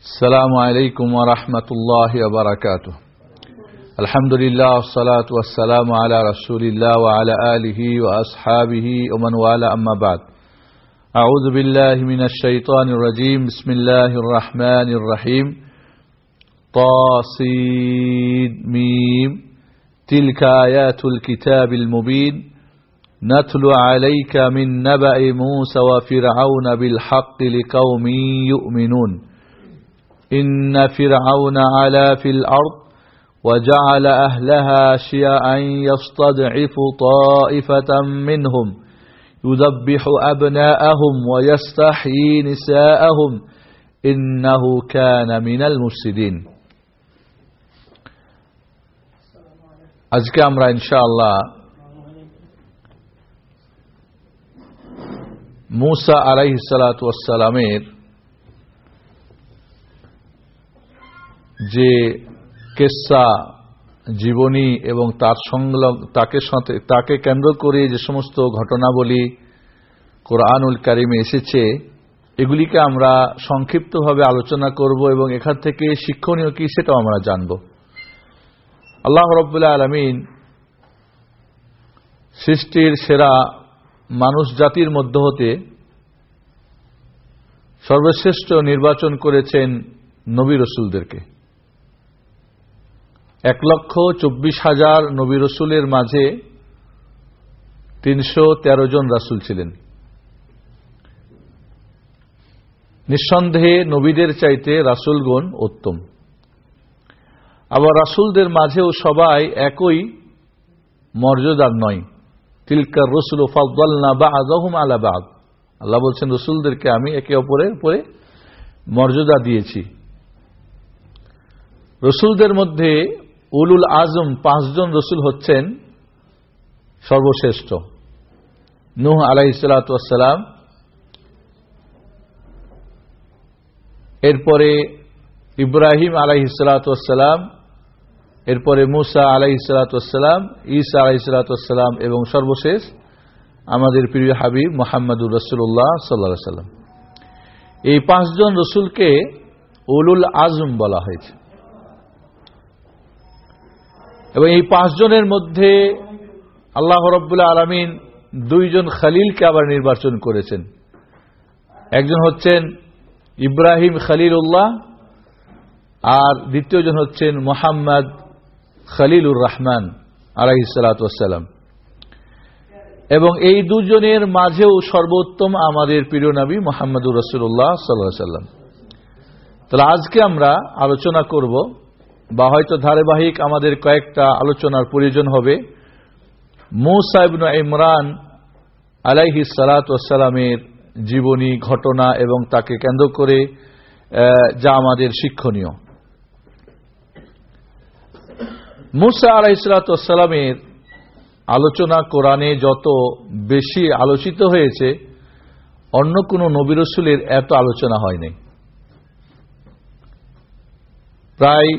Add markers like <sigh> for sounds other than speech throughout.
السلام عليكم ورحمة الله وبركاته. الحمد لله والصلاة والسلام على رسول الله وعلى آله وأصحابه ومن والاه أما بعد. أعوذ بالله من الشيطان الرجيم. بسم الله الرحمن الرحيم. طاصيد ميم. تلك آيات الكتاب المبين. نتلو عليك من نبأ موسى وفرعون بالحق لقوم يؤمنون. إن فرعون علا في الأرض وجعل أهلها شيعا يستضعف طائفة منهم يذبح أبناءهم ويستحيي نساءهم إنه كان من المفسدين. أزكى أمرا إن شاء الله. موسى عليه الصلاة والسلام যে কেসা জীবনী এবং তার সংলগ, তাকে সাথে, তাকে কেন্দ্র করে যে সমস্ত ঘটনাবলী কোরআনুল কারিমে এসেছে, এগুলিকে আমরা সংক্ষিপ্তভাবে আলোচনা করব এবং এখান থেকে শিক্ষণীয় কি সেটাও আমরা জানব। আল্লাহ রব্বুল্লাহ আলমিন সৃষ্টির সেরা মানুষ জাতির মধ্য হতে সর্বশ্রেষ্ঠ নির্বাচন করেছেন নবী রসুলদেরকে। এক লক্ষ চব্বিশ হাজার নবী রসুলের মাঝে তিনশো তেরো জন রাসুল ছিলেন। নিঃসন্দেহে নবীদের চাইতে রাসুলগণ উত্তম। আবার রাসুলদের মাঝেও সবাই একই মর্যাদার নয়। তিলকার রসুল ফাউদ্দালনা বা আজহম আলা বাদ। আল্লাহ বলছেন, রসুলদেরকে আমি একে অপরের উপরে মর্যাদা দিয়েছি। রসুলদের মধ্যে উলুল আজম পাঁচজন রসুল হচ্ছেন সর্বশ্রেষ্ঠ। নুহ আলাইসালাম এরপরে ইব্রাহিম আলাইসালাম এরপরে মুসা আলাইসালাম ঈসা আলাইসালাম এবং সর্বশেষ আমাদের প্রিয় হাবিব মোহাম্মদুর রসুল্লাহ সাল্লা সাল্লাম এই পাঁচজন রসুলকে উলুল আজম বলা হয়েছে। এবং এই পাঁচজনের মধ্যে আল্লাহ রব্বুল্লা আলমিন দুইজন খালিলকে আবার নির্বাচন করেছেন। একজন হচ্ছেন ইব্রাহিম খালিল উল্লাহ আর দ্বিতীয়জন হচ্ছেন মোহাম্মদ খালিলুর রহমান আলাইসালাম এবং এই দুজনের মাঝেও সর্বোত্তম আমাদের প্রিয় নবী মোহাম্মদুর রসুল্লাহ সাল্লাহ সাল্লাম তাহলে আজকে আমরা আলোচনা করব বা হয়তো ধারাবাহিক আমাদের কয়েকটা আলোচনার প্রয়োজন হবে। মৌসাইবন ইমরান আলাইহি সালাতামের জীবনী, ঘটনা এবং তাকে কেন্দ্র করে যা আমাদের শিক্ষণীয়। মুসা আলাইসালামের আলোচনা কোরআনে যত বেশি আলোচিত হয়েছে, অন্য কোনো নবী রসুলের এত আলোচনা হয়নি। প্রায়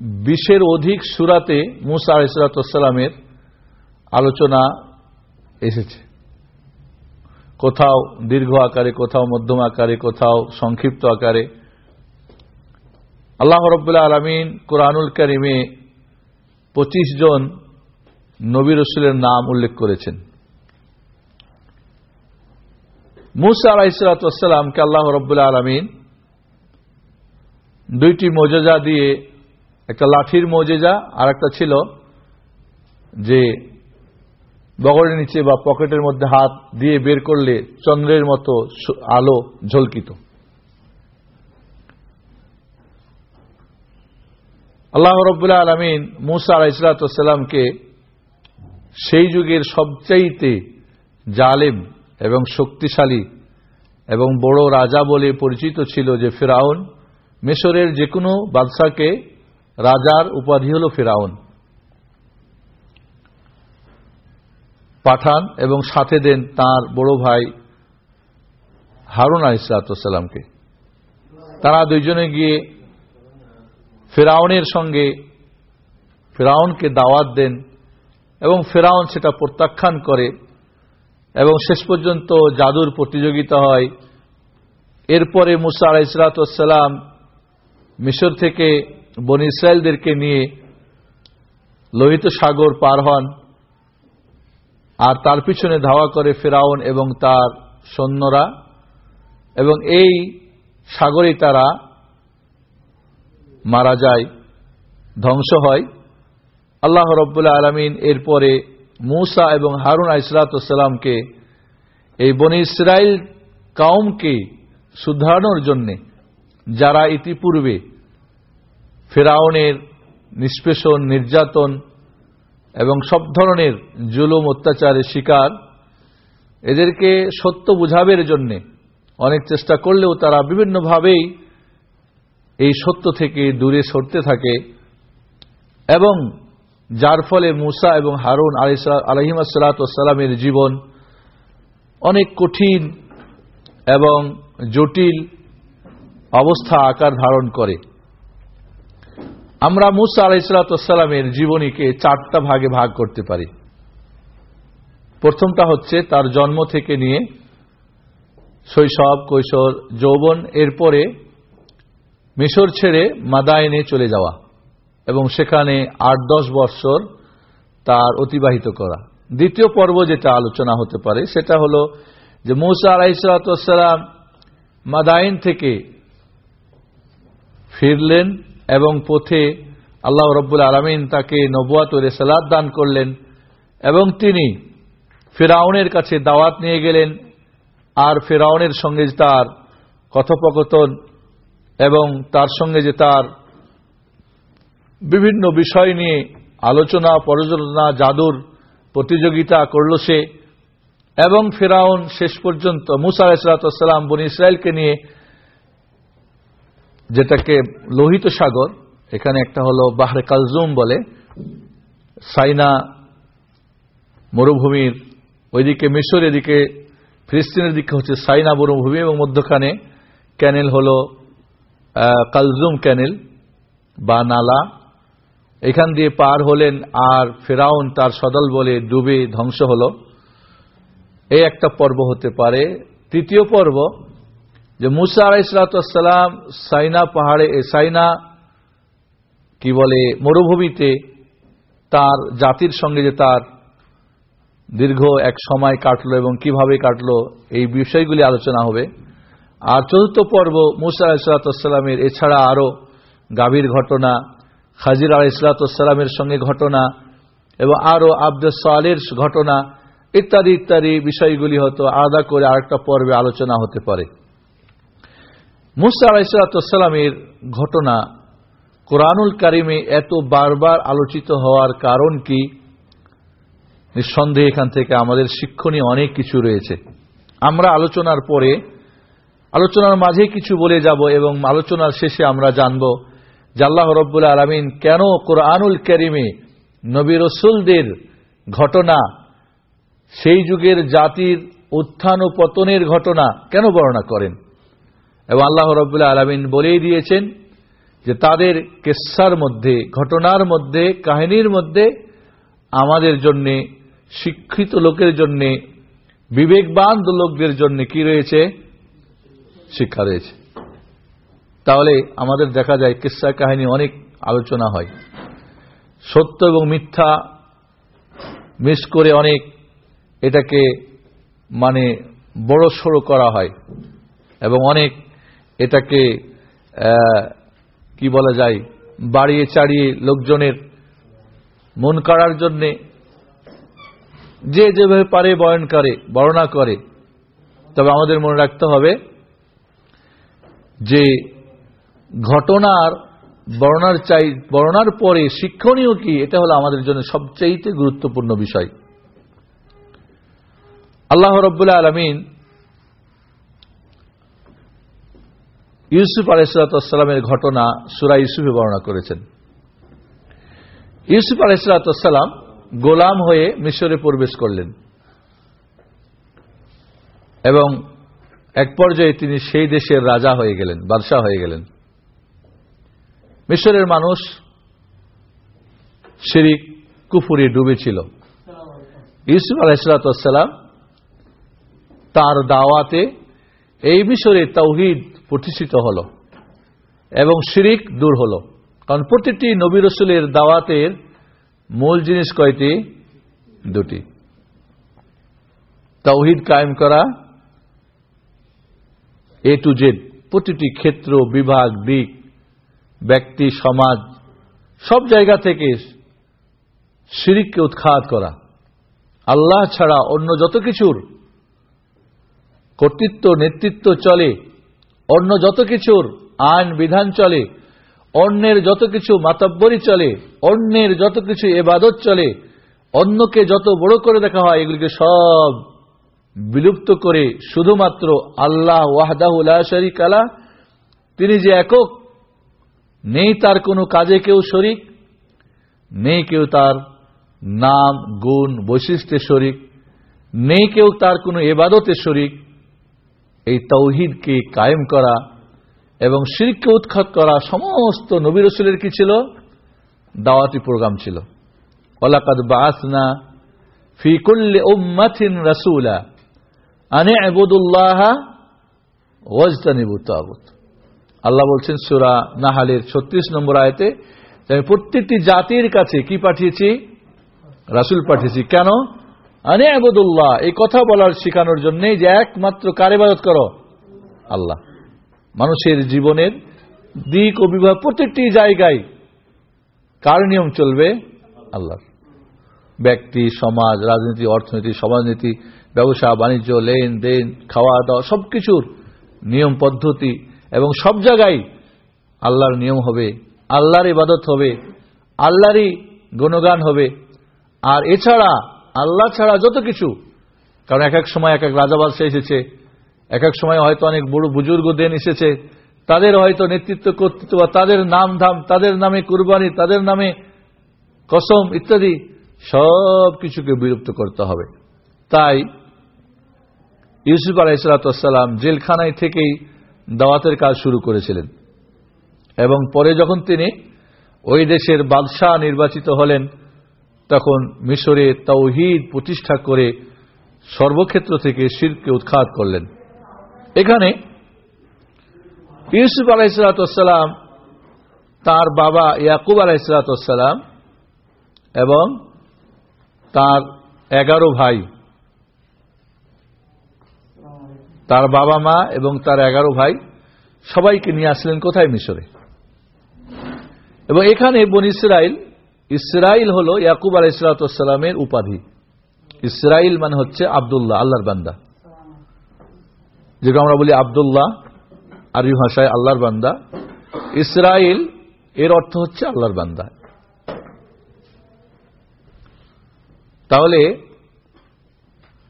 বিশের অধিক সুরাতে মুসা আলাইসালামের আলোচনা এসেছে। কোথাও দীর্ঘ আকারে, কোথাও মধ্যম আকারে, কোথাও সংক্ষিপ্ত আকারে। আল্লাহ রব্বুল্লাহ আলমিন কোরআনুল করিমে পঁচিশ জন নবী রসুলের নাম উল্লেখ করেছেন। মুসা আলাহিসামকে আল্লাহ রব্বুল্লাহ আলমিন দুইটি মোজেজা দিয়ে একটা লাঠির মোজেজা আর একটা ছিল যে বগরের নিচে বা পকেটের মধ্যে হাত দিয়ে বের করলে চন্দ্রের মতো আলো ঝলকিত। আল্লাহ রব্বুল্লাহ আলমিন মুসা আলাইসালামকে সেই যুগের সবচাইতে জালেম এবং শক্তিশালী এবং বড় রাজা বলে পরিচিত ছিল যে ফেরাউন, মিশরের যে কোনো বাদশাকে রাজার উপাধি হল ফেরাউন। পাঠান এবং সাথে দেন তার বড় ভাই হারুন আলিসালামকে তারা দুইজনে গিয়ে ফেরাউনের সঙ্গে ফেরাউনকে দাওয়াত দেন এবং ফেরাউন সেটা প্রত্যাখ্যান করে এবং শেষ পর্যন্ত জাদুর প্রতিযোগিতা হয়। এরপরে মুসা আলাইসালাতাম মিশর থেকে বন ইসরায়েলদেরকে নিয়ে লোহিত সাগর পার হন আর তার পিছনে ধাওয়া করে ফেরাউন এবং তার সৈন্যরা এবং এই সাগরে তারা মারা যায়, ধ্বংস হয়। আল্লাহ রব্বুল্লা আলমিন এরপরে মূসা এবং হারুন আইসলাতামকে এই বনি ইসরায়েল কাউমকে শুধানোর জন্যে, যারা ইতিপূর্বে ফেরাউনের নিষ্পেষণ, নির্যাতন এবং সব ধরনের জুলুম, অত্যাচারের শিকার। এদেরকে সত্য বুঝাবের জন্যে অনেক চেষ্টা করলেও তারা বিভিন্নভাবেই এই সত্য থেকে দূরে সরতে থাকে এবং যার ফলে মুসা এবং হারুন আলহিমাসাল্লামের জীবন অনেক কঠিন এবং জটিল অবস্থা আকার ধারণ করে। আমরা মুসা আলাইসালামের জীবনীকে চারটা ভাগে ভাগ করতে পারি। প্রথমটা হচ্ছে তার জন্ম থেকে নিয়ে শৈশব, কৈশোর, যৌবন, এরপরে মিশর ছেড়ে মাদায়নে চলে যাওয়া এবং সেখানে আট দশ বৎসর তার অতিবাহিত করা। দ্বিতীয় পর্ব যেটা আলোচনা হতে পারে সেটা হলো যে মৌসা আলাইসালাম মাদাইন থেকে ফিরলেন এবং পথে আল্লাহ রব্বুল আলমিন তাকে নবুয়াত রেসালাদ দান করলেন এবং তিনি ফেরাউনের কাছে দাওয়াত নিয়ে গেলেন আর ফেরাউনের সঙ্গে তার কথোপকথন এবং তার সঙ্গে যে তার বিভিন্ন বিষয় নিয়ে আলোচনা পর্যালোচনা জাদুর প্রতিযোগিতা করল সে এবং ফেরাউন শেষ পর্যন্ত মুসা আলাইসালাম বনি ইসরায়েলকে নিয়ে যেটাকে লোহিত সাগর, এখানে একটা হলো বাহরে কালজুম বলে, সাইনা মরুভূমির ওইদিকে মিশর, এদিকে ফিলিস্তিনের দিকে হচ্ছে সাইনা মরুভূমি এবং মধ্যখানে ক্যানেল হলো কালজুম ক্যানেল বা নালা। এখান দিয়ে পার হলেন আর ফেরাউন তার সদল বলে ডুবে ধ্বংস হল। এই একটা পর্ব হতে পারে। তৃতীয় পর্ব যে মুসা আলাইসালাম সাইনা পাহাড়ে সাইনা, কি বলে, মরুভূমিতে তার জাতির সঙ্গে যে তার দীর্ঘ এক সময় কাটলো এবং কীভাবে কাটলো, এই বিষয়গুলি আলোচনা হবে। আর চতুর্থ পর্ব মুসা আলাইসালামের এছাড়া আরও গাভীর ঘটনা, খাজির আল ইসলাতামের সঙ্গে ঘটনা, এবং আরও আব্দুল সালের ঘটনা, ইত্যাদি ইত্যাদি বিষয়গুলি হয়তো আলাদা করে আরেকটা পর্বে আলোচনা হতে পারে। মুসা আলাহ ইসলাতামের ঘটনা কোরআনুল কারিমে এত বারবার আলোচিত হওয়ার কারণ কি? নিঃসন্দেহে এখান থেকে আমাদের শিক্ষণীয় অনেক কিছু রয়েছে। আমরা আলোচনার পরে, আলোচনার মাঝে কিছু বলে যাব এবং আলোচনার শেষে আমরা জানব যে আল্লাহ রব্বুল আলমিন কেন কোরআনুল করিমে নবী রসুলদের ঘটনা, সেই যুগের জাতির উত্থান ও পতনের ঘটনা কেন বর্ণনা করেন? এবং আল্লাহ রব্বুল্লাহ আলমিন বলেই দিয়েছেন যে তাদের কেসার মধ্যে, ঘটনার মধ্যে, কাহিনীর মধ্যে আমাদের জন্যে, শিক্ষিত লোকের জন্য, বিবেকবান লোকদের জন্য কি রয়েছে? শিক্ষা রয়েছে। তাহলে আমাদের দেখা যায় কিসা কাহিনী অনেক আলোচনা হয়। সত্য এবং মিথ্যা মিস করে অনেক এটাকে মানে বড় সড়ো করা হয় এবং অনেক এটাকে কি বলা যায়, বাড়িয়ে চাড়িয়ে লোকজনের মন কাড়ার জন্যে যে যেভাবে পারে বয়ন করে, বর্ণনা করে, তবে আমাদের মনে রাখতে হবে যে ঘটনার বর্ণার চাই বর্ণার পরে শিক্ষণীয় কি, এটা হলো আমাদের জন্য সবচাইতে গুরুত্বপূর্ণ বিষয়। আল্লাহ রব্বুল্লাহ আলমিন ইউসুফ আলাইসালামের ঘটনা সুরা ইউসুফে বর্ণনা করেছেন। ইউসুফ আলাইসালাম গোলাম হয়ে মিশরে প্রবেশ করলেন। এবং এক পর্যায়ে তিনি সেই দেশের রাজা হয়ে গেলেন, বাদশাহ হয়ে গেলেন। মিশরের মানুষ শিরিক, কুফুরি ডুবেছিল ইউসুফ আলাইসালাম তার দাওয়াতে এই মিশরে তৌহিদ প্রতিষ্ঠিত হল এবং শিরিক দূর হলো। কারণ প্রতিটি নবী রসুলের দাওয়াতের মূল জিনিস কয়টি? দুটি। তাওহিদ কায়েম করা এ টু জেড প্রতিটি ক্ষেত্র, বিভাগ, দিক, ব্যক্তি, সমাজ, সব জায়গা থেকে শিরিককে উৎখাত করা। আল্লাহ ছাড়া অন্য যত কিছুর কর্তৃত্ব, নেতৃত্ব চলে অন্য যত কিছুর আইন বিধান চলে, অন্যের যত কিছু মাতব্বরি চলে, অন্যের যত কিছু এবাদত চলে, অন্যকে যত বড় করে দেখা হয়, এগুলিকে সব বিলুপ্ত করে শুধুমাত্র আল্লাহ ওয়াহদাহুল্লাহ শরিক আলা তিনি যে একক, নেই তার কোনো কাজে কেউ শরিক, নেই কেউ তার নাম, গুণ বৈশিষ্ট্যের শরিক, নেই কেউ তার কোনো এবাদতের শরিক এই তৌহিদকে কায়েম করা এবং শিরকে উৎখাত করা সমস্ত নবী রসুলের কি ছিল? দাওয়াতি প্রোগ্রাম ছিল। ওলাকাদ বাসনা ফি কুল্লি উম্মাথিন রাসূলা আনে আবুদুল্লাহ ওয়াজতানিবু তাগুত। আল্লাহ বলছেন, সুরা নাহালের 36 নম্বর আয়তে আমি প্রত্যেকটি জাতির কাছে কি পাঠিয়েছি? রাসূল পাঠিয়েছি। কেন? আনে আবুদুল্লাহ, এই কথা বলার শেখানোর জন্যই যে একমাত্র কারেবাদত করো? আল্লাহ। মানুষের জীবনের দিক ও বিভাগ প্রত্যেকটি জায়গায় কার নিয়ম চলবে? আল্লাহ ব্যক্তি, সমাজ, রাজনীতি, অর্থনীতি, সমাজনীতি, ব্যবসা, বাণিজ্য, লেনদেন খাওয়া দাওয়া সবকিছুর নিয়ম, পদ্ধতি এবং সব জায়গায় আল্লাহর নিয়ম হবে, আল্লাহর ইবাদত হবে, আল্লাহরই গুণগান হবে। আর এছাড়া আল্লাহ ছাড়া যত কিছু, কারণ এক এক সময় এক এক রাজা এসেছে, এক এক সময় হয়তো অনেক বড় বুজুর্গ দেন এসেছে, তাদের হয়তো নেতৃত্ব কর্তৃত্ব বা তাদের নাম ধাম, তাদের নামে কুরবানি, তাদের নামে কসম ইত্যাদি, সব কিছুকে বিলুপ্ত করতে হবে। তাই ইউসুফ আলাইসালাম জেলখানায় থেকেই দাওয়াতের কাজ শুরু করেছিলেন। এবং পরে যখন তিনি ওই দেশের বাদশাহ নির্বাচিত হলেন তখন মিশরে তৌহিদ প্রতিষ্ঠা করে সর্বক্ষেত্র থেকে শিরকে উৎখাত করলেন। এখানে ইউসুফ আলাইসালাম তার বাবা ইয়াকুব আলাইসালাম এবং তার এগারো ভাই, তার বাবা মা এবং তার এগারো ভাই সবাইকে নিয়ে আসলেন কোথায়? মিশরে। এবং এখানে বন ইসরায়েল ইসরাইল হল ইয়াকুব আলাহ ইসলাতামের উপাধি। ইসরাইল মানে হচ্ছে আবদুল্লাহ, আল্লাহর বান্দা। যেটা আমরা বলি আবদুল্লাহ আরবি ভাষায় আল্লাহর বান্দা। ইসরাইল, এর অর্থ হচ্ছে আল্লাহর বান্দা। তাহলে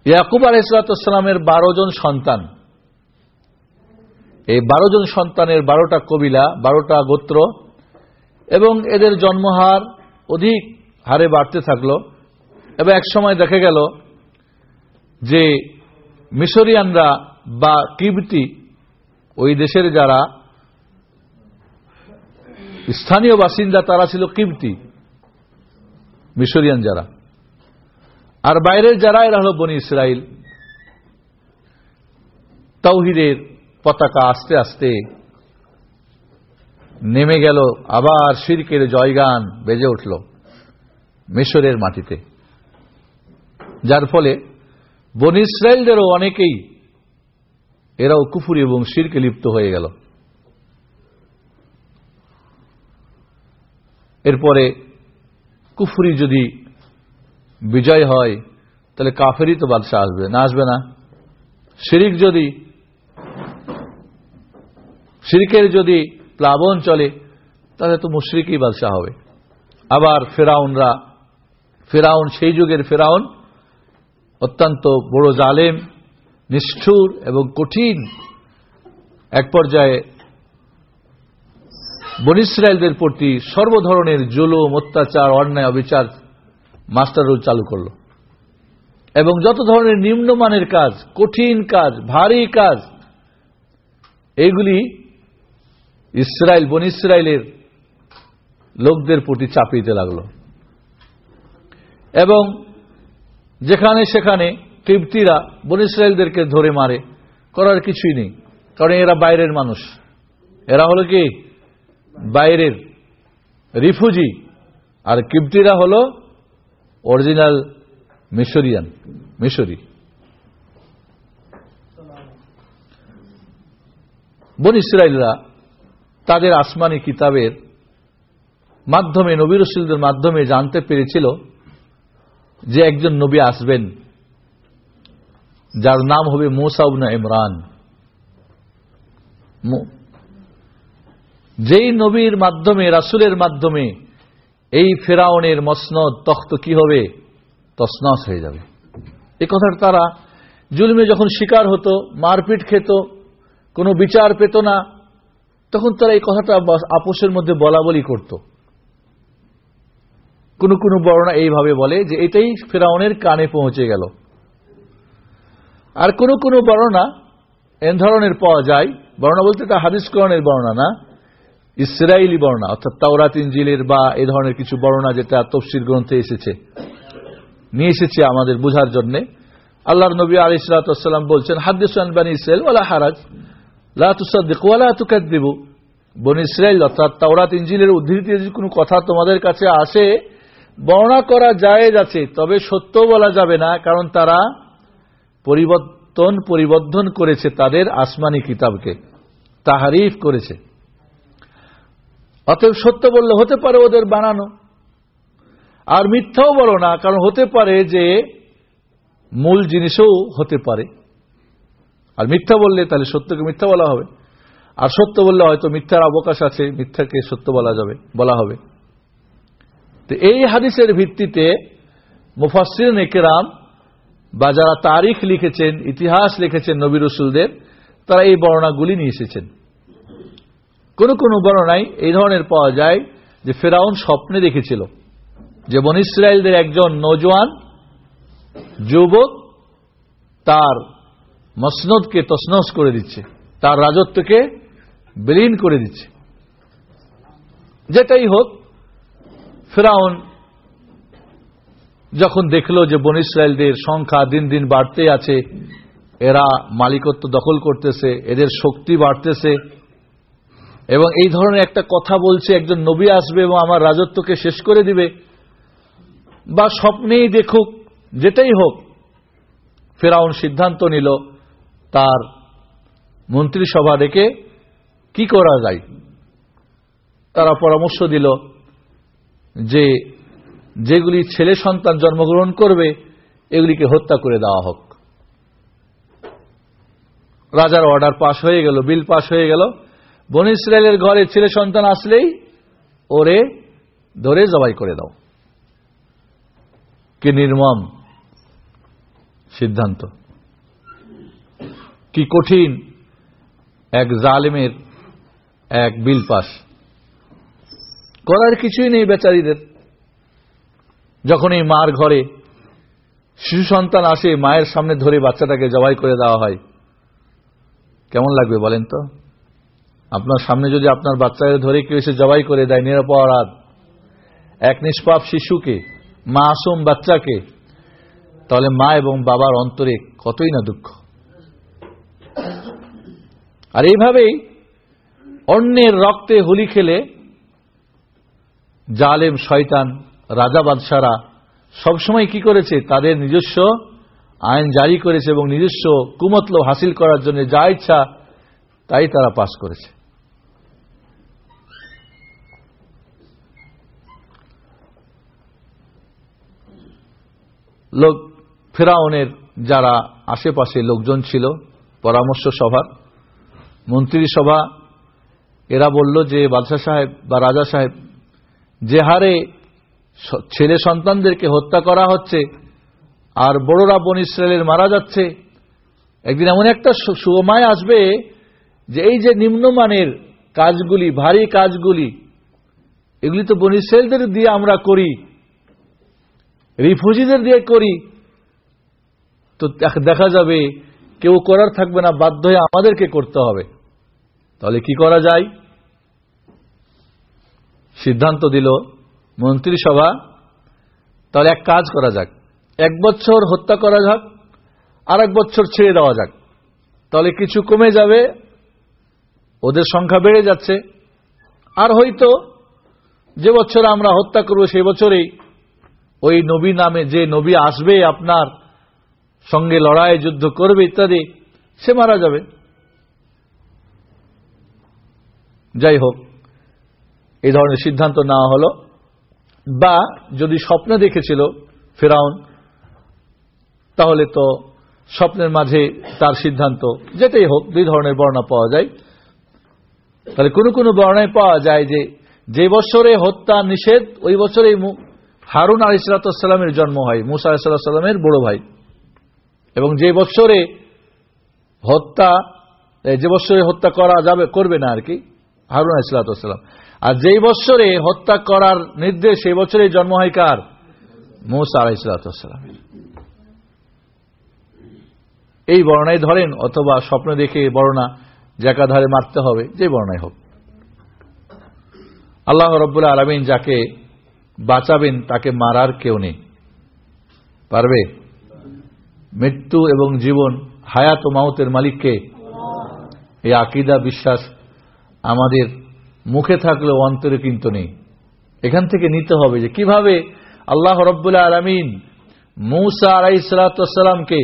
ইয়াকুব আলাইসালামের বারো জন সন্তান। এই বারো জন সন্তানের বারোটা কবিলা, বারোটা গোত্র, এবং এদের জন্মহার অধিক হারে বাড়তে থাকল, এবং এক সময় দেখা গেল যে মিশরিয়ানরা বা কিবতি ওই দেশের যারা স্থানীয় বাসিন্দা, তারা ছিল কিবতি, মিশরিয়ান যারা। আর বাইরের যারা, এরা হল বনি ইসরায়েল তৌহিদের পতাকা আস্তে আস্তে নেমে গেল, আবার শিরকের জয়গান বেজে উঠল মিশরের মাটিতে। যার ফলে বন ইসরায়েলদেরও অনেকেই, এরাও কুফুরি এবং শিরকে লিপ্ত হয়ে গেল। এরপরে কুফুরি যদি বিজয় হয়, তাহলে কাফেরই তো বাদশাহ আসবে, না আসবে না? শিরিক যদি শিরিকের যদি প্লাবন চলে, তাহলে তো মুশরিকই বাদশাহ হবে। আবার ফেরাউনরা, ফেরাউন, সেই যুগের ফেরাউন, অত্যন্ত বড় জালেম, নিষ্ঠুর এবং কঠিন। এক পর্যায়ে বনিসরায়েলদের প্রতি সর্বধরনের জুলুম, অত্যাচার, অন্যায়, অবিচার মাস্টার রুল চালু করল। এবং যত ধরনের নিম্নমানের কাজ, কঠিন কাজ, ভারী কাজ এইগুলি ইসরায়েল, বন ইসরায়েলের লোকদের প্রতি চাপিতে লাগল। এবং যেখানে সেখানে কৃপ্তিরা বন ইসরায়েলদেরকে ধরে মারে, করার কিছুই নেই, কারণ এরা বাইরের মানুষ। এরা হলো কি? বাইরের রিফুজি। আর কিপ্তিরা হল অরিজিনাল মিশরিয়ান, মিশরি। বন ইসরায়েলরা তাদের আসমানি কিতাবের মাধ্যমে, নবী রসুলদের মাধ্যমে জানতে পেরেছিল যে একজন নবী আসবেন, যার নাম হবে মোসাউনা ইমরান। যেই নবীর মাধ্যমে, রাসুলের মাধ্যমে এই ফেরাউনের মসনদ তখ্ত কি হবে? তসনস হয়ে যাবে। এ কথাটা তারা জুলমে যখন শিকার হতো, মারপিট খেত, কোনো বিচার পেত না তখন তারা এই কথাটা আপোষের মধ্যে বলা বলি করত। কোন কোন বর্ণনা এইভাবে বলে যে এটাই ফেরাউনের কানে পৌঁছে গেল। আর কোন কোন বর্ণনা এন ধরনের পাওয়া যায়। বর্ণনা বলতে তা হাদিসকরণের বর্ণনা না ইসরায়েলি বর্ণনা, অর্থাৎ তাওরাত ইঞ্জিলের বা এই ধরনের কিছু বর্ণনা যেটা তফসির গ্রন্থে এসেছে। নিয়ে এসেছে আমাদের বুঝার জন্য। আল্লাহর নবী আলী বলছেন হাদিসান বানি ইসরায়েল ওলা হারাজ। লাতুকাদ্দিবু বন ইসরায়েল অর্থাৎ তাওরাত ইঞ্জিলের উদ্ধৃতি যদি কোনো কথা তোমাদের কাছে আসে, বর্ণনা করা যায় আছে, তবে সত্য বলা যাবে না, কারণ তারা পরিবর্তন পরিবর্ধন করেছে তাদের আসমানি কিতাবকে, তাহারিফ করেছে। অতএব সত্য বললে হতে পারে ওদের বানানো। আর মিথ্যাও বলো না, কারণ হতে পারে যে মূল জিনিসও হতে পারে। আর মিথ্যা বললে তাহলে সত্যকে মিথ্যা বলা হবে। আর সত্য বললে হয়তো মিথ্যার অবকাশ আছে, মিথ্যাকে সত্য বলা যাবে, বলা হবে। তো এই হাদিসের ভিত্তিতে মুফাসির নেকেরাম বা যারা তারিখ লিখেছেন, ইতিহাস লিখেছেন নবী রসুলদের, তারা এই বর্ণাগুলি নিয়ে এসেছেন। কোন কোন বর্ণনায় এই ধরনের পাওয়া যায় যে ফেরাউন স্বপ্নে দেখেছিল। যে বন ইসরায়েলদের একজন নজওয়ান যুবক তার মসনদকে তসনস করে দিচ্ছে। তার রাজত্বকে বিলীন করে দিচ্ছে। যেটাই হোক, ফেরাউন যখন দেখল যে বন ইসরায়েলদের সংখ্যা দিন দিন বাড়তে আছে, এরা মালিকত্ব দখল করতেছে, এদের শক্তি বাড়তেছে, এবং এই ধরনের একটা কথা বলছে, একজন নবী আসবে এবং আমার রাজত্বকে শেষ করে দিবে, বা স্বপ্নেই দেখুক, যেটাই হোক, ফেরাউন সিদ্ধান্ত নিল তার মন্ত্রিসভা ডেকে কি করা যায়? তারা পরামর্শ দিল যে যেগুলি ছেলে সন্তান জন্মগ্রহণ করবে, এগুলিকে হত্যা করে দেওয়া হোক। রাজার অর্ডার পাশ হয়ে গেল বিল পাশ হয়ে গেল। বন ইসরায়েলের ঘরে ছেলে সন্তান আসলেই ওরে ধরে জবাই করে দাও। কি নির্মম সিদ্ধান্ত। কি কঠিন? এক জালেমের এক বিল পাস। করার কিছুই নেই বেচারীদের। যখন এই মার ঘরে শিশু সন্তান আসে, মায়ের সামনে ধরে বাচ্চাটাকে জবাই করে দেওয়া হয়। কেমন লাগবে বলেন তো? আপনার সামনে যদি আপনার বাচ্চাকে ধরে কেউ এসে জবাই করে দেয় নিরাপরাধ এক নিষ্পাপ শিশুকে, মাসুম বাচ্চাকে, তাহলে মা এবং বাবার অন্তরে কতই না দুঃখ। আর এইভাবেই অন্যের রক্তে হোলি খেলে জালেম, শয়তান, রাজা বাদশারা সবসময় কি করেছে? তাদের নিজস্ব আইন জারি করেছে এবং নিজস্ব কুমতল হাসিল করার জন্য যা ইচ্ছা তাই তারা পাশ করেছে। লোক, ফেরাউনের যারা আশেপাশে লোকজন ছিল পরামর্শ সভা এরা বলল যে বাদশাহ সাহেব বা রাজা সাহেব, যে হারে ছেলে সন্তানদেরকে হত্যা করা হচ্ছে আর বড়রা বন ইসরায়েলের মারা যাচ্ছে, একদিন এমন একটা সময় আসবে যে এই যে নিম্নমানের কাজগুলি, ভারী কাজগুলি, এগুলি তো বন ইসরায়েলদের দিয়ে আমরা করি, রিফিউজিদের দিয়ে করি, তো দেখা যাবে কেউ করার থাকবে না, বাধ্য হয়ে আমাদেরকে করতে হবে। তাহলে কি করা যায়? সিদ্ধান্ত দিল মন্ত্রিসভা তাহলে এক কাজ করা যাক। এক বছর হত্যা করা যাক আর এক বছর ছেড়ে দেওয়া যাক। তাহলে কিছু কমে যাবে, ওদের সংখ্যা বেড়ে যাচ্ছে। আর হয়তো যে বছর আমরা হত্যা করব সেই বছরেই ওই নবী নামে যে নবী আসবে আপনার সঙ্গে লড়াই, যুদ্ধ করবে ইত্যাদি, সে মারা যাবে। যাই হোক এই ধরনের সিদ্ধান্ত নেওয়া হলো। বা যদি স্বপ্নে দেখেছিল ফেরাউন, তাহলে তো স্বপ্নের মাঝে তার সিদ্ধান্ত যেটাই হোক, দুই ধরনের বর্ণনা পাওয়া যায়। তাহলে কোনো কোনো বর্ণায় পাওয়া যায় যে যে বছরে হত্যা নিষেধ, ওই বছরে হারুন আলী সালাতামের জন্ম হয়, মুসা আলাহিসাল্লামের বড় ভাই। এবং যে বছরে হত্যা যে বছরে হত্যা করা যাবে, করবে না আর কি, হারুন আলী সালাতাম আর যেই বছরে হত্যা করার নির্দেশ সেই বছরে জন্ম হয় কার? মুসা আলাই সালাতামের এই বর্ণায় ধরেন অথবা স্বপ্ন দেখে বর্ণা ধারে মারতে হবে, যে বর্ণায় হোক। আল্লাহ রব্বুল্লা আলমিন যাকে বাঁচাবেন, তাকে মারার কেউ নেই। পারবে? মৃত্যু এবং জীবন হায়াত ও মাউতের মালিককে এই আকিদা, বিশ্বাস আমাদের মুখে থাকলেও অন্তরে কিন্তু নেই। এখান থেকে নিতে হবে যে কীভাবে আল্লাহ রব্বুল্লা আলমিন মৌসা আলাই সালাতামকে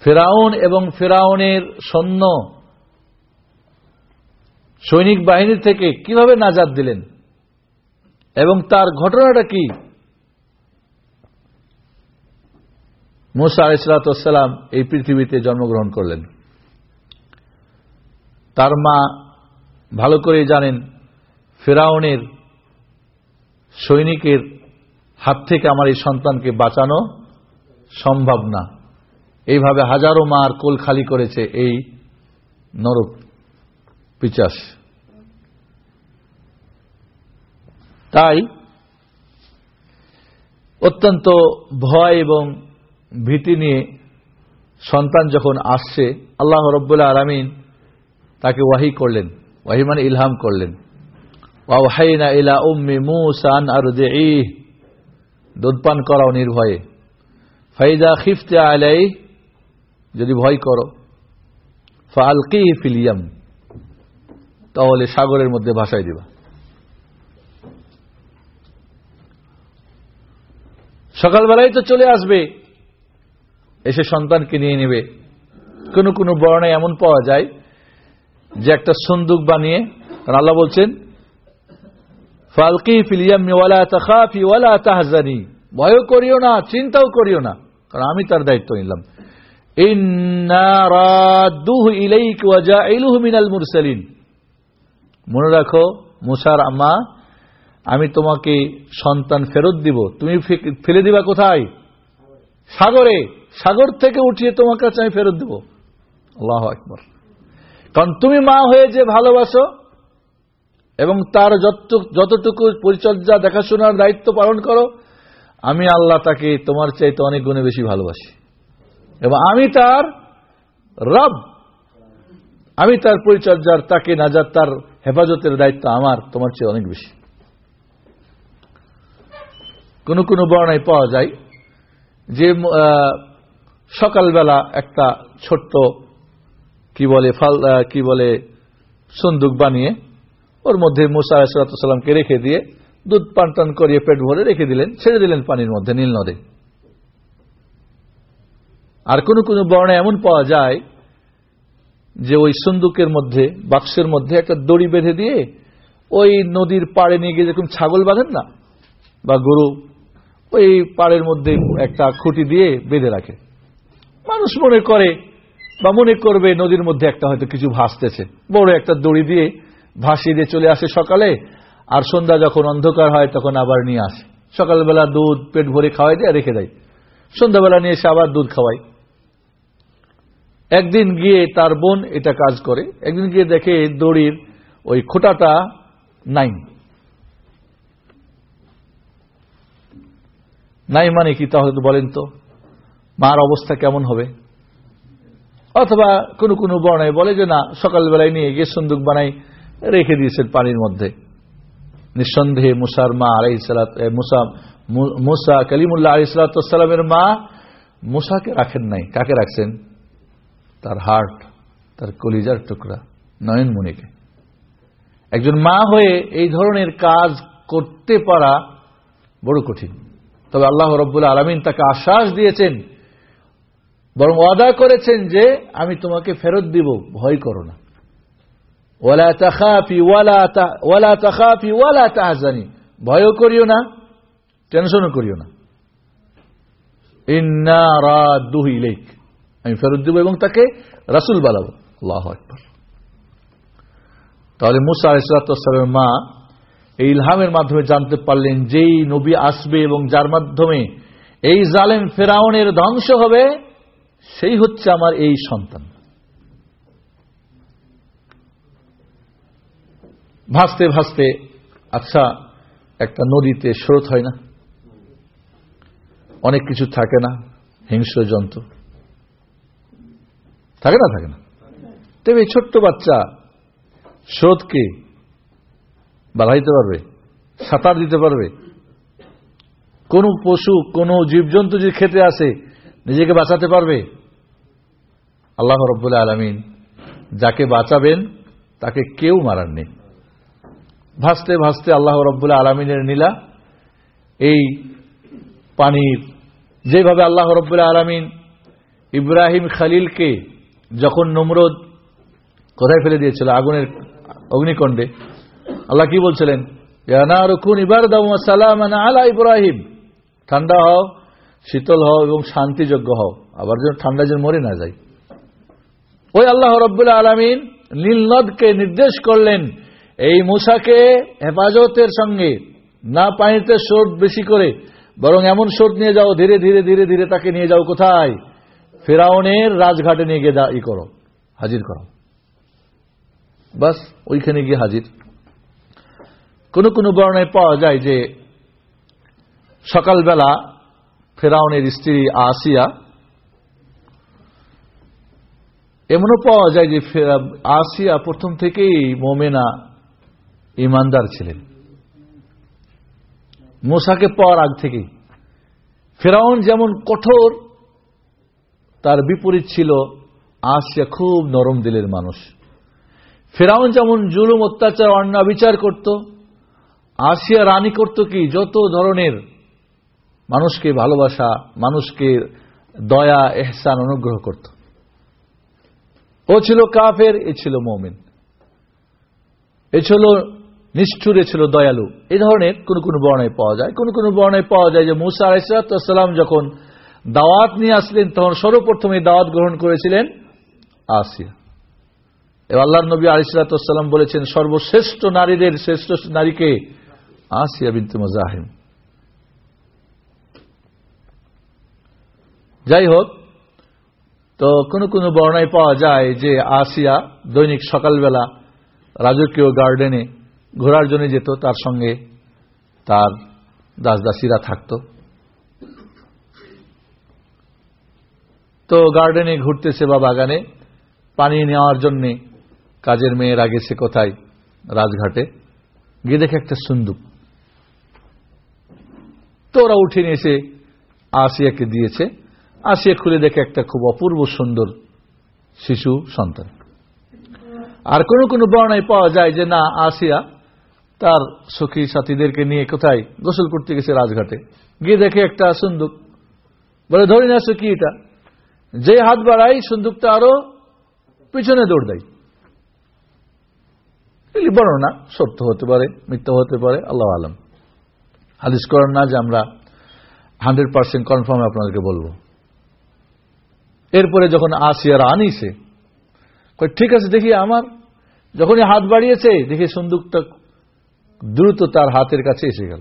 ফেরাউন এবং ফেরাউনের সৈন্য সৈনিক বাহিনী থেকে কীভাবে নাজাদ দিলেন এবং তার ঘটনাটা কি? মুসা আলাইসালাম এই পৃথিবীতে জন্মগ্রহণ করলেন। তার মা ভালো করে জানেন, ফেরাউনের সৈনিকের হাত থেকে আমার এই সন্তানকে বাঁচানো সম্ভব না। এইভাবে হাজারো মার কোল খালি করেছে এই নরক পিচাস। তাই অত্যন্ত ভয় এবং ভীতি নিয়ে সন্তান যখন আসছে, আল্লাহ রব্বুল্লা আলমিন তাকে ওয়াহি করলেন। ওয়াহি মানে ইলহাম করলেন। ওয়াহাইনা ইলা উম্মি মুসান আর দে দুধ পান করাও নির্ভয়ে। ফাইদা খিফতে আলাই যদি ভয় করো ফালকি ফিলিয়াম তাহলে সাগরের মধ্যে ভাসাই দিবা। সকালবেলায় তো চলে আসবে। এসে সন্তানকে নিয়ে নেবে। কোন কোন বর্ণায় এমন পাওয়া যায় যে একটা সন্দুক বানিয়ে আল্লাহ বলছেন, ফালকি ফিলিয়াম ভয়ও করিও না, চিন্তাও করিও না, কারণ আমি তার দায়িত্ব নিলাম। মনে রাখো, মুসার আম্মা, আমি তোমাকে সন্তান ফেরত দিব। তুমি ফেলে দিবা কোথায়? সাগরে। সাগর থেকে উঠিয়ে তোমার কাছে আমি ফেরত দেব। আল্লাহ আকবর। কারণ তুমি মা হয়ে যে ভালোবাসো, এবং তার যতটুকু পরিচর্যা, দেখাশোনার দায়িত্ব পালন করো, আমি আল্লাহ তাকে তোমার চাইতে অনেক গুণে বেশি ভালোবাসি। এবং আমি তার রব। আমি তার পরিচর্যার, তাকে নাজার তার হেফাজতের দায়িত্ব আমার, তোমার চেয়ে অনেক বেশি। কোন কোন বর্ণায় পাওয়া যায় যে সকালবেলা একটা ছোট্ট, কি বলে, ফাল কি বলে, সন্দুক বানিয়ে ওর মধ্যে মুসা আলাহিসাল্লামকে রেখে দিয়ে দুধ পান টান করিয়ে পেট ভরে রেখে দিলেন, ছেড়ে দিলেন পানির মধ্যে, নীল নদে। আর কোন কোন বর্ণে এমন পাওয়া যায় যে ওই সন্দুকের মধ্যে, বাক্সের মধ্যে একটা দড়ি বেঁধে দিয়ে ওই নদীর পাড়ে নিয়ে গিয়ে যেরকম ছাগল বাঁধেন না, বা গরু, ওই পাড়ের মধ্যে একটা খুঁটি দিয়ে বেঁধে রাখে। মানুষ মনে করে বা মনে করবে নদীর মধ্যে একটা হয়তো কিছু ভাসতেছে। বড় একটা দড়ি দিয়ে ভাসিয়ে দিয়ে চলে আসে সকালে, আর সন্ধ্যা যখন অন্ধকার হয় তখন আবার নিয়ে আসে। সকালবেলা দুধ পেট ভরে খাওয়াই দেয়, রেখে দেয়। সন্ধ্যাবেলা নিয়ে এসে আবার দুধ খাওয়াই। একদিন গিয়ে তার বোন এটা কাজ করে। একদিন গিয়ে দেখে দড়ির ওই খোটাটা নাই। নাই মানে কি তাহলে বলেন তো? মার অবস্থা কেমন হবে? অথবা কোনো কোনো বর্ণায় বলে যে, না, সকালবেলায় নিয়ে গিয়ে সন্দুক বানাই, রেখে দিয়েছেন পানির মধ্যে। নিঃসন্দেহে মুসার মা আলাই মুসা মুসা কালিমুল্লাহ আলি সালাতামের মা মুসাকে রাখেন নাই। কাকে রাখছেন? তার হার্ট, তার কলিজার টুকরা, নয়নমণিকে। একজন মা হয়ে এই ধরনের কাজ করতে পারা বড় কঠিন। তবে আল্লাহ রব্বুল আলমিন তাকে আশ্বাস দিয়েছেন বরং ওয়াদা করেছেন যে আমি তোমাকে ফেরত দিব, ভয় করো না। ওয়ালা তাখাফি ওয়ালা তাখাফি, ওয়ালা তাহজানি। ভয়ও করিও না, টেনশনও করিও না। আমি ফেরত দিব এবং তাকে রাসূল বানাবো। তাহলে মুসা মা এই ইলহামের মাধ্যমে জানতে পারলেন যেই নবী আসবে এবং যার মাধ্যমে এই জালেম ফেরাউনের ধ্বংস হবে সেই হচ্ছে আমার এই সন্তান। ভাসতে ভাসতে আচ্ছা একটা নদীতে স্রোত হয় না? অনেক কিছু থাকে না, হিংস্র জন্তু। থাকে না থাকে না? তবে ছোট্ট বাচ্চা স্রোতকে বাড়াইতে পারবে, সাঁতার দিতে পারবে। কোন পশু, কোন জীবজন্তু যদি খেতে আসে, নিজেকে বাঁচাতে পারবে। আল্লাহ রব্বুল্লাহ আলমিন যাকে বাঁচাবেন, তাকে কেউ মারার নেই। ভাসতে ভাসতে আল্লাহ রব্বুল্লাহ আলমিনের নীলা, এই পানির, যেভাবে আল্লাহ রব্বুল্লাহ আলমিন ইব্রাহিম খালিলকে যখন নমরদ কোথায় ফেলে দিয়েছিল, আগুনের অগ্নিকণ্ডে আল্লাহ কি বলছিলেন? আলা ইব্রাহিম। ঠান্ডা হও, শীতল হও এবং শান্তিযোগ্য হও। আবার যেন ঠান্ডা যেন মরে না যায়। ওই আল্লাহ রব্বুল্লাহ আলমিন নীলনদকে নির্দেশ করলেন, এই মুসাকে হেফাজতের সঙ্গে না পানিতে স্রোত বেশি করে, বরং এমন স্রোত নিয়ে যাও, ধীরে ধীরে ধীরে ধীরে তাকে নিয়ে যাও কোথায়? ফেরাউনের রাজঘাটে নিয়ে গিয়ে ই করো, হাজির করো। বাস, ওইখানে গিয়ে হাজির। কোন কোন বর্ণায় পাওয়া যায় যে সকালবেলা ফেরাউনের স্ত্রী আসিয়া এমনও পাওয়া যায় যে আসিয়া প্রথম থেকেই মোমেনা ইমানদার ছিলেন। মোসাকে পাওয়ার আগ থেকেই। ফেরাউন যেমন কঠোর, তার বিপরীত ছিল আসিয়া খুব নরম দিলের মানুষ। ফেরাউন যেমন জুলুম, অত্যাচার, অন্যায় বিচার করত, আসিয়া রানী করত কি? যত ধরনের মানুষকে ভালোবাসা, মানুষকে দয়া, এহসান, অনুগ্রহ করত। ও ছিল কাফের, এ ছিল মমিন। এ ছিল নিষ্ঠুর, এ ছিল দয়ালু। এ ধরনের কোন কোন বর্ণায় পাওয়া যায়। কোন কোন বর্ণায় পাওয়া যায় যে মুসা আলাইসালাম যখন দাওয়াত নিয়ে আসলেন, তখন সর্বপ্রথমে দাওয়াত গ্রহণ করেছিলেন আসিয়া। এবার আল্লাহ নবী আলিসাল্লাম বলেছেন, সর্বশ্রেষ্ঠ নারীদের, শ্রেষ্ঠ নারীকে আসিয়া বিন্তু মজাহিম। যাই হোক তো কোনো কোনো বর্ণায় পাওয়া যায় যে আসিয়া দৈনিক সকালবেলা রাজকীয় গার্ডেনে ঘোরার জন্য যেত, তার সঙ্গে তার দাসদাসীরা থাকত। তো গার্ডেনে ঘুরতেছে বা বাগানে, পানি নেওয়ার জন্য কাজের মেয়েরা গেছে কোথায়? রাজঘাটে। গিয়ে দেখে একটা সুন্দুক তো ওরা উঠে নিয়ে এসে আসিয়াকে দিয়েছে। আসিয়া খুলে দেখে একটা খুব অপূর্ব সুন্দর শিশু সন্তান। আর কোনো কোনো বর্ণায় পাওয়া যায় যে না, আসিয়া তার সখী সাথীদেরকে নিয়ে কোথায় গোসল করতে গেছে রাজঘাটে। গিয়ে দেখে একটা সুন্দুক। বলে, ধরে নিয়ে আসো কি এটা? যে হাত বাড়াই, সুন্দুকটা আরও পিছনে দৌড় দেয়। বর্ণনা, সত্য হতে পারে, মিথ্যা হতে পারে, আল্লাহ আলম। হাদিস করেন না যে আমরা হান্ড্রেড পার্সেন্ট কনফার্ম আপনাদেরকে বলব। এরপরে যখন আসিয়ার আনিছে ঠিক আছে, দেখি আমার। যখনই হাত বাড়িয়েছে, দেখি সন্দুকটা দ্রুত তার হাতের কাছে এসে গেল।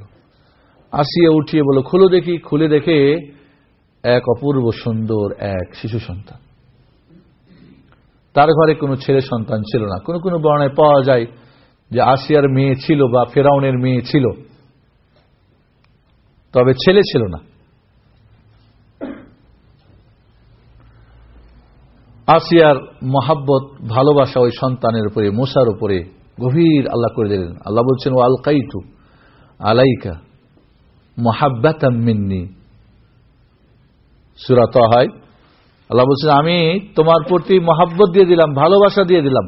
আসিয়া উঠিয়ে বলো খুলো দেখি। খুলে দেখে এক অপূর্ব সুন্দর এক শিশু সন্তান। তার ঘরে কোনো ছেলে সন্তান ছিল না। কোনো কোনো বর্ণায় পাওয়া যায় যে আসিয়ার মেয়ে ছিল বা ফেরাউনের মেয়ে ছিল। তবে ছেলে ছিল না। আসিয়ার মহাব্বত, ভালোবাসা ওই সন্তানের উপরে, মুসার উপরে গভীর আল্লাহ করে দিলেন। আল্লাহ বলছেন ও আল কাইটু আলাইকা মহাব্বাতাম মিন্নি। সুরাত হয় আল্লাহ বলছেন, আমি তোমার প্রতি মহাব্বত দিয়ে দিলাম, ভালোবাসা দিয়ে দিলাম।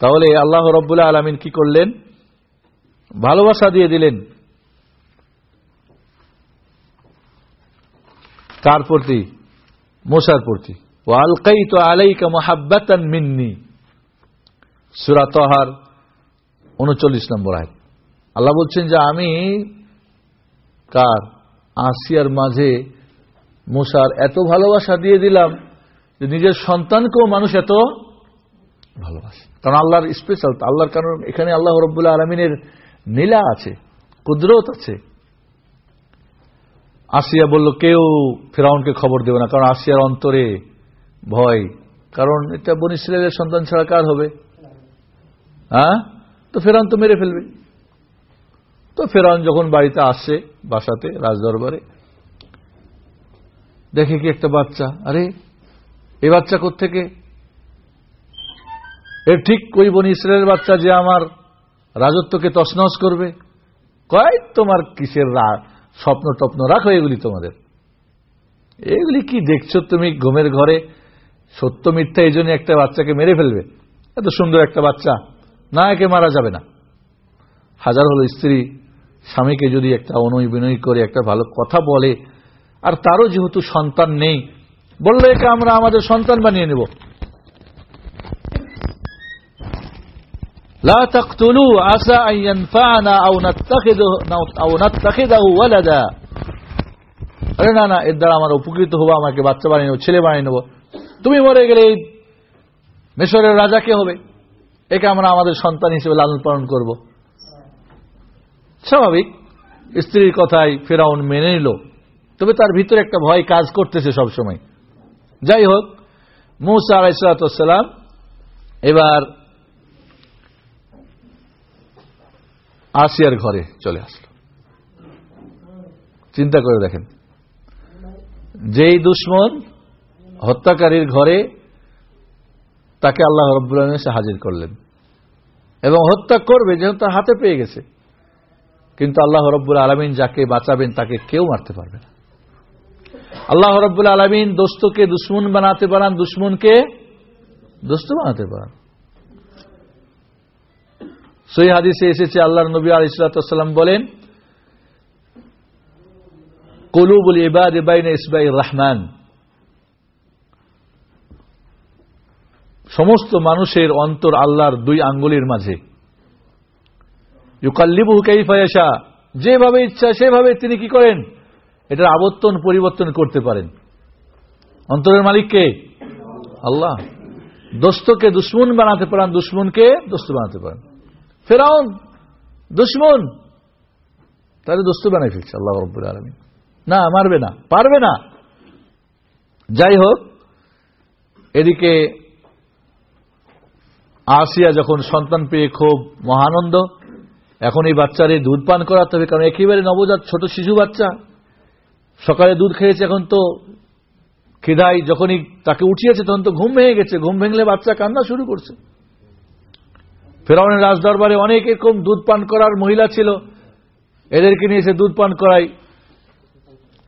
তাহলে আল্লাহ রব্বুল্লাহ আলমিন কি করলেন? ভালোবাসা দিয়ে দিলেন। কার প্রতি মোসার প্রতি ও আলকাই তো আলাইকা মহাব্বাতান মিন্নি। সুরাতহার উনচল্লিশ নম্বর আয় আল্লাহ বলছেন যে আমি কার? আসিয়ার মাঝে মুসার এত ভালোবাসা দিয়ে দিলাম যে নিজের সন্তানকেও মানুষ এত ভালোবাসে। কারণ আল্লাহর স্পেশাল আল্লাহর কারণ, এখানে আল্লাহ রব্বুল্লাহ আলমিনের নীলা আছে, কুদরত আছে। আসিয়া বলল, কেউ ফেরাউনকে খবর দেবে না, কারণ আসিয়ার অন্তরে ভয়। কারণ এটা বনি সন্তান ছাড়া কার হবে? হ্যাঁ? তো ফেরাউন তো মেরে ফেলবে। তো ফেরাউন যখন বাড়িতে আসছে বাসাতে, রাজদরবারে, দেখে কি একটা বাচ্চা? আরে এই বাচ্চা থেকে এর ঠিক ওই বনি ইসরায়েলের বাচ্চা যে আমার রাজত্বকে তসনস করবে। কয় তোমার কিসের স্বপ্ন টপ্ন রাখো, এগুলি তোমাদের। এগুলি কি দেখছ তুমি ঘুমের ঘরে? সত্য মিথ্যা এই জন্য একটা বাচ্চাকে মেরে ফেলবে। এত সুন্দর একটা বাচ্চা, না একে মারা যাবে না। হাজার হলো স্ত্রী, স্বামীকে যদি একটা অনুয় বিনয় করে, একটা ভালো কথা বলে, আর তারও যেহেতু সন্তান নেই, বলল একে আমরা আমাদের সন্তান বানিয়ে নেব। লা تقتلوا আসা আন ينفعنا আও نتخذه আও نتخذه ولدا. আরে না না, এর দ্বারা আমার উপকৃত হব, আমাকে বাচ্চা বানিয়ে নেব, ছেলে বানিয়ে নেব। তুমি মরে গেলে এই মেশরের রাজা কে হবে? একে আমরা আমাদের সন্তান হিসেবে লালন পালন করব। স্বাভাবিক। স্ত্রীর কথাই ফেরাউন মেনে নিল। তবে তার ভিতরে একটা ভয় কাজ করতেছে সবসময়। যাই হোক, মৌসা আলাইসালাম এবার আসিয়ার ঘরে চলে আসলো। চিন্তা করে দেখেন। যেই দুশ্মন হত্যাকারীর ঘরে তাকে আল্লাহ রব্বুল এসে হাজির করলেন এবং হত্যা করবে যেহেতু তার হাতে পেয়ে গেছে। কিন্তু আল্লাহ রব্বুল আলমিন যাকে বাঁচাবেন তাকে কেউ মারতে পারবে না। আল্লাহ রব্বুল আলমিন দোস্তকে দুশ্মন বানাতে পারান, দুশ্মনকে দোস্ত বানাতে পারান। সই হাদিসে এসেছে আল্লাহ নবী আল ইসলাতাম বলেন, কলুবুল ইবাদ ইবাইন ইসবাই রহমান। সমস্ত মানুষের অন্তর আল্লাহর দুই আঙ্গুলির মাঝে। ইউকাল্লিবু কাইফায়াশা যেভাবে ইচ্ছা, সেভাবে তিনি কি করেন? এটার আবর্তন পরিবর্তন করতে পারেন। অন্তরের মালিককে আল্লাহ। দোস্তকে দুশ্মন বানাতে পারেন, দুশ্মনকে দোস্ত বানাতে পারেন। ফেরাউন, দুশ্মন। তাহলে দোস্ত বানাই ফেলছে, আল্লাহ রব্বুল আলমী না, মারবে না, পারবে না। যাই হোক, এদিকে আসিয়া যখন সন্তান পেয়ে খুব মহানন্দ, এখন এই বাচ্চারে দুধ পান করাতে হবে, কারণ একেবারে নবজাত ছোট শিশু বাচ্চা। সকালে দুধ খেয়েছে এখন তো খিদাই, যখনই তাকে উঠিয়েছে তখন তো ঘুম ভেঙে গেছে, ঘুম ভেঙলে বাচ্চা কান্না শুরু করছে। ফেরাউনের রাজদরবারে অনেক এরকম দুধ পান করার মহিলা ছিল। এদেরকে নিয়ে এসে দুধ পান করাই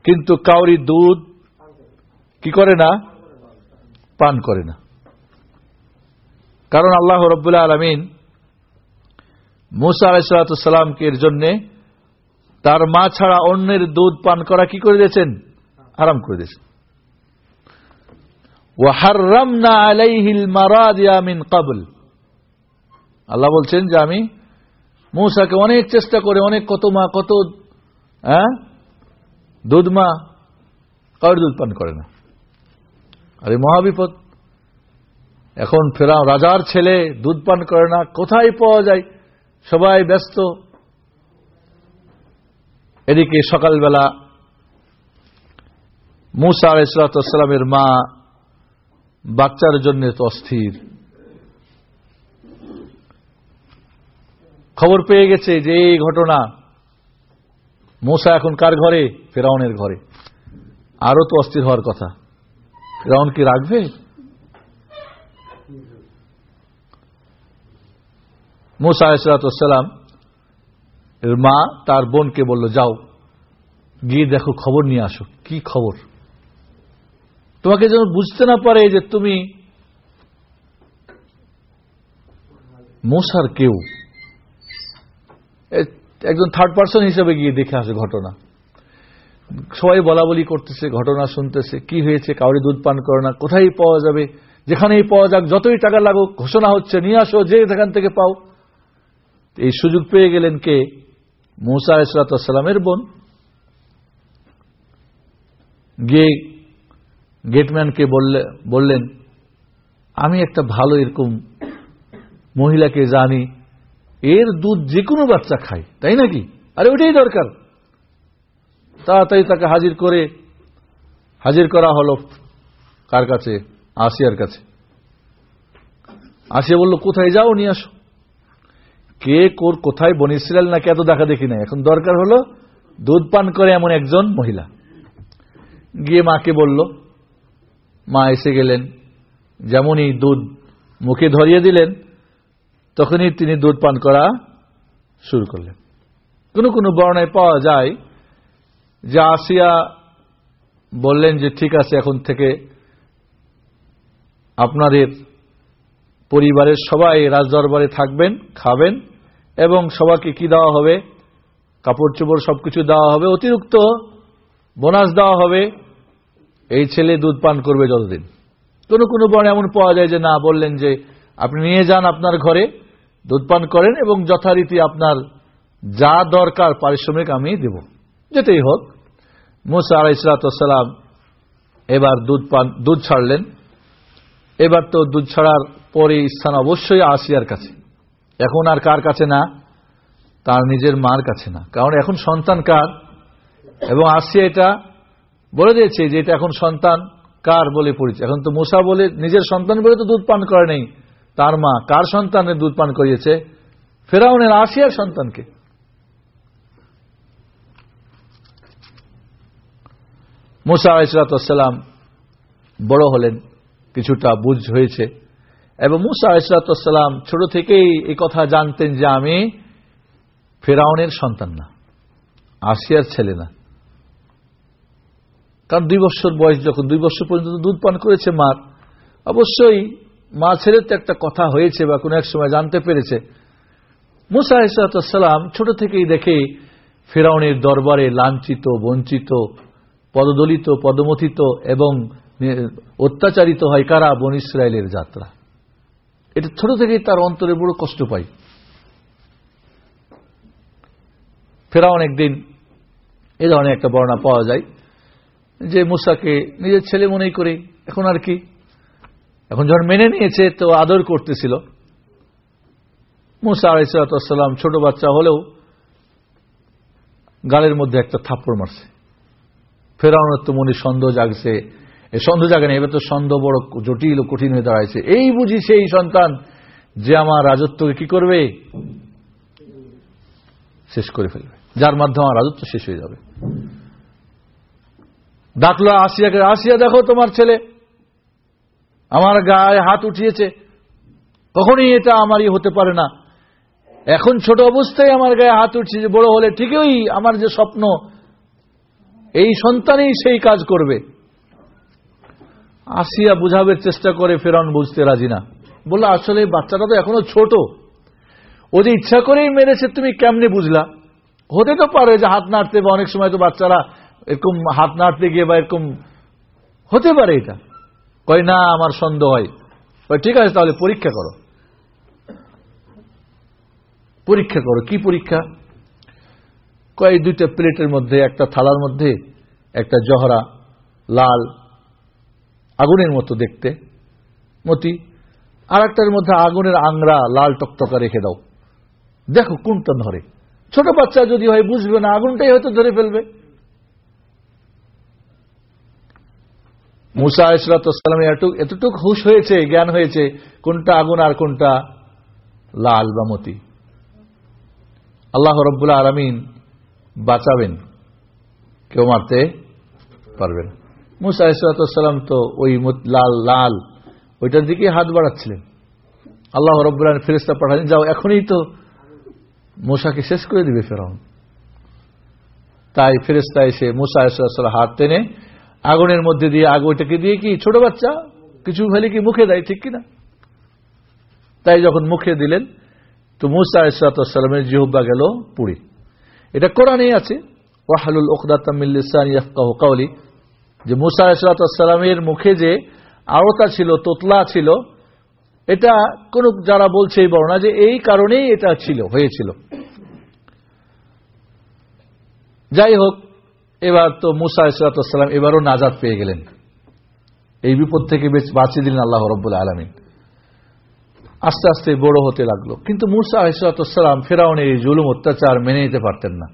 কিন্তু কাউরি দুধ কি করে না? পান করে না। কারণ আল্লাহ রব্বুল্লাহ আলমিন মুসা আলাইসালামকে এর জন্যে তার মা ছাড়া অন্যের দুধ পান করা কি করে দিয়েছেন? আরাম করে দিয়েছেন। ওয়াহার্রামনা আলাইহিল মারাদিয়া মিন কাবল আল্লাহ বলছেন যে আমি মৌসাকে অনেক চেষ্টা করে, অনেক কত মা কত হ্যাঁ? দুধ মা কার দুধ পান করে না। আরে মহাবিপদ। এখন ফেরা রাজার ছেলে দুধ পান করে না, কোথায় পাওয়া যায়? সবাই ব্যস্ত। এদিকে সকালবেলা মুসা আলাইসালামের মা বাচ্চার জন্য তো অস্থির। খবর পেয়ে গেছে যে এই ঘটনা। মোসা এখন কার ঘরে? ফেরাউনের ঘরে। আরও তো অস্থির হওয়ার কথা। ফেরাউন কি রাখবে? মুসা আলাইসালাম এর মা তার বোনকে বলল, যাও, গিয়ে দেখো, খবর নিয়ে আসো। কি খবর? তোমাকে যেন বুঝতে না পারে যে তুমি মোসার কেউ। একজন থার্ড পার্সন হিসেবে গিয়ে দেখে আসে ঘটনা। সবাই বলা বলি করতেছে, ঘটনা শুনতেছে, কি হয়েছে, কাউরি দুধ পান করে না, কোথায় পাওয়া যাবে? যেখানেই পাওয়া যাক, যতই টাকা লাগুক, ঘোষণা হচ্ছে, নিয়ে আসো, যে যেখান থেকে পাও। এই সুযোগ পেয়ে গেলেন কে? মুসা ইসলাতামের বোন। গিয়ে গেটম্যানকে বললে, বললেন, আমি একটা ভালো এরকম মহিলাকে জানি এর দুধ যে কোনো বাচ্চা খায়, তাই নাকি? আরে ওটাই দরকার। তাড়াতাড়ি তাকে হাজির করে, হাজির করা হলো কার কাছে? আসিয়ার কাছে। আসিয়া বলল, কোথায় যাও, নিয়ে আসো। কে, কোর, কোথায়, বন ইসরায়েল নাকি এত দেখা দেখি না এখন দরকার হলো দুধ পান করে এমন একজন মহিলা। গিয়ে মাকে বলল, মা এসে গেলেন, যেমনই দুধ মুখে ধরিয়ে দিলেন তখনই তিনি দুধ পান করা শুরু করলেন। কোনো কোনো বর্ণায় পাওয়া যায় যে আসিয়া বললেন যে, ঠিক আছে, এখন থেকে আপনাদের পরিবারের সবাই রাজদরবারে থাকবেন, খাবেন এবং সবাইকে কি দেওয়া হবে? কাপড় চোপড় সবকিছু দেওয়া হবে, অতিরিক্ত বোনাস দেওয়া হবে। এই ছেলে দুধ পান করবে যতদিন। কোনো কোনো বর্ণ এমন পাওয়া যায় যে, না, বললেন যে, আপনি নিয়ে যান আপনার ঘরে দুধ পান করেন এবং যথারীতি আপনার যা দরকার পারিশ্রমিক আমি দেব। যেতেই হোক, মুসা আলাইসালাম এবার দুধ পান দুধ ছাড়লেন। এবার তো দুধ ছাড়ার পরে স্থান অবশ্যই আসিয়ার কাছে। এখন আর কার কাছে না? তার নিজের মার কাছে না। কারণ এখন সন্তান কার? এবং আসিয়া এটা বলে দিয়েছে যে এটা এখন সন্তান কার বলে পরিচয় এখন তো মুসা বলে নিজের সন্তান বলে তো দুধ পান করে নেই। তার মা কার সন্তানের দুধ পান করিয়েছে? ফেরাউনের আসিয়ার সন্তানকে। মুসা আলাইসালাম বড় হলেন, কিছুটা বুঝ হয়েছে। এবং মুসা আলাইসালাম ছোট থেকেই এই কথা জানতেন যে আমি ফেরাউনের সন্তান না আসিয়ার ছেলে না। কারণ দুই বছর বয়স, যখন দুই বছর পর্যন্ত দুধ পান করেছে মার, অবশ্যই মা ছেলের তো একটা কথা হয়েছে বা কোনো এক সময় জানতে পেরেছে। মুসা ইসলাতাম ছোট থেকেই দেখে ফেরাউনের দরবারে লাঞ্ছিত, বঞ্চিত, পদদলিত, পদমথিত এবং অত্যাচারিত হয় কারা? বন ইসরায়েলের যাত্রা। এটা ছোট থেকেই তার অন্তরে বড় কষ্ট পাই। ফেরাউন একদিন এ ধরনের একটা বর্ণনা পাওয়া যায় যে মুসাকে নিজের ছেলে মনেই করে, এখন আর কি? এখন যখন মেনে নিয়েছে, তো আদর করতেছিল। মুসা আলাইসালাম ছোট বাচ্চা হলেও গালের মধ্যে একটা থাপ্পড় মারছে। ফেরাউনের তো মনে সন্দেহ জাগছে। এই সন্দেহ জাগে না, এবার তো সন্দেহ বড় জটিল ও কঠিন হয়ে দাঁড়াইছে। এই বুঝি সেই সন্তান যে আমার রাজত্বকে কি করবে? শেষ করে ফেলবে। যার মাধ্যমে আমার রাজত্ব শেষ হয়ে যাবে। ডাকলো আসিয়াকে আসিয়া দেখো তোমার ছেলে। আমার গায়ে হাত উঠিয়েছে। কখনই এটা আমারই হতে পারে না। এখন ছোট অবস্থায় আমার গায়ে হাত উঠছে যে বড় হলে ঠিকই আমার যে স্বপ্ন, এই সন্তানই সেই কাজ করবে। আসিয়া বুঝাবের চেষ্টা করে ফেরন বুঝতে রাজি না। বলল, আসলে বাচ্চাটা তো এখনও ছোট। ও যে ইচ্ছা করেই মেরেছে, তুমি কেমনে বুঝলা? হতে তো পারে যে হাত নাড়তে বা অনেক সময় তো বাচ্চারা এরকম হাত নাড়তে গিয়ে বা এরকম, হতে পারে এটা। কয়, না, আমার সন্দেহ হয়। ঠিক আছে, তাহলে পরীক্ষা করো। পরীক্ষা করো, কি পরীক্ষা? কয় দুইটা প্লেটের মধ্যে, একটা থালার মধ্যে, একটা জহরা লাল আগুনের মতো দেখতে। মতি আর একটার মধ্যে আগুনের আংরা লাল টকটকা রেখে দাও। দেখো কোনটা ধরে। ছোট বাচ্চা যদি হয়, বুঝবে না, আগুনটাই হয়তো ধরে ফেলবে। মুসা ইসলাতামের এতটুক হুশ হয়েছে, জ্ঞান হয়েছে, কোনটা আগুন আর কোনটা লাল বা মতি। আল্লাহ রব্বুল্লা আলমিন বাঁচাবেন, কেউ মারতে পারবেন মুসা ইসলাতাম তো ওই লাল লাল, ওইটার দিকে হাত বাড়াচ্ছিলেন। আল্লাহ রব্বুল্লাহ ফেরিস্তা পাঠালেন, যাও, এখনই তো মশাকে শেষ করে দিবে ফেরাউন। তাই ফেরেস্তা এসে মুসা ইসলাম হাত টেনে আগুনের মধ্যে দিয়ে আগ, ওইটাকে দিয়ে কি ছোট বাচ্চা? কিছু ফেলে কি মুখে দেয়? ঠিক কিনা? তাই যখন মুখে দিলেন, তো মুসা ইসলাতামের জিহব্বা গেল পুড়ে। এটা কোরআনেই আছে। ওয়াহালুল ওকদাতামিল্লিসান যে মুসা ইসলাতামের মুখে যে আওতা ছিল, তোতলা ছিল, এটা কোন, যারা বলছে এই বর্ণা যে এই কারণেই এটা ছিল, হয়েছিল। যাই হোক এবার তো মুসা ইসলাতাম এবারও নাজাদ পেয়ে গেলেন। এই বিপদ থেকে বেশ বাঁচিয়ে দিলেন আল্লাহ রব্বুল আলমিন। আস্তে আস্তে বড় হতে লাগল। কিন্তু মুসা ইসলাতাম ফেরাউনের এই জুলুম অত্যাচার মেনে নিতে পারতেন না।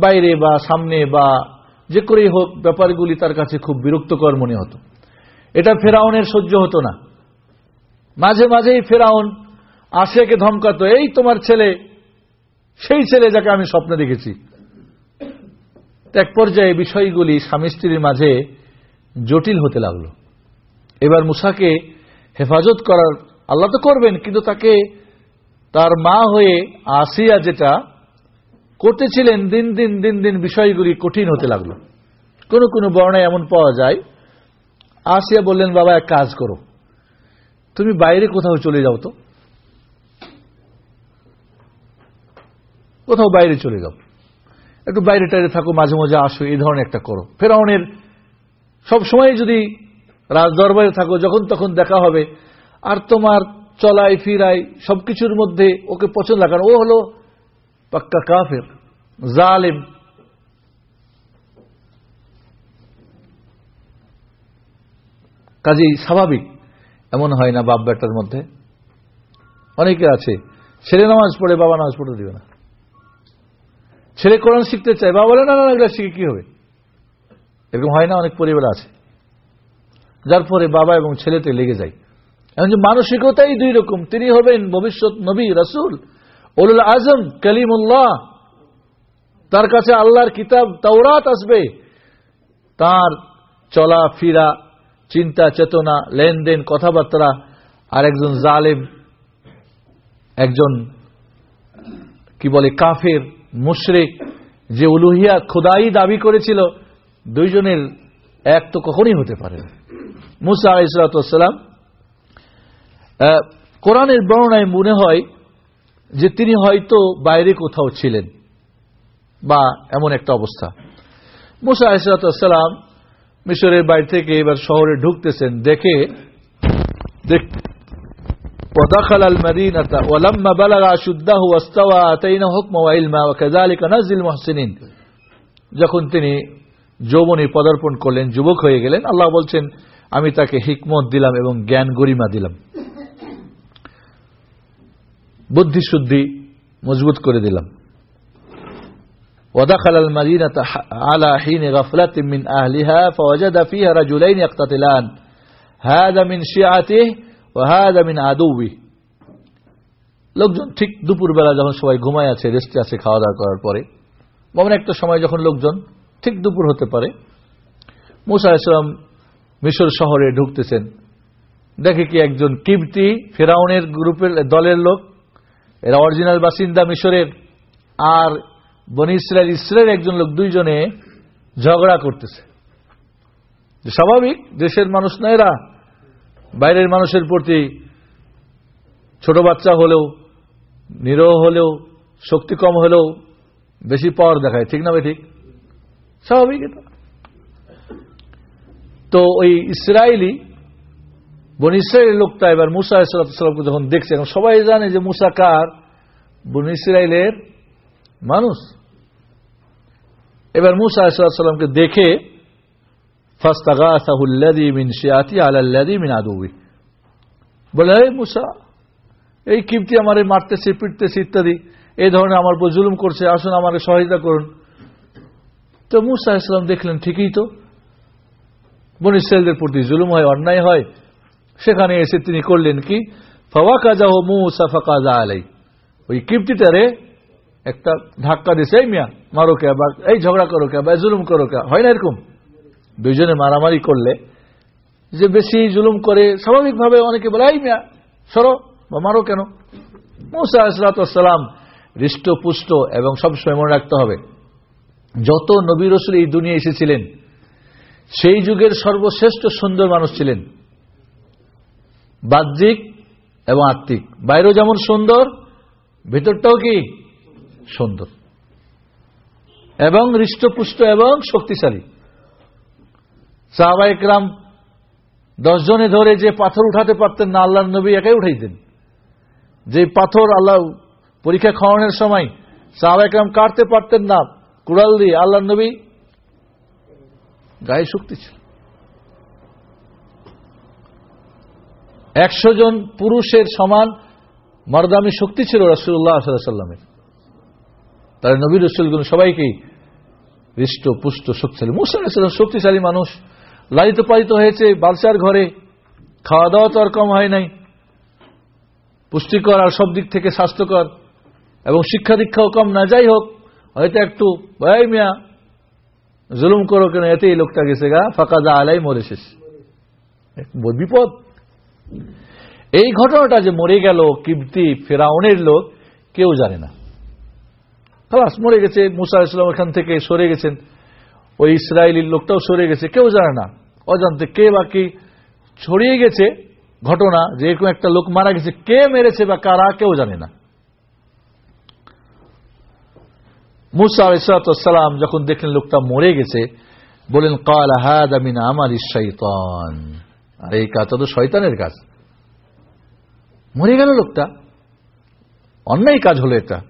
বাইরে বা সামনে বা যে করেই হোক ব্যাপারগুলি তার কাছে খুব বিরক্তকর মনে হতো। এটা ফেরাউনের সহ্য হতো না। মাঝে মাঝেই ফেরাউন আশিয়াকে ধমকাতো, এই তোমার ছেলে, সেই ছেলে যাকে আমি স্বপ্নে দেখেছি। এক পর্যায়ে বিষয়গুলি স্বামী স্ত্রীর মাঝে জটিল হতে লাগল। এবার মুসাকে হেফাজত করার আল্লাহ তো করবেন, কিন্তু তাকে তার মা হয়ে আসিয়া যেটা করতেছিলেন, দিন দিন দিন দিন বিষয়গুলি কঠিন হতে লাগল। কোনো কোনো বর্ণায় এমন পাওয়া যায়, আসিয়া বললেন, বাবা, এক কাজ করো। তুমি বাইরে কোথাও চলে যাও তো। কোথাও বাইরে চলে যাও। একটু বাইরে টাইরে থাকো, মাঝে মাঝে আসো, এই ধরনের একটা করো। ফেরাউনের সব সময় যদি রাজ দরবারে থাকো, যখন তখন দেখা হবে। আর তোমার চলাই ফিরাই সবকিছুর মধ্যে ওকে পছন্দ লাগানো ও হলো পাক্কা কাফের, জালেম। কাজেই স্বাভাবিক, এমন হয় না বাপ বেটার মধ্যে। অনেকে আছে, ছেলে নামাজ পড়ে, বাবা নামাজ পড়তে দিবে না। ছেলে কোরআন শিখতে চায়, বাবা বলে, না না এগুলো শিখে কি হবে? এরকম হয় না, অনেক পরিবার আছে। যার পরে বাবা এবং ছেলেতে লেগে যায়। এখন যে মানসিকতাই দুই রকম। তিনি হবেন ভবিষ্যৎ নবী, রাসুল ওলুল আজম, কালিমুল্লাহ। তার কাছে আল্লাহর কিতাব, তাওরাত আসবে। তার চলা, ফিরা, চিন্তা, চেতনা, লেনদেন, কথাবার্তা আর একজন জালেম, একজন, কি বলে, কাফের মুশরেক যে উলুহিয়া খোদাই দাবি করেছিল, দুইজনের এক তো কখনই হতে পারে মুসা আলাইসালাম কোরআনের বর্ণনায় মনে হয় যে তিনি হয়তো বাইরে কোথাও ছিলেন বা এমন একটা অবস্থা। মুসা আলাইসালাম মিশরের বাইরে থেকে এবার শহরে ঢুকতেছেন দেখে ودخل المدينة ولما بلغ أشده واستوى أتينا حكما وعلما وكذلك نزل المحسنين যখন তিনি যৌবনে পদার্পণ করলেন যুবক হয়ে গেলেন আল্লাহ বলছেন আমি তাকে হিকমত দিলাম এবং জ্ঞান গরিমা দিলাম বুদ্ধি শুদ্ধি মজবুত করে দিলাম ودخل المدينة على حين غفلة من أهلها فوجد فيها رجلين يقتتلان هذا من شيعته আদৌবি। লোকজন ঠিক দুপুরবেলা যখন সবাই ঘুমায় আছে রেস্টে আছে খাওয়া দাওয়া করার পরে মমন একটা সময় যখন লোকজন ঠিক দুপুর হতে পারে, মুসা ইসলাম মিশর শহরে ঢুকতেছেন। দেখে কি একজন কিবতি ফেরাউনের গ্রুপের দলের লোক, এরা অরিজিনাল বাসিন্দা মিশরের, আর বনি ইসরায়েল ইসরায়েল একজন লোক দুইজনে ঝগড়া করতেছে। স্বাভাবিক, দেশের মানুষ না এরা। বাইরের মানুষের প্রতি ছোট বাচ্চা হলেও, নিরহ হলেও, শক্তি কম হলেও বেশি পাওয়ার দেখায়, ঠিক না ভাই ঠিক? স্বাভাবিক এটা। তো ওই ইসরায়েলি, বন ইসরায়েলের লোকটা এবার মুসা ইসলামকে যখন দেখছে, এখন সবাই জানে যে মুসা কার? বন ইসরায়েলের মানুষ। এবার মুসা ইসলামকে দেখে ফাস্তাগাসাহুল্লাদি মিন শিয়াতি আলাল্লাদি মিন আদুবি বলে এই মুসা, এই কিপ্তি আমারে মারতেছে, পিটতেছে ইত্যাদি, এই ধরনের আমার উপর জুলুম করছে, আসুন আমাকে সহায়তা করুন। তো মুসা ইসলাম দেখলেন, ঠিকই তো। বন ইসরায়েলদের প্রতি জুলুম হয়, অন্যায় হয়। সেখানে এসে তিনি করলেন কি? ফাওয়া কাজা হো মুসা ফাকাজা আলাই ওই কিপ্তিটারে একটা ধাক্কা দিছে, এই মিয়া, মারো কে বা, এই ঝগড়া করো কে বা জুলুম করো কে, হয় না এরকম? দুইজনে মারামারি করলে যে বেশি জুলুম করে, স্বাভাবিকভাবে অনেকে বলে, এই মিয়া, সরো বা মারো কেন? মুসা ইসলাতাম হৃষ্টপুষ্ট এবং সবসময় মনে রাখতে হবে, যত নবী রসুল এই দুনিয়া এসেছিলেন, সেই যুগের সর্বশ্রেষ্ঠ সুন্দর মানুষ ছিলেন। বাহ্যিক এবং আত্মিক। বাইরেও যেমন সুন্দর, ভেতরটাও কি? সুন্দর। এবং হৃষ্টপুষ্ট এবং শক্তিশালী। সাহাবা একরাম দশ জনে ধরে যে পাথর উঠাতে পারতেন না আল্লাহ নবী একাই উঠাইতেন যে পাথর আল্লাহ পরীক্ষা খাওয়ানোর সময় সাহাবা একরাম কাটতে পারতেন না, কুড়াল দিয়ে আল্লাহ নবী গায়ে শক্তি ছিল। একশো জন পুরুষের সমান মর্দামি শক্তি ছিল রসুল্লাহ সাল্লামের। তার নবী রসুলগুলো সবাইকেই হৃষ্ট, পুষ্ট, শক্তিশালী। মুসা শক্তিশালী মানুষ। লালিত পালিত হয়েছে বালসার ঘরে। খাওয়া দাওয়া তো আর কম হয় নাই। পুষ্টিকর আর সব দিক থেকে স্বাস্থ্যকর। এবং শিক্ষা দীক্ষাও কম না, যাই হোক, হয়তো একটু ভাই মিয়া জুলুম করো কেন, এতেই লোকটা গেছে গা ফাঁকা যা আলাই মরে শেষ। বিপদ। এই ঘটনাটা যে মরে গেল কিপ্তি ফেরাউনের লোক কেউ জানে না। খালাস, মরে গেছে, মুসা ইসলাম এখান থেকে সরে গেছেন। ওই ইসরায়েলির লোকটাও সরে গেছে, কেউ জানে না। অজান্তে কে বা কি ছড়িয়ে গেছে ঘটনা, যে এরকম একটা লোক মারা গেছে, কে মেরেছে বা কারা, কেউ জানে না। মুসা ইসলাতাম যখন দেখলেন লোকটা মরে গেছে বলেন কাল হাদ আমিন আমার শৈতান আর, এই কাজটা তো শয়তানের কাজ। মরে গেল লোকটা। অন্যায় কাজ হলো এটা।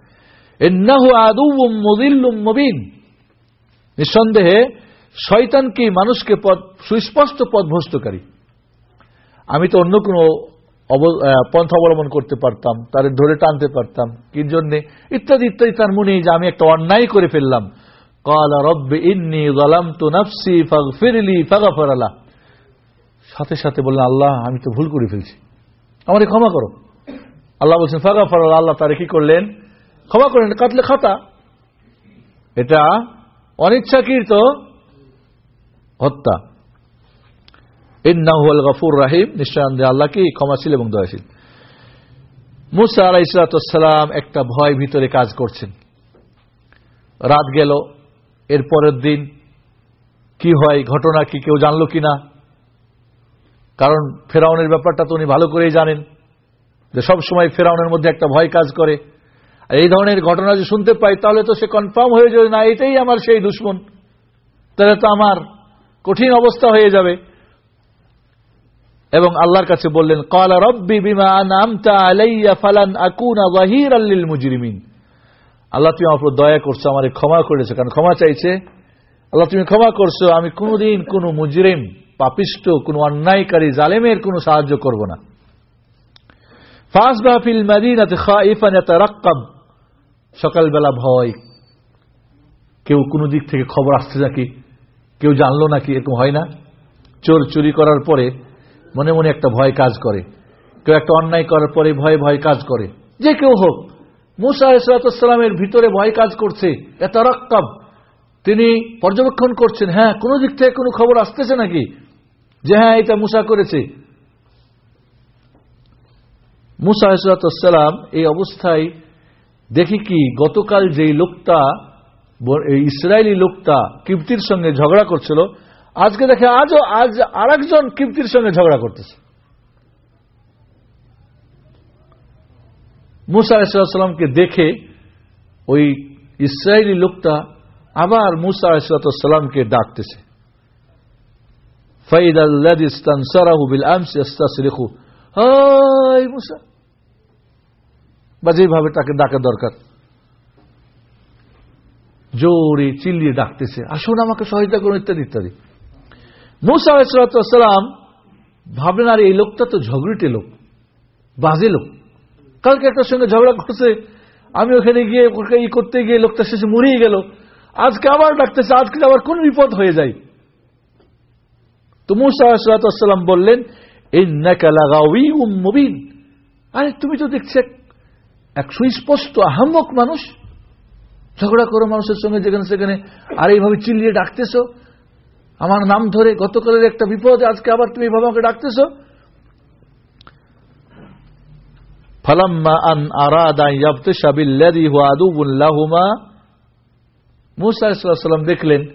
এন্নাহু আদু মদিল্লুম মবিন। নিঃসন্দেহে, শয়তান কি মানুষকে পথ, সুস্পষ্ট পথভ্রষ্টকারী? আমি তো অন্য কোনো পন্থা অবলম্বন করতে পারতাম, তার ধরে টানতে পারতাম, কি জন্যে? ইত্যাদি ইত্যাদি, তার মনে যে আমি একটা অন্যায় করে ফেললাম। কালা রব্বে ইন্নি গলাম তো নাফসি ফিরলি ফাগাফারালা। সাথে সাথে বললেন, আল্লাহ, আমি তো ভুল করে ফেলছি। আমারে ক্ষমা করো। আল্লাহ বলছেন ফাগা ফরাল আল্লাহ তারে কি করলেন? ক্ষমা করলেন কাতলে খাতা। এটা অনিচ্ছাকৃত হত্যা। ইন্নাহুল গফুর রাহিম। নিশ্চয় আল্লাহ কি ক্ষমাশীল এবং দয়াশীল। মুসা আলাহ ইসলাতাম একটা ভয় ভিতরে কাজ করছেন। রাত গেল এর পরের দিন কি হয়, ঘটনা কি, কেউ জানলো কিনা? কারণ ফেরাউনের ব্যাপারটা তো উনি ভালো করেই জানেন যে সব সময় ফেরাউনের মধ্যে একটা ভয় কাজ করে। এই ধরনের ঘটনা যদি শুনতে পাই, তাহলে তো সে কনফার্ম হয়ে যাবে, না, এটাই আমার সেই দুশ্মন। তাহলে তো আমার কঠিন অবস্থা হয়ে যাবে। এবং আল্লাহর কাছে বললেন, কালা রব্বি বিমা নামতা আলাইয়া ফালান আকুনা ওয়াহির আল্লিল মুজরিমিন। আল্লাহ, তুমি আমার দয়া করছ, আমার ক্ষমা করেছ, কারণ ক্ষমা চাইছে। আল্লাহ, তুমি ক্ষমা করছ, আমি কোনোদিন কোনো মুজরিম, পাপিষ্ট, কোন অন্যায়কারী, জালেমের কোনো সাহায্য করব না। ফাসবা ফিল মাদিনাতে খাইফান রাক্কাব সকালবেলা ভয়। কেউ কোনো দিক থেকে খবর আসছে নাকি? কেউ জানলো নাকি? এরকম হয় না? চোর চুরি করার পরে মনে মনে একটা ভয় কাজ করে। কেউ একটা অন্যায় করার পরে ভয় ভয় কাজ করে। যে কেউ হোক, মুসা ইসলাতামের ভিতরে ভয় কাজ করছে, এত রক্কাব তিনি পর্যবেক্ষণ করছেন হ্যাঁ কোনো দিক থেকে কোনো খবর আসতেছে নাকি? যে হ্যাঁ এটা মুসা করেছে। মুসা ইসলাতাম এই অবস্থায় দেখি কি, গতকাল যেই লোকটা ইসরায়েলি লোকটা কিপ্তির সঙ্গে ঝগড়া করছিল, আজকে দেখে আজও, আজ আর একজন কিপ্তির সঙ্গে ঝগড়া করতেছে। মুসা আলাইসাল্লামকে দেখে ওই ইসরায়েলি লোকটা আবার মুসা আলাইসাল্লামকে ডাকতেছে। ফাইদ আল্লাহ ইস্তান সারাহু বিল আমস ইস্তাস লিখু হাই মুসা! বা যেভাবে তাকে ডাকা দরকার। জোরে চিল্লিয়ে ডাকতেছে, আসুন আমাকে সহায়তা করুন, ইত্যাদি ইত্যাদি। মুসা আলাইসালাম ভাবলেন, আর, এই লোকটা তো ঝগড়িটে লোক, বাজে লোক। কালকে একটার সঙ্গে ঝগড়া করছে আমি ওখানে গিয়ে ওকে ই করতে গিয়ে লোকটা শেষে মরেই গেল। আজকে আবার ডাকতেছে, আজকে আবার কোন বিপদ হয়ে যায়? তো মুসাল্লাম বললেন এই নাকালাগাউই মুবিন। আরে, তুমি তো দেখছি এক সুস্পষ্ট আহম্মক মানুষ। ঝগড়া করো মানুষের সঙ্গে যেখানে সেখানে। আর এইভাবে চিল্লিয়ে ডাকতেছ। আমার নাম ধরে গতকালের একটা বিপদ, আজকে আবার তুমি এইভাবে আমাকে ডাকতেছ। মুসা দেখলেন,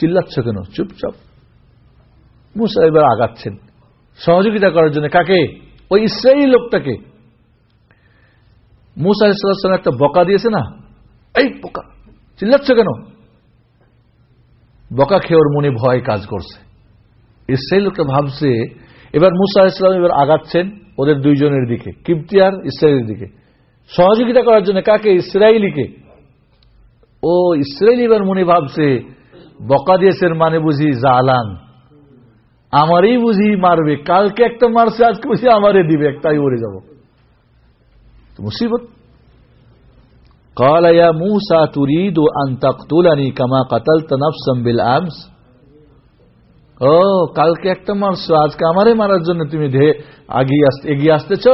চিল্লাচ্ছ কেন? চুপচাপ। মুসা এবার আগাচ্ছেন। সহযোগিতা করার জন্য কাকে? ওই ইসরায়েলি লোকটাকে। মুসা ইসলাম একটা বকা দিয়েছে না? এই বোকা। চিল্লাচ্ছ কেন? বকা খেয়ে ওর মনে ভয় কাজ করছে। ইসরায়েল লোকটা ভাবছে, এবার মুসা ইসলাম এবার আগাচ্ছেন ওদের দুইজনের দিকে কিপ্তিয়ার ইসরায়েলের দিকে। সহযোগিতা করার জন্য কাকে? ইসরায়েলিকে ও ইসরায়েলি এবার মনে ভাবছে, বকা দিয়েছেন মানে বুঝি জালান। আমারই বুঝি মারবে, কালকে একটা মারছে, আজকে বুঝি আমারে দিবে, একটাই ওরে যাব। মুসিবত قال يا موسى تريد أن تقتلني كما قتلت نفسا بالأمس ও কালকে একটা মারছো আজকে আমারে মারার জন্য তুমি আগিয়ে আসতে এগিয়ে আসতেছ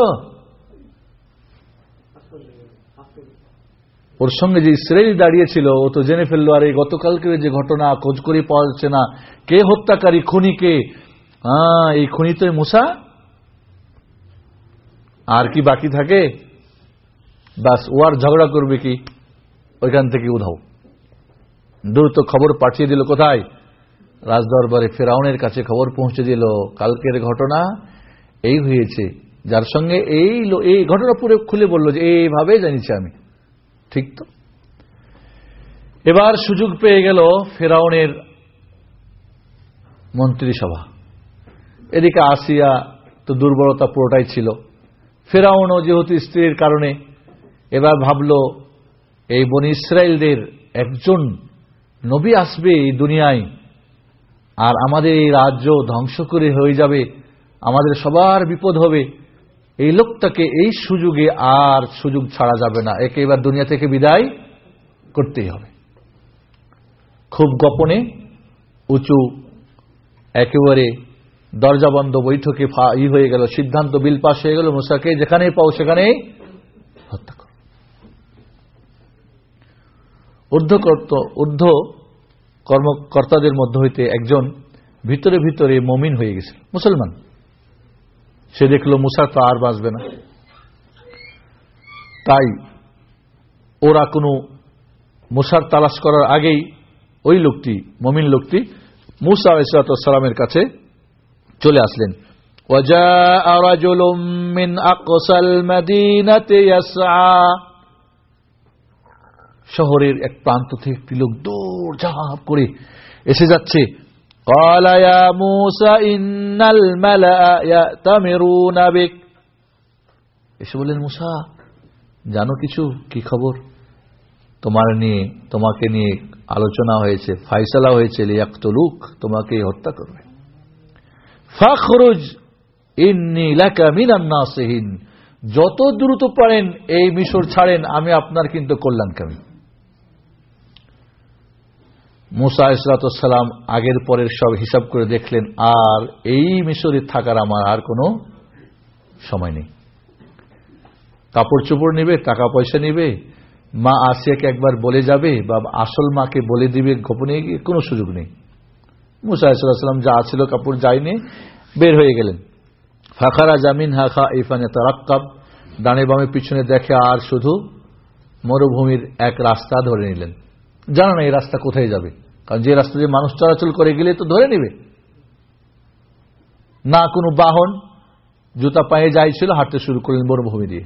ওর সঙ্গে যে ইসরায়েল দাঁড়িয়েছিল ও তো জেনে ফেললো আর এই গতকালকে যে ঘটনা খোঁজ করে পাওয়া যাচ্ছে না কে হত্যাকারী খুনি কে হ্যাঁ এই খুনি তো মুসা আর কি বাকি থাকে বাস ও আর ঝগড়া করবে কি? ওইখান থেকে উধাও। দ্রুত খবর পাঠিয়ে দিল কোথায়? রাজদরবারে ফেরাউনের কাছে খবর পৌঁছে দিল, কালকের ঘটনা এই হয়েছে। যার সঙ্গে এই এই ঘটনা পুরো খুলে বলল যে এইভাবে জানিছি আমি। ঠিক তো? এবার সুযোগ পেয়ে গেল ফেরাউনের মন্ত্রিসভা। এদিকে আসিয়া তো দুর্বলতা পুরোটাই ছিল। ফেরাউনও যেহেতু স্ত্রীর কারণে এবার ভাবল, এই বন ইসরায়েলদের একজন নবী আসবে এই দুনিয়ায়, আর আমাদের এই রাজ্য ধ্বংস করে হয়ে যাবে, আমাদের সবার বিপদ হবে। এই লোকটাকে এই সুযোগে আর সুযোগ ছাড়া যাবে না। একে এবার দুনিয়া থেকে বিদায় করতেই হবে। খুব গোপনে উঁচু, একেবারে দরজা বন্ধ বৈঠকে ই হয়ে গেল, সিদ্ধান্ত বিল পাশ হয়ে গেল, মুসাকে যেখানেই পাও সেখানে হত্যা কর ঊর্ধ্বকর্ত, ঊর্ধ্ব কর্মকর্তাদের মধ্যে হইতে একজন ভিতরে ভিতরে মমিন হয়ে গেছিল মুসলমান। সে দেখল মুসা তো আর বাঁচবে না। তাই ওরা কোনো মুসার তালাশ করার আগেই ওই লোকটি, মমিন লোকটি মুসা ইসলাতামের কাছে চলে আসলেন। শহরের এক প্রান্ত থেকে একটি লোক দৌড় ঝাঁপ করে এসে যাচ্ছে। এসে বললেন, মুসা, জানো কিছু? কি খবর? তোমার নিয়ে, তোমাকে নিয়ে আলোচনা হয়েছে, ফাইসলা হয়েছে, লিয়াক্তলুক, তোমাকে হত্যা করবে। ফাখরুজ যত দ্রুত পারেন, এই মিশর ছাড়েন, আমি আপনার কিন্তু কল্যাণকামী। মুসা ইসলাতাম আগের পরের সব হিসাব করে দেখলেন, আর এই মিশরে থাকার আমার আর কোনো সময় নেই। কাপড় চোপড় নিবে, টাকা পয়সা নিবে, মা আসিয়াকে একবার বলে যাবে, বা আসল মাকে বলে দিবে, গোপনে গিয়ে কোনো সুযোগ নেই। মুসা ইসলাম যা ছিল কাপড় যায়নি, বের হয়ে গেলেন। ফাখারা জামিন হাখা ইফানে তারাক্কাব ডানে বামে পিছনে দেখে আর শুধু মরুভূমির এক রাস্তা ধরে নিলেন। জানো না এই রাস্তা কোথায় যাবে। কারণ যে রাস্তা দিয়ে মানুষ চলাচল করে গেলে তো ধরে নেবে। না কোনো বাহন, জুতা পায়ে যাই ছিল, হাঁটতে শুরু করলেন মরুভূমি দিয়ে।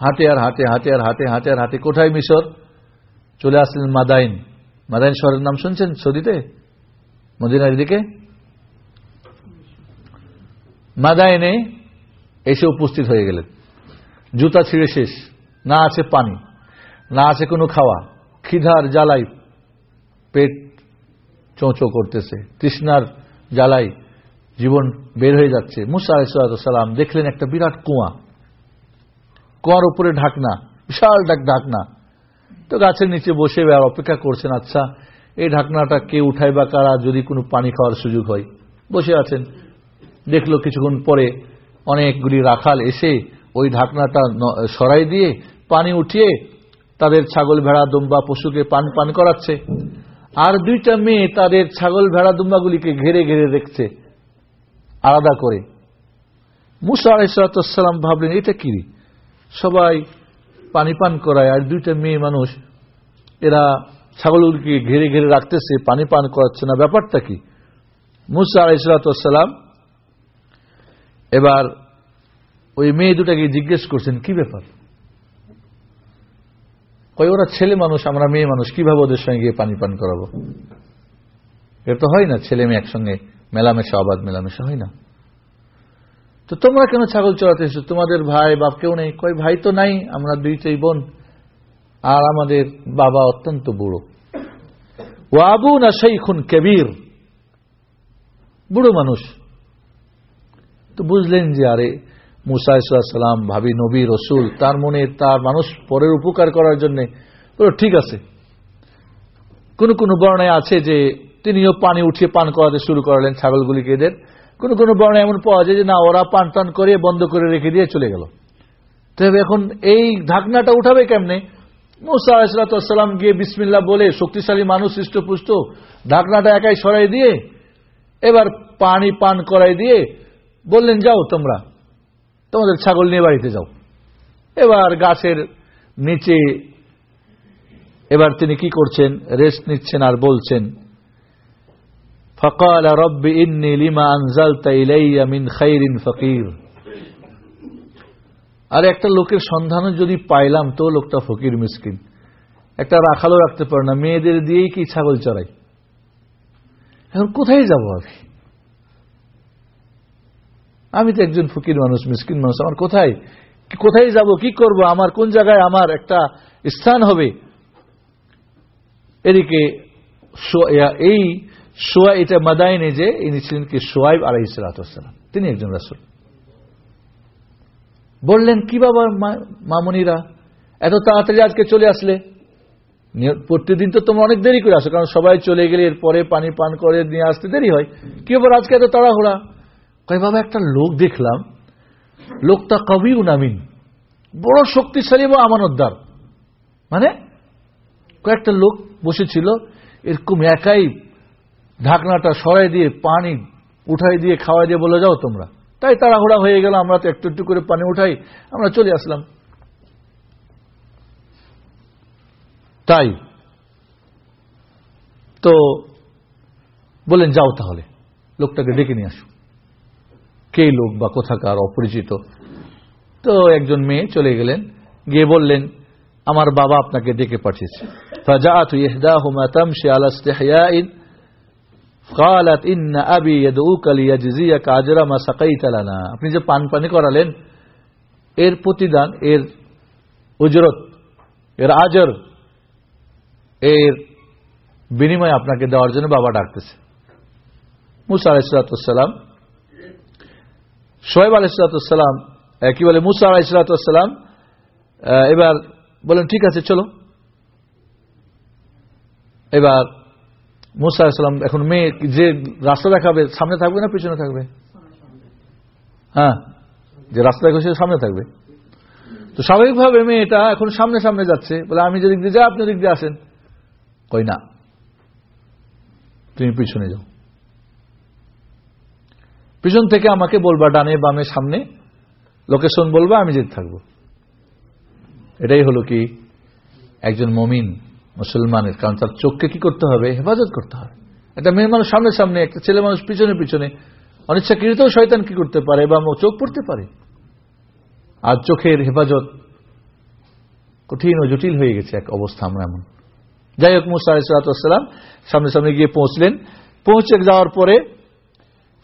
হাঁটে আর হাঁটে হাঁটে আর হাঁটে হাঁটে আর হাঁটে, কোথায় মিশর? চলে আসলেন মাদাইন। মাদাইন শহরের নাম শুনছেন সৌদিতে? মদিনার দিকে মাদাইনে এসে উপস্থিত হয়ে গেলেন। জুতা ছিঁড়ে শেষ। না আছে পানি, না আছে কোনো খাওয়া। খিধার জ্বালাই পেট চোঁচো করতেছে। তৃষ্ণার জ্বালায় জীবন বের হয়ে যাচ্ছে। মুসা আলাইসালাম দেখলেন একটা বিরাট কুয়া। কুয়ার উপরে ঢাকনা, বিশাল ডাক ঢাকনা। তো গাছের নিচে বসে আর অপেক্ষা করছেন আচ্ছা এই ঢাকনাটা কে উঠায় বা কারা যদি কোনো পানি খাওয়ার সুযোগ হয়? বসে আছেন। দেখল কিছুক্ষণ পরে অনেকগুলি রাখাল এসে ওই ঢাকনাটা সরাই দিয়ে পানি উঠিয়ে তাদের ছাগল, ভেড়া, দুম্বা, পশুকে পান পান করাচ্ছে। আর দুইটা মেয়ে তাদের ছাগল ভেড়া দুম্বাগুলিকে ঘেরে ঘেরে দেখছে। আলাদা করে। মুসা আলাইসালাম ভাবলেন, এটা কি সবাই পানি পান করায় আর দুইটা মেয়ে মানুষ এরা ছাগলগুলিকে ঘেরে ঘেরে রাখতেছে, পানি পান করাচ্ছে না। ব্যাপারটা কি? মুসা আলাইসালাম এবার ওই মেয়ে দুটাকে জিজ্ঞেস করছেন, কি ব্যাপার? কই ওরা ছেলে মানুষ, আমরা মেয়ে মানুষ, কীভাবে ওদের সঙ্গে গিয়ে পানি পান করাবো? এটা তো হয় না, ছেলে মেয়ে একসঙ্গে মেলামেশা, অবাধ মেলামেশা হয় না। তো তোমরা কেন ছাগল চড়াতে এসো তোমাদের ভাই, বাপ কেউ নেই? কয়, ভাই তো নাই, আমরা দুইটাই বোন। আর আমাদের বাবা অত্যন্ত বুড়ো। ও আবু না খুন কবির। বুড়ো মানুষ। তো বুঝলেন যে, আরে মুসা ইসলাম ভাবি, নবী, রসুল, তার মনে তার মানুষ পরের উপকার করার জন্য ঠিক আছে। কোন কোন বর্ণায় আছে যে তিনিও পানি উঠিয়ে পান করাতে শুরু করালেন ছাগলগুলিকে এদের। কোন কোন বর্ণায় এমন পাওয়া যায় যে না, ওরা পান টান করে বন্ধ করে রেখে দিয়ে চলে গেল। তবে এখন এই ঢাকনাটা উঠাবে কেমনে? মুসা ইসলাতাম গিয়ে বিসমিল্লা বলে, শক্তিশালী মানুষ, হৃষ্টপুষ্ট। ঢাকনাটা একাই সরাই দিয়ে, এবার পানি পান করাই দিয়ে বললেন, যাও তোমরা। তোমাদের ছাগল নিয়ে বাড়িতে যাও। এবার গাছের নিচে এবার তিনি কি করছেন? রেস্ট নিচ্ছেন আর বলছেন, ফকাল রব্বি ইন্নি লিমা আনজালতা ইলাইয়া মিন খাইরিন ফকির। আর একটা লোকের সন্ধানও যদি পাইলাম তো লোকটা ফকির মিসকিন। একটা রাখালও রাখতে পারে না, মেয়েদের দিয়েই কি ছাগল চড়াই? এখন কোথায় যাব আমি? আমি তো একজন ফকির মানুষ, মিসকিন মানুষ, আমার কোথায়? কোথায় যাব? কি করব? আমার কোন জায়গায় আমার একটা স্থান হবে? এদিকে এই সোয়া এটা মাদাইনে যে ইনি ছিলেন কি সোয়াইব আলাই সালাতাম তিনি একজন রাসুল। বললেন, কি বাবা মামনিরা? এত তাড়াতাড়ি আজকে চলে আসলে? প্রতিদিন তো তোমরা অনেক দেরি করে আসো, কারণ সবাই চলে গেলে এরপরে পানি পান করে নিয়ে আসতে দেরি হয়। কি ব্যাপার আজকে এত তাড়াহুড়া? কয়, বাবা, একটা লোক দেখলাম। লোকটা কবি উনামিন বড় শক্তিশালী এবং আমানতদার। মানে? কয়েকটা লোক বসেছিল, এরকম একাই ঢাকনাটা সরাই দিয়ে, পানি উঠাই দিয়ে, খাওয়াই দিয়ে বলে, যাও তোমরা। তাই তাড়াহুড়া হয়ে গেল, আমরা তো একটু একটু করে পানি উঠাই, আমরা চলে আসলাম। তাই তো বলেন যাও তাহলে, লোকটাকে ডেকে নিয়ে আসো। কে লোক বা কোথাকার অপরিচিত তো একজন মেয়ে চলে গেলেন গিয়ে বললেন আমার বাবা আপনাকে ডেকে পাঠিয়েছে فجاءت إحداهما تمشي على استحياء قالت إن أبي يدعوك ليجزيك أجر ما سقيت لنا আপনি যে পান পানি করালেন এর প্রতিদান এর উজরত এর আজর এর বিনিময় আপনাকে দেওয়ার জন্য বাবা ডাকতেছে মুসা আলাইসালাম সোহেব আলাইসালাম কি বলে, মুসা আলাইসালাম এবার বলেন, ঠিক আছে, চলো। এবার মুসা আলাইসালাম এখন মেয়ে, যে রাস্তা দেখাবে, সামনে থাকবে না পিছনে থাকবে? হ্যাঁ যে রাস্তা দেখবে, সে সামনে থাকবে। তো স্বাভাবিকভাবে মেয়েটা এখন সামনে সামনে যাচ্ছে, বলে, আমি যেদিক দিয়ে যাই, আপনি দিক দিয়ে আসেন। কই না, তুমি পিছনে যাও। পিছন থেকে আমাকে বলবা, ডানে, বামে, সামনে। লোকেশন বলবা, আমি যেতে থাকব। এটাই হলো কি? একজন মমিন, মুসলমানের, কারণ তার চোখকে কি করতে হবে? হেফাজত করতে হবে। একটা মেয়ে মানুষ সামনে সামনে, একটা ছেলে মানুষ পিছনে পিছনে। অনিচ্ছাকৃত শয়তান কি করতে পারে বা চোখ পড়তে পারে? আর চোখের হেফাজত কঠিন ও জটিল হয়ে গেছে এক অবস্থা আমরা এমন। যাই হোক, মুসা আলাইসালাম সামনে সামনে গিয়ে পৌঁছলেন। পৌঁছে যাওয়ার পরে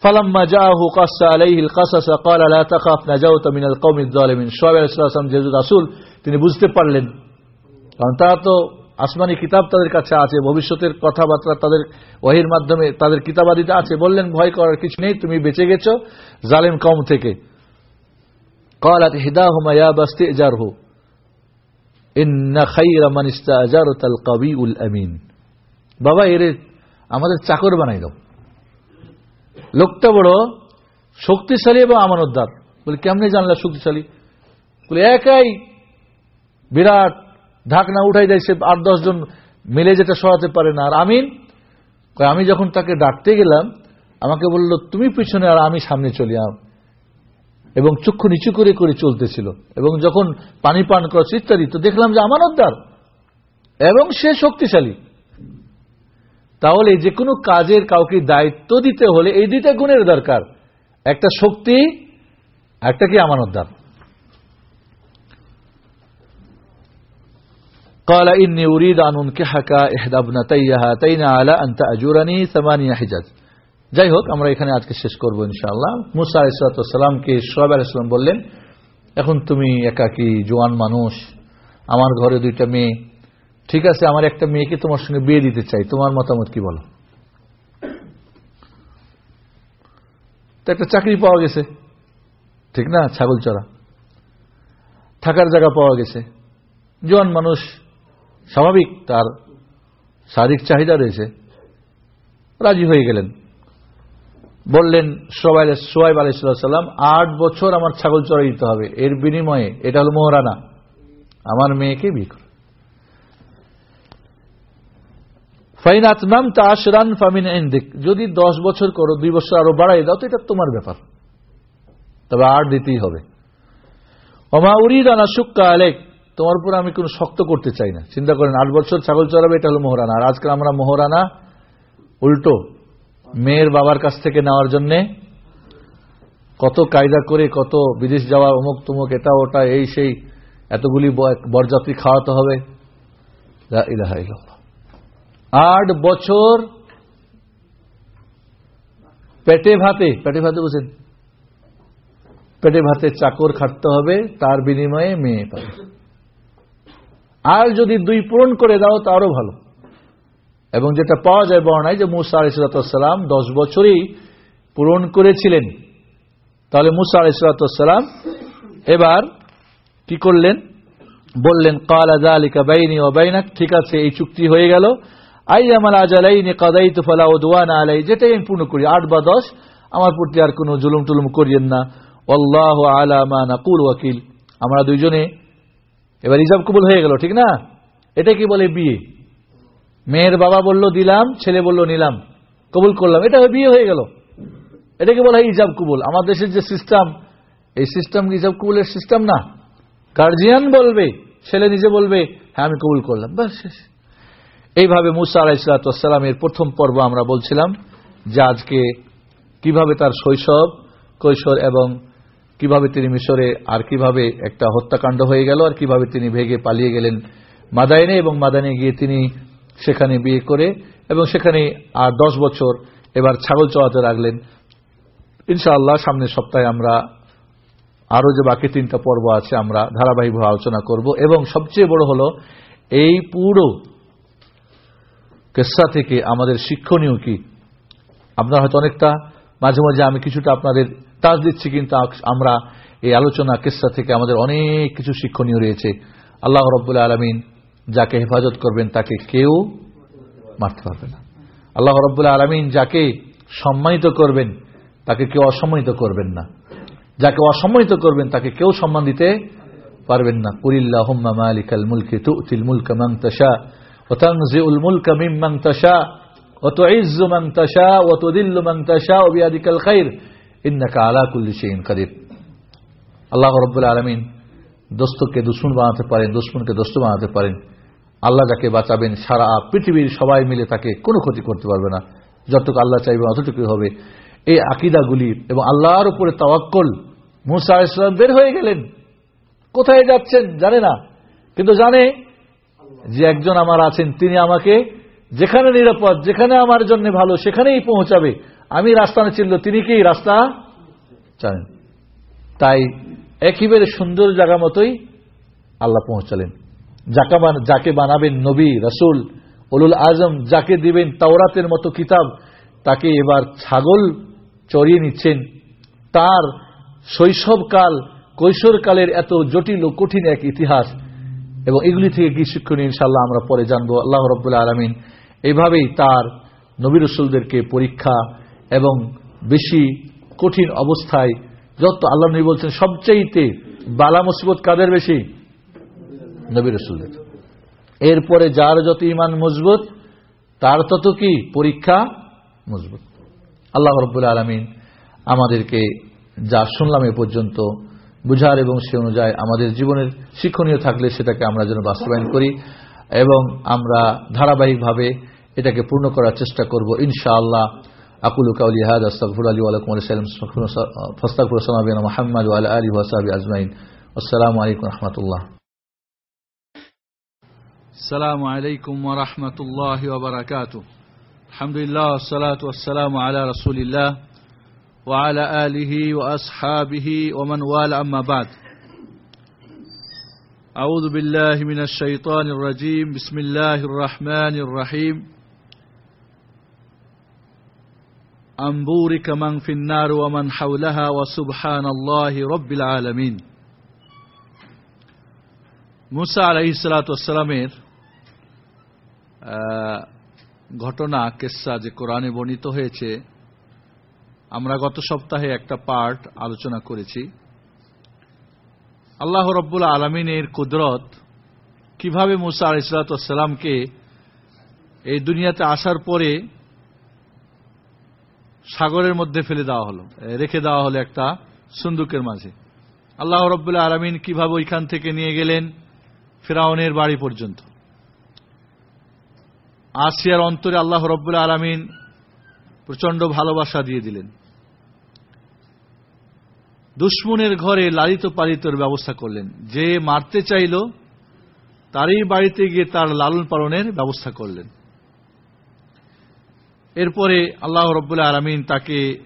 ফালাম্মা জাহু কাসা আলাইহিল কাসাসা قال لا تخف نجوت من القوم الظالمين শোয়েব আলাইহিস সালাম যেহেতু রাসূল তিনি বুঝতে পারলেন কারণ তারা তো আসমানি কিতাব তাদের কাছে আছে ভবিষ্যতের কথাবার্তা তাদের ওহির মাধ্যমে তাদের কিতাবাদিতে আছে বললেন ভয় করার কিছু নেই তুমি বেঁচে গেছো জালেম কম থেকে قالت احداهما يا باستئجره ان خير من استاجرت القوي الامين বাবা এর আমাদের চাকর বানাই দাও লোকটা বড় শক্তিশালী এবং আমানতদার। বলে, কেমনে জানলা শক্তিশালী? বলে, একাই বিরাট ঢাকনা উঠাই দেয়, সে আট জন মিলে যেটা সরাতে পারে না। আর আমিন আমি যখন তাকে ডাকতে গেলাম, আমাকে বলল, তুমি পিছনে আর আমি সামনে চলি আম এবং চক্ষু নিচু করে করে চলতেছিল। এবং যখন পানি পান করা ইত্যাদি তো দেখলাম যে আমানতদার এবং সে শক্তিশালী। তাহলে যে কোনো কাজের কাউকে দায়িত্ব দিতে হলে এই দুইটা গুণের দরকার। একটা শক্তি, একটা কি আমানতদার قال যাই হোক, আমরা এখানে আজকে শেষ করব ইনশাআল্লাহ। মুসা আলাইসালামকে সোহাব আলাইসালাম বললেন, এখন তুমি একাকি জোয়ান মানুষ, আমার ঘরে দুইটা মেয়ে ঠিক আছে, আমার একটা মেয়েকে তোমার সঙ্গে বিয়ে দিতে চাই, তোমার মতামত কি বলো? তো একটা চাকরি পাওয়া গেছে, ঠিক না, ছাগল চড়া থাকার জায়গা পাওয়া গেছে। জোয়ান মানুষ, স্বাভাবিক, তার শারীরিক চাহিদা রয়েছে। রাজি হয়ে গেলেন। বললেন সোয়াইব আলাইসাল্লাম আট বছর আমার ছাগল চড়াই দিতে হবে। এর বিনিময়ে, এটা হল মোহরানা। আমার মেয়েকে বিয়ে করে ফাইন আতমাম তা আশরান ফামিন এন্দিক যদি দশ বছর করো, দুই বছর আরও বাড়াই দাও, তো এটা তোমার ব্যাপার। তবে আর দিতেই হবে। অমা উরিদ আনা সুক্কা আলেক তোমার উপর আমি কোনো শক্ত করতে চাই না। চিন্তা করেন, আট বছর ছাগল চড়াবে, এটা হলো মোহরানা। আর আজকাল আমরা মোহরানা উল্টো। মেয়ের বাবার কাছ থেকে নেওয়ার জন্য কত কায়দা করে, কত বিদেশ যাওয়া অমুক তুমুক, এটা ওটা, এই সেই, এতগুলি বরযাত্রী খাওয়াতে হবে। আট বছর পেটে ভাতে পেটে ভাতে বুঝেন পেটে ভাতে চাকর খাটতে হবে, তার বিনিময়ে মেয়ে পাবে। আর যদি দুই পূরণ করে দাও, তারও ভালো। এবং যেটা পাওয়া যায় বর্ণায় যে মুসা আলিসাল্লাম দশ বছরই পূরণ করেছিলেন। তাহলে মুসা আলিসাল্লাম এবার কি করলেন? বললেন কালাদা আলিকা বাইনি ও বাইনাক। ঠিক আছে, এই চুক্তি হয়ে গেল। আই আমার আজালাইনি কাদাই তো ফলা ও দোয়ান আলাই যেটাই আমি পূর্ণ করি, আট বা দশ, আমার প্রতি আর কোনো জুলুম টুলুম করিয়েন না। অল্লাহ আলামা নাকুল ওয়াকিল। আমরা দুইজনে, এবার ইজাব কবুল হয়ে গেল, ঠিক না? এটা কি বলে বিয়ে? মেয়ের বাবা বলল, দিলাম ছেলে বলল, নিলাম কবুল করলাম। এটা বিয়ে হয়ে গেল। এটাকে বলা হয় ইজাব কবুল? আমার দেশের যে সিস্টেম, এই সিস্টেম ইজাব কবুলের সিস্টেম না? গার্জিয়ান বলবে, ছেলে নিজে বলবে হ্যাঁ আমি কবুল করলাম বাস শেষ। এইভাবে মুসা আলাইসালামের প্রথম পর্ব আমরা বলছিলাম, যে আজকে কীভাবে তার শৈশব, কৈশোর এবং কীভাবে তিনি মিশরে আর কীভাবে একটা হত্যাকাণ্ড হয়ে গেল আর কীভাবে তিনি ভেগে পালিয়ে গেলেন মাদায়নে এবং মাদানে গিয়ে তিনি সেখানে বিয়ে করে এবং সেখানে আর দশ বছর এবার ছাগল চড়াতে রাখলেন ইনশাআল্লাহ সামনের সপ্তাহে আমরা আরও যে বাকি তিনটা পর্ব আছে আমরা ধারাবাহিকভাবে আলোচনা করব এবং সবচেয়ে বড় হলো এই পুরো কেসা থেকে আমাদের শিক্ষণীয় কি? আপনার হয়তো অনেকটা, মাঝে মাঝে আমি কিছুটা আপনাদের তাজ দিচ্ছি, কিন্তু আমরা এই আলোচনা কেসা থেকে আমাদের অনেক কিছু শিক্ষণীয় রয়েছে। আল্লাহ রব্বুল্লা আলমিন যাকে হেফাজত করবেন, তাকে কেউ মারতে পারবে না। আল্লাহ রব্বুল্লা আলমিন যাকে সম্মানিত করবেন, তাকে কেউ অসম্মানিত করবেন না। যাকে অসম্মানিত করবেন, তাকে কেউ সম্মান দিতে পারবেন না। কুলিল্লাহ মালিকাল মুলকে তুতিল মুলক মান তাশা। وتنزع الملك ممن تشاء وتعز من تشاء وتذل من تشاء بيدك الخير انك على كل شيء قدير আল্লাহ রব্বুল আলমিন দোস্তকে দুশ্মন বানাতে পারেন দুশ্মনকে দোস্ত বানাতে পারেন আল্লাহ যাকে বাঁচাবেন সারা পৃথিবীর সবাই মিলে তাকে কোনো ক্ষতি করতে পারবে না যতটুকু আল্লাহ চাইবেন অতটুকুই হবে এই আকিদাগুলি এবং আল্লাহর উপরে তাওয়াক্কল মুসা ইসলাম বের হয়ে গেলেন কোথায় যাচ্ছেন জানে না কিন্তু জানে যে একজন আমার আছেন, তিনি আমাকে যেখানে নিরাপদ, যেখানে আমার জন্য ভালো, সেখানেই পৌঁছাবে। আমি রাস্তা চিনল তিনি কি রাস্তা জানেন তাই একেবারে সুন্দর জায়গা মতোই আল্লাহ পৌঁছালেন। যাকে বানাবেন নবী, রসুল, উলুল আজম, যাকে দিবেন তাওরাতের মতো কিতাব, তাকে এবার ছাগল চড়িয়ে নিচ্ছেন। তার শৈশবকাল, কৈশোরকালের এত জটিল ও কঠিন এক ইতিহাস এবং এগুলি থেকে কি শিক্ষণীয়? ইনশাল্লাহ আমরা পরে জানব। আল্লাহ রব্বুল্লাহ আলমিন এইভাবেই তার নবী রসুলদেরকে পরীক্ষা এবং বেশি কঠিন অবস্থায় যত আল্লাহ নবী বলছেন, সবচাইতে বালা মুসিবত কাদের বেশি? নবী রসুলদের। এরপরে যার যত ইমান মজবুত, তার তত কি? পরীক্ষা মজবুত। আল্লাহ রব্বুল্লাহ আলমিন আমাদেরকে যা শুনলাম এ পর্যন্ত বুঝার এবং সে অনুযায়ী আমাদের জীবনের শিক্ষণীয় থাকলে সেটাকে আমরা যেন বাস্তবায়ন করি এবং আমরা ধারাবাহিকভাবে এটাকে পূর্ণ করার চেষ্টা করব ইনশাআল্লাহ আকুল কাউলি হাদ আস্তাফুর আলী আলকুম আলাইসালাম ফস্তাকুর সালাম মোহাম্মদ আলী ওয়াসাবি আজমাইন আসসালামু আলাইকুম রহমতুল্লাহ السلام عليكم ورحمة الله وبركاته الحمد لله والصلاة والسلام على رسول الله وعلى آله وأصحابه ومن والى أما بعد أعوذ بالله من الشيطان الرجيم بسم الله الرحمن الرحيم أنبورك من في النار ومن حولها وسبحان الله رب العالمين মুসা আলাইসালামের ঘটনা কেসা যে কোরআনে বর্ণিত হয়েছে আমরা গত সপ্তাহে একটা পার্ট আলোচনা করেছি। আল্লাহ রব্বুল আলমিনের কুদরত কীভাবে মুসা আলাইসালামকে এই দুনিয়াতে আসার পরে সাগরের মধ্যে ফেলে দেওয়া হলো, রেখে দেওয়া হলো একটা সুন্দুকের মাঝে। আল্লাহ রব্বুল্লাহ আলমিন কীভাবে ওইখান থেকে নিয়ে গেলেন ফেরাউনের বাড়ি পর্যন্ত। আসিয়ার অন্তরে আল্লাহ রব্বুল আলমিন প্রচণ্ড ভালোবাসা দিয়ে দিলেন। দুশ্মনের ঘরে লালিত পালিতর ব্যবস্থা করলেন। যে মারতে চাইল, তারই বাড়িতে গিয়ে তার লালন পালনের ব্যবস্থা করলেন। এরপরে আল্লাহ রব্বুল্লাহ আলমিন তাকে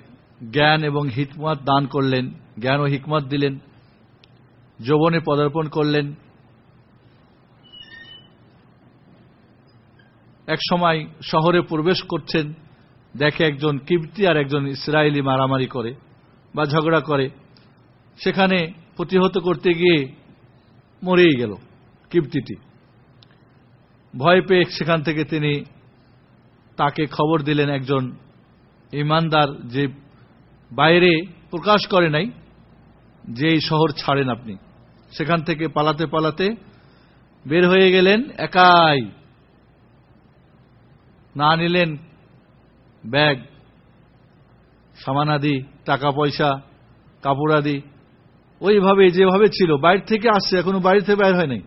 জ্ঞান এবং হিকমত দান করলেন, জ্ঞান ও হিকমত দিলেন, যৌবনে পদার্পণ করলেন। এক সময় শহরে প্রবেশ করছেন। দেখে একজন কিপ্তি আর একজন ইসরায়েলি মারামারি করে বা ঝগড়া করে, সেখানে প্রতিহত করতে গিয়ে মরেই গেল কিপ্তিটি ভয় পেয়ে সেখান থেকে তিনি তাকে খবর দিলেন একজন ইমানদার যে বাইরে প্রকাশ করে নাই, যে এই শহর ছাড়েন আপনি। সেখান থেকে পালাতে পালাতে বের হয়ে গেলেন, একাই। না নিলেন ব্যাগ, সামানাদি টাকা পয়সা কাপড় আদি ওইভাবে, যেভাবে ছিল, বাইরে থেকে আসছে, এখনও বাড়ি থেকে বাইর হয় নাই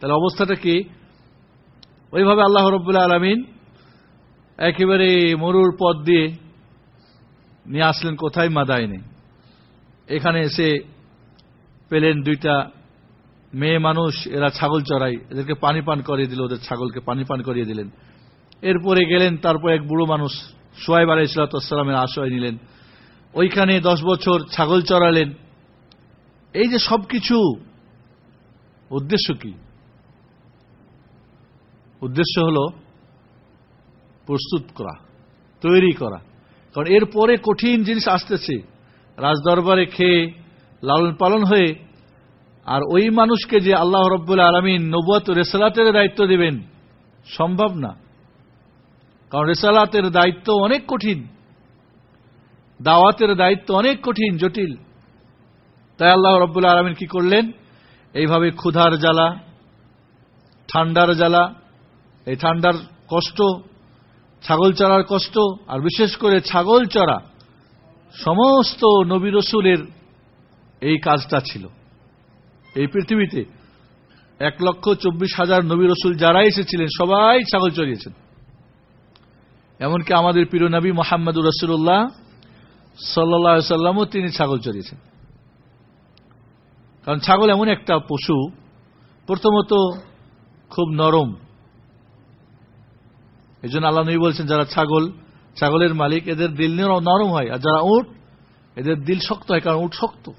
তাহলে অবস্থাটা কি? ওইভাবে আল্লাহ রব্বুল্লাহ আলমিন একেবারে মরুর পথ দিয়ে নিয়ে আসলেন, কোথায়? মাদায়নে এখানে এসে পেলেন দুইটা মেয়ে মানুষ, এরা ছাগল চড়াই। এদেরকে পানি পান করিয়ে দিল, ওদের ছাগলকে পানি পান করিয়ে দিলেন। এরপরে গেলেন, তারপর এক বুড়ো মানুষ সোয়াইব আলাই ইসলাতামের আশ্রয় নিলেন। ওইখানে দশ বছর ছাগল চড়ালেন। এই যে সবকিছু, উদ্দেশ্য কি? উদ্দেশ্য হল প্রস্তুত করা, তৈরি করা। কারণ এরপরে কঠিন জিনিস আসতেছে। রাজদরবারে খেয়ে লালন পালন হয়ে আর ওই মানুষকে যে আল্লাহ রব্বুল আলমিন নবুয়াত রেসালাতের দায়িত্ব দেবেন, সম্ভব না। কারণ রেসালাতের দায়িত্ব অনেক কঠিন। দাওয়াতের দায়িত্ব অনেক কঠিন, জটিল। তাই আল্লাহ রব্বুল আলমিন কি করলেন? এইভাবে ক্ষুধার জ্বালা, ঠান্ডার জ্বালা, এই ঠান্ডার কষ্ট, ছাগল চড়ার কষ্ট, আর বিশেষ করে ছাগল চড়া, সমস্ত নবী রসুলের এই কাজটা ছিল। এই পৃথিবীতে এক লক্ষ চব্বিশ হাজার নবী রসুল যারা এসেছিলেন, সবাই ছাগল চড়িয়েছেন। এমনকি আমাদের প্রিয় নবী মোহাম্মদুর রসুল্লাহ সাল্লা তিনি ছাগল চড়িয়েছেন। কারণ ছাগল এমন একটা পশু, প্রথমত খুব নরম। এই জন্য আল্লাহ নবী বলছেন, যারা ছাগল, ছাগলের মালিক, এদের দিল নরম হয়, আর যারা উঠ এদের দিল শক্ত হয়, কারণ উঠ শক্ত।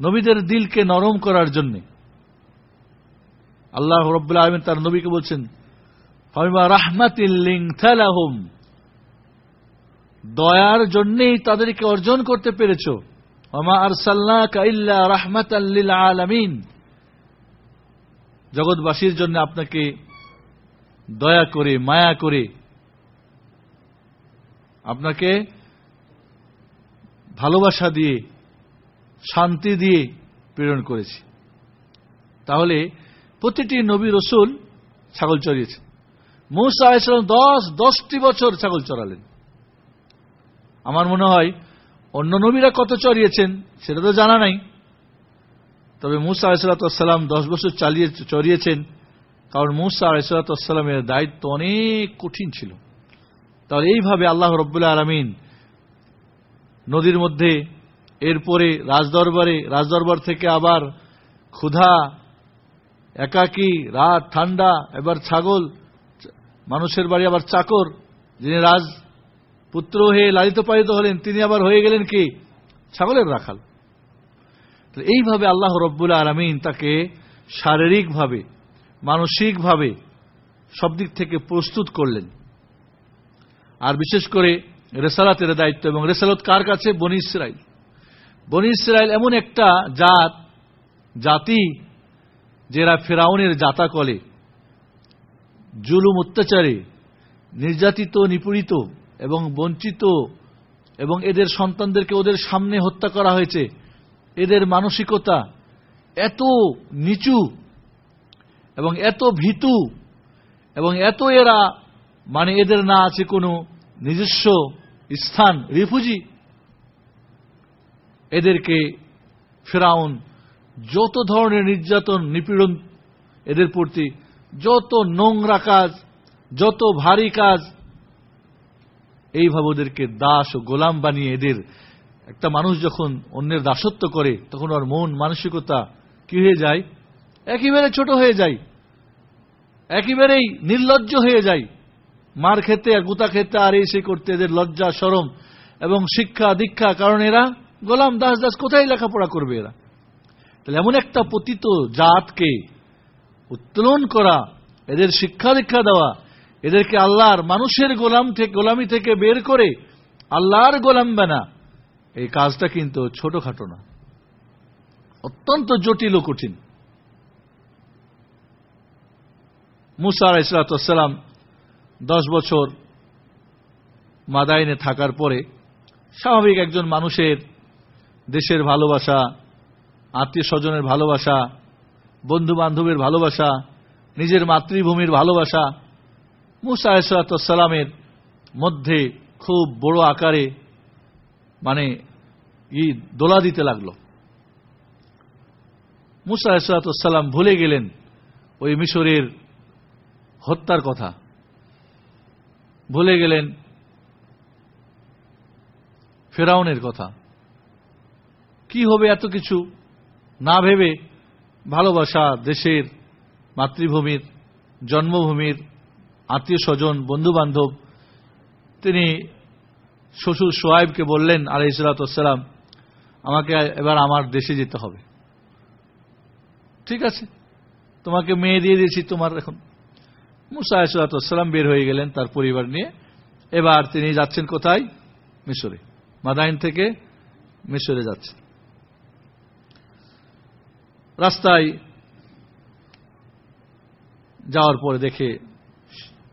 নবীদের দিলকে নরম করার জন্য আল্লাহ রব্বুল্লাহ আলমিন তার নবীকে বলছেন রাহমাতিল্লিং দয়ার জন্যেই তাদেরকে অর্জন করতে পেরেছ। আমা আরসাল্লাহ কাইল্লা রাহমাত আলমিন। জগৎবাসীর জন্য আপনাকে দয়া করে, মায়া করে আপনাকে ভালোবাসা দিয়ে, শান্তি দিয়ে প্রেরণ করেছি। তাহলে প্রতিটি নবী রসুল ছাগল চড়িয়েছে মৌসা আলাইসালাম দশ, দশটি বছর ছাগল চড়ালেন। আমার মনে হয় অন্য নবীরা কত চড়িয়েছেন সেটা তো জানা নাই। তবে মুসা আলাইসালাম দশ বছর চালিয়ে চড়িয়েছেন, কারণ মুসা আলাইসালামের দায়িত্ব অনেক কঠিন ছিল। তাহলে এইভাবে আল্লাহ রব্বুল্লাহ আলমিন নদীর মধ্যে, এরপরে রাজদরবারে, রাজদরবার থেকে আবার ক্ষুধা, একাকী, রাত, ঠান্ডা, এবার ছাগল মানুষের বাড়ি আবার চাকর, যিনি রাজ পুত্র হয়ে লালিত পালিত হলেন, তিনি আবার হয়ে গেলেন কি? ছাগলের রাখাল। তো এইভাবে আল্লাহ রব্বুল আলমিন তাকে শারীরিকভাবে, মানসিকভাবে সব দিক থেকে প্রস্তুত করলেন। আর বিশেষ করে রেসালাতের দায়িত্ব এবং রেসালত কার কাছে? বনি ইসরাইল। বনি ইসরায়েল এমন একটা জাত, জাতি, যারা ফেরাউনের জাতা কলে জুলুম অত্যাচারে, নির্যাতিত, নিপীড়িত এবং বঞ্চিত এবং এদের সন্তানদেরকে ওদের সামনে হত্যা করা হয়েছে। এদের মানসিকতা এত নিচু এবং এত ভীতু এবং এত এরা মানে এদের না আছে কোনো নিজস্ব স্থান রিফুজি এদেরকে ফেরাউন যত ধরনের নির্যাতন, নিপীড়ন এদের প্রতি যত নোংরা কাজ, যত ভারী কাজ, এইভাবে ওদেরকে দাস ও গোলাম বানিয়ে এদের, একটা মানুষ যখন অন্যের দাসত্ব করে, তখন ওর মন মানসিকতা কি হয়ে যায়? একেবারে ছোট হয়ে যায়। একেবারেই নির্লজ্জ হয়ে যায়। মার খেতে গুতা খেতে আর এই সে করতে এদের লজ্জা সরম এবং শিক্ষা, দীক্ষা, কারণ এরা গোলাম, দাস দাস, কোথায় লেখাপড়া করবে এরা? তাহলে এমন একটা পতিত জাতকে উত্তোলন করা, এদের শিক্ষা দীক্ষা দেওয়া, এদেরকে আল্লাহর মানুষের গোলাম থেকে গোলামি থেকে বের করে আল্লাহর গোলাম বানা, এই কাজটা কিন্তু ছোটখাটো না। অত্যন্ত জটিল ও কঠিন। মুসা ইসলাতাম দশ বছর মাদাইনে থাকার পরে স্বাভাবিক একজন মানুষের দেশের ভালোবাসা, আত্মীয় স্বজনের ভালোবাসা বন্ধু বান্ধবের ভালোবাসা, নিজের মাতৃভূমির ভালোবাসা, মুসা ইসলাতামের মধ্যে খুব বড় আকারে মানে ই দোলা দিতে লাগল। মুসা ইসলাতাম ভুলে গেলেন ওই মিশরের হত্যার কথা। ভুলে গেলেন ফেরাউনের কথা। কি হবে এত কিছু না ভেবে ভালোবাসা দেশের মাতৃভূমির, জন্মভূমির, আত্মীয় স্বজন বন্ধু বান্ধব তিনি শ্বশুর সোয়াইবকে বললেন আলহ ইসলাতাম আমাকে এবার আমার দেশে যেতে হবে। ঠিক আছে, তোমাকে মেয়ে দিয়ে দিয়েছি তোমার এখন। মুসা ইসলাতাম বের হয়ে গেলেন তার পরিবার নিয়ে। এবার তিনি যাচ্ছেন কোথায়? মিশরে। মাদাইন থেকে মিশরে যাচ্ছেন। রাস্তায় যাওয়ার পরে দেখে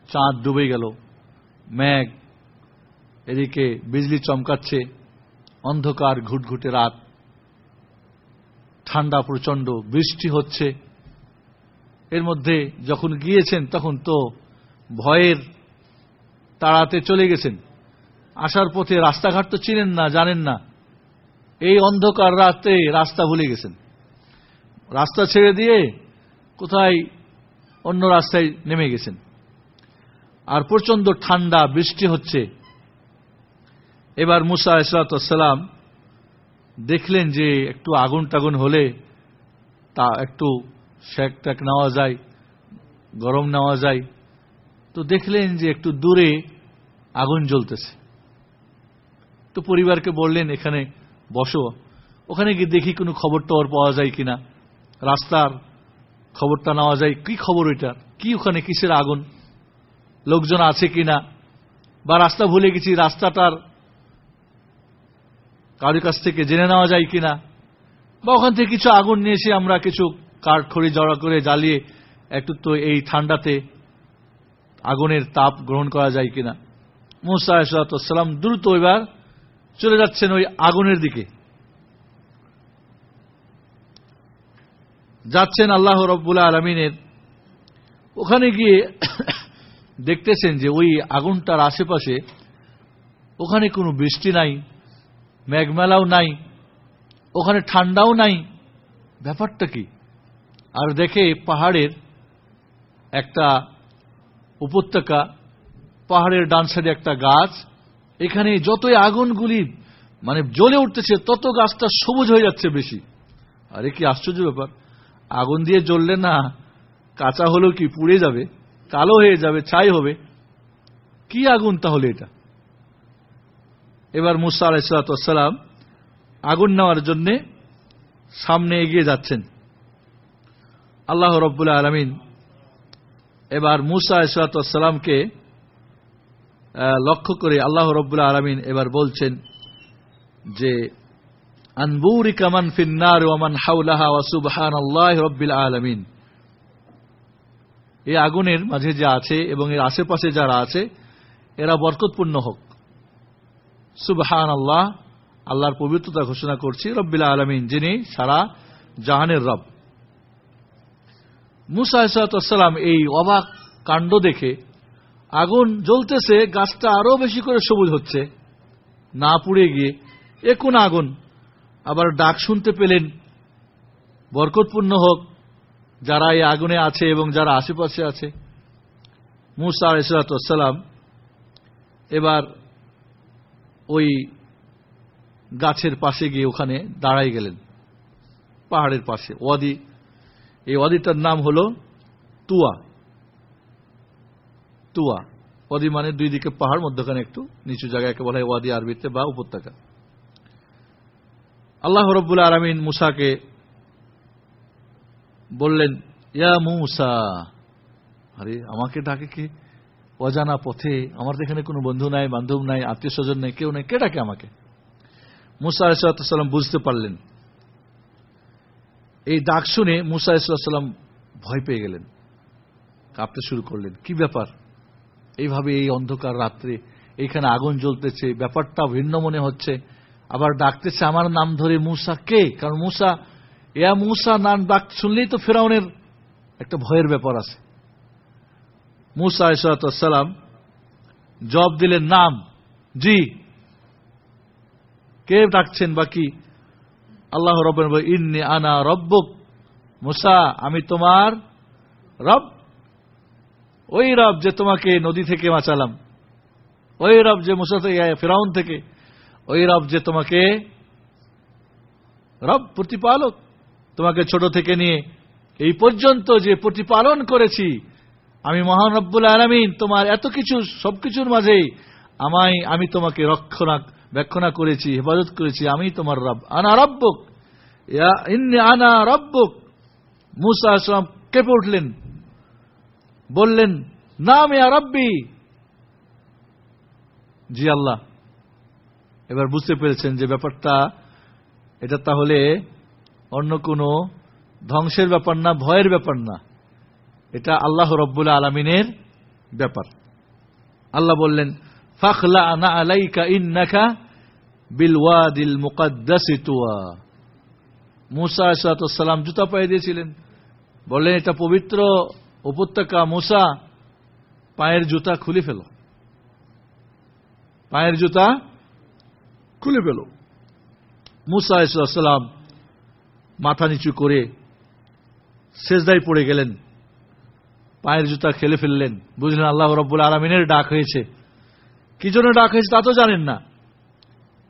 চাঁদ ডুবে গেল। মেঘ এদিকে বিজলি চমকাচ্ছে, অন্ধকার ঘুটঘুটে রাত। ঠান্ডা প্রচণ্ড বৃষ্টি হচ্ছে। এর মধ্যে যখন গিয়েছেন তখন তো ভয়ের তাড়াতে চলে গেছেন। আসার পথে রাস্তাঘাট তো চিনেন না, জানেন না। এই অন্ধকার রাতে রাস্তা ভুলে গেছেন। রাস্তা ছেড়ে দিয়ে কোথায় অন্য রাস্তায় নেমে গেছেন। আর প্রচণ্ড ঠান্ডা, বৃষ্টি হচ্ছে। এবার মুসা ইসলাতাম দেখলেন যে একটু আগুন টাগুন হলে তা একটু শেক ট্যাক নেওয়া যায়, গরম নেওয়া যায়। তো দেখলেন যে একটু দূরে আগুন জ্বলতেছে। তো পরিবারকে বললেন, এখানে বসো। ওখানে গিয়ে দেখি কোনো খবর টবর পাওয়া যায় কিনা। রাস্তার খবরটা নেওয়া যায়। কি খবর ওইটার? কি ওখানে? কিসের আগুন? লোকজন আছে কিনা বা রাস্তা ভুলে গেছি, রাস্তাটার কারোর কাছ থেকে জেনে নেওয়া যায় কিনা বা ওখান থেকে কিছু আগুন নিয়ে এসে আমরা কিছু কাঠ খড়ি জড়া করে জ্বালিয়ে একটু তো এই ঠান্ডাতে আগুনের তাপ গ্রহণ করা যায় কিনা মুসা সালাম দ্রুত এবার চলে যাচ্ছেন ওই আগুনের দিকে। যাচ্ছেন আল্লাহ রব্বুল্লা আলমিনের। ওখানে গিয়ে <coughs> দেখতেছেন যে ওই আগুনটার আশেপাশে ওখানে কোনো বৃষ্টি নাই, মেঘমেলাও নাই, ওখানে ঠান্ডাও নাই। ব্যাপারটা কি? আর দেখে পাহাড়ের একটা উপত্যকা, পাহাড়ের ডান সাইডে একটা গাছ, এখানে যতই আগুনগুলি মানে জ্বলে উঠতেছে, তত গাছটা সবুজ হয়ে যাচ্ছে বেশি। আরে কি আশ্চর্য ব্যাপার। আগুন দিয়ে জ্বললে না কাঁচা হলেও কি পুড়ে যাবে, কালো হয়ে যাবে, ছাই হবে? কি আগুন তাহলে এটা? এবার মুসা আলাইসালাম আগুন নেওয়ার জন্যে সামনে এগিয়ে যাচ্ছেন। আল্লাহ রব্বুল্লাহ আলমিন এবার মুসা আলাইসালামকে লক্ষ্য করে আল্লাহ রব্বুল্লাহ আলমিন এবার বলছেন যে আনবুরি কামান ফিন্নার ওয়ামান হাউলাহা ওয়াসুবহান আল্লাহ রব্বিল আলমিন এই আগুনের মাঝে যা আছে এবং এর আশেপাশে যারা আছে, এরা বরকতপূর্ণ হোক। সুবহান আল্লাহ, আল্লাহর পবিত্রতা ঘোষণা করছি, রব্বিল আলমিন, যিনি সারা জাহানের রব। মুসা এই অবাক কাণ্ড দেখে আগুন জ্বলতেছে, গাছটা আরও বেশি করে সবুজ হচ্ছে। না পুড়ে গিয়ে এ কোন আগুন? আবার ডাক শুনতে পেলেন, বরকতপূর্ণ হোক, যারা এই আগুনে আছে এবং যারা আশেপাশে আছে। মুসা আলাইসালাম এবার ওই গাছের পাশে গিয়ে ওখানে দাঁড়াই গেলেন, পাহাড়ের পাশে। ওয়াদি, এই ওয়াদিটার নাম হল তুয়া। তুয়া। ওয়াদি মানে দুই দিকে পাহাড়, মধ্যখানে একটু নিচু জায়গাকে বলা হয় ওয়াদি আরবিতে বা উপত্যকা। আল্লাহ রব্বুল আলমিন মুসাকে বললেন, ইয়া মুসা। আরে, আমাকে ডাকে কে? অজানা পথে আমার এখানে কোনো বন্ধু নাই, বান্ধব নাই আত্মীয় স্বজন নাই, কেউ নাই, কে ডাকে আমাকে? মুসা আলাইসাল্লাম বুঝতে পারলেন। এই ডাক শুনে মুসা আলাইসাল্লাম ভয় পেয়ে গেলেন। কাঁপতে শুরু করলেন, কি ব্যাপার? এইভাবে এই অন্ধকার রাত্রে এইখানে আগুন জ্বলতেছে, ব্যাপারটা ভিন্ন মনে হচ্ছে। আবার ডাকতেছে, আমার নাম ধরে মুসা কে? কারণ মুসা, এয়া মুসা নাম ডাক শুনলেই তো ফেরাউনের একটা ভয়ের ব্যাপার আছে। মুসা সালাম জব দিলেন, নাম, জি। কে ডাকছেন বাকি? আল্লাহ রব ইন্নি আনা রব্বুক। মুসা, আমি তোমার রব। ওই রব যে তোমাকে নদী থেকে বাঁচালাম। ওই রব যে মুসা থেকে, ফেরাউন থেকে। ওই রব যে তোমাকে, রব প্রতিপালক, তোমাকে ছোট থেকে নিয়ে এই পর্যন্ত যে প্রতিপালন করেছি, আমি মহান রব্বুল আলমিন তোমার এত কিছু সবকিছুর মাঝেই আমায়, আমি তোমাকে রক্ষণা, ব্যাখ্যনা করেছি, হেফাজত করেছি, আমি তোমার রব। আনা রব্বক আনা রব্বক। মুসা আসলাম কেঁপে উঠলেন, বললেন, নাম ইয়া রব্বি। জি আল্লাহ এবার বুঝতে পেরেছেন যে ব্যাপারটা, এটা তাহলে অন্য কোনো ধ্বংসের ব্যাপার না, ভয়ের ব্যাপার না। এটা আল্লাহ রব্বুল আলমিনের ব্যাপার। আল্লাহ বললেন ফাখলা আনা আলাইকা ইন্নাকা বিলওয়াদিল মুকাদ্দাসি তুয়া। মুসা সালাম জুতা পায়ে দিয়েছিলেন। বললেন, এটা পবিত্র উপত্যকা মুসা, পায়ের জুতা খুলে ফেল। পায়ের জুতা খুলে ফেল। মুসা সালাম মাথা নিচু করে শেষদাই পড়ে গেলেন, পায়ের জুতা খেলে ফেললেন। বুঝলেন আল্লাহ রব্বুল আলমিনের ডাক হয়েছে। কি জন্য ডাক হয়েছে তা তো জানেন না।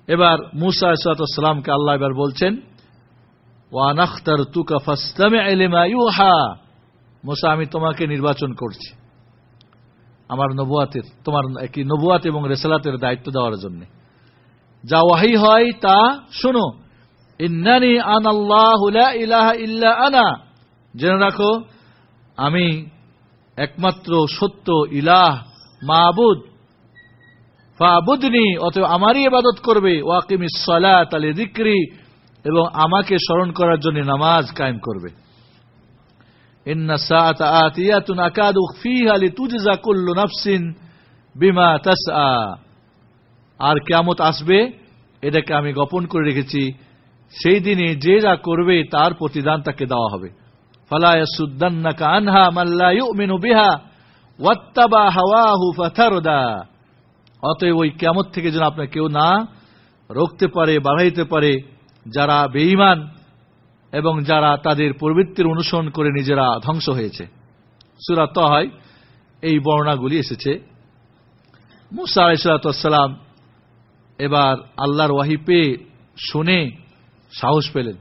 এবার মুসা সালামকে আল্লাহ এবার বলছেন ওয়ানাখতার তুকা ফাস্তামে মুসা, আমি তোমাকে নির্বাচন করছি। আমার নবুয়াতের, তোমার কি নবুয়াত এবং রেসালাতের দায়িত্ব দেওয়ার জন্য। যা ওয়াহি হয় তা শোনো। ইন্নানি আন আল্লাহ ইলাহা ইল্লা আনা। জেনে রাখো, আমি একমাত্র সত্য ইলাহ মাহবুদ ফাবুদনি, অতএব আমারই ইবাদত করবে। ওয়াকিম সালাত আলী দিক্রি এবং আমাকে স্মরণ করার জন্য নামাজ কায়েম করবে। ইন্না সাআত আতিয়াতুন আকাদু ফিহা লিতুজজা কুল্লু নাফসিন বিমা তাসআ। আর কিয়ামত আসবে, এটাকে আমি গোপন করে রেখেছি। সেই দিনে যে যা করবে, তার প্রতিদান তাকে দেওয়া হবে। ফালা ইয়াসুদ্দান্নাকা আনহা মান লা ইউমিনু বিহা, ওয়াত্তাবা হাওয়াহু ফাতারদা। অতএব ওই কিয়ামত থেকে যেন আপনার কেউ না রোকতে পারে বাড়াইতে পারে যারা বেঈমান এবং যারা তাদের প্রবৃত্তির অনুসরণ করে নিজেরা ধ্বংস হয়েছে। সুরাত হয় এই বর্ণাগুলি এসেছে। মুসা আলাইসালাম এবার আল্লাহর ওয়াহি পেয়ে শুনে সাহস পেলেন।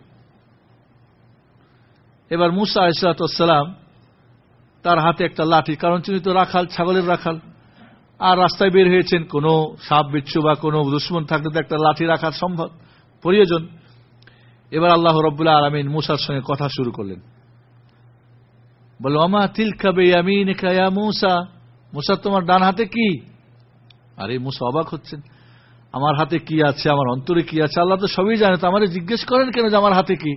এবার মুসা আলাইসালাম তার হাতে একটা লাঠি, কারণ তিনি তো রাখাল, ছাগলের রাখাল। আর রাস্তায় বের হয়েছেন, কোনো সাপ, বিচ্ছু বা কোনো দুশ্মন থাকলে তো একটা লাঠি রাখার সম্ভব, প্রয়োজন। এবার আল্লাহ রব্বুল্লাহ আলমিন মুসার সঙ্গে কথা শুরু করলেন। বলো আমা তিল খাবে ইয়ামিন খায়া মুসা? মুসা, তোমার ডান হাতে কি? আরে, মুসা অবাক হচ্ছেন। আমার হাতে কি আছে, আমার অন্তরে কি আছে, আল্লাহ তো সবই জানে, তো আমার জিজ্ঞেস করেন কেন যে আমার হাতে কি?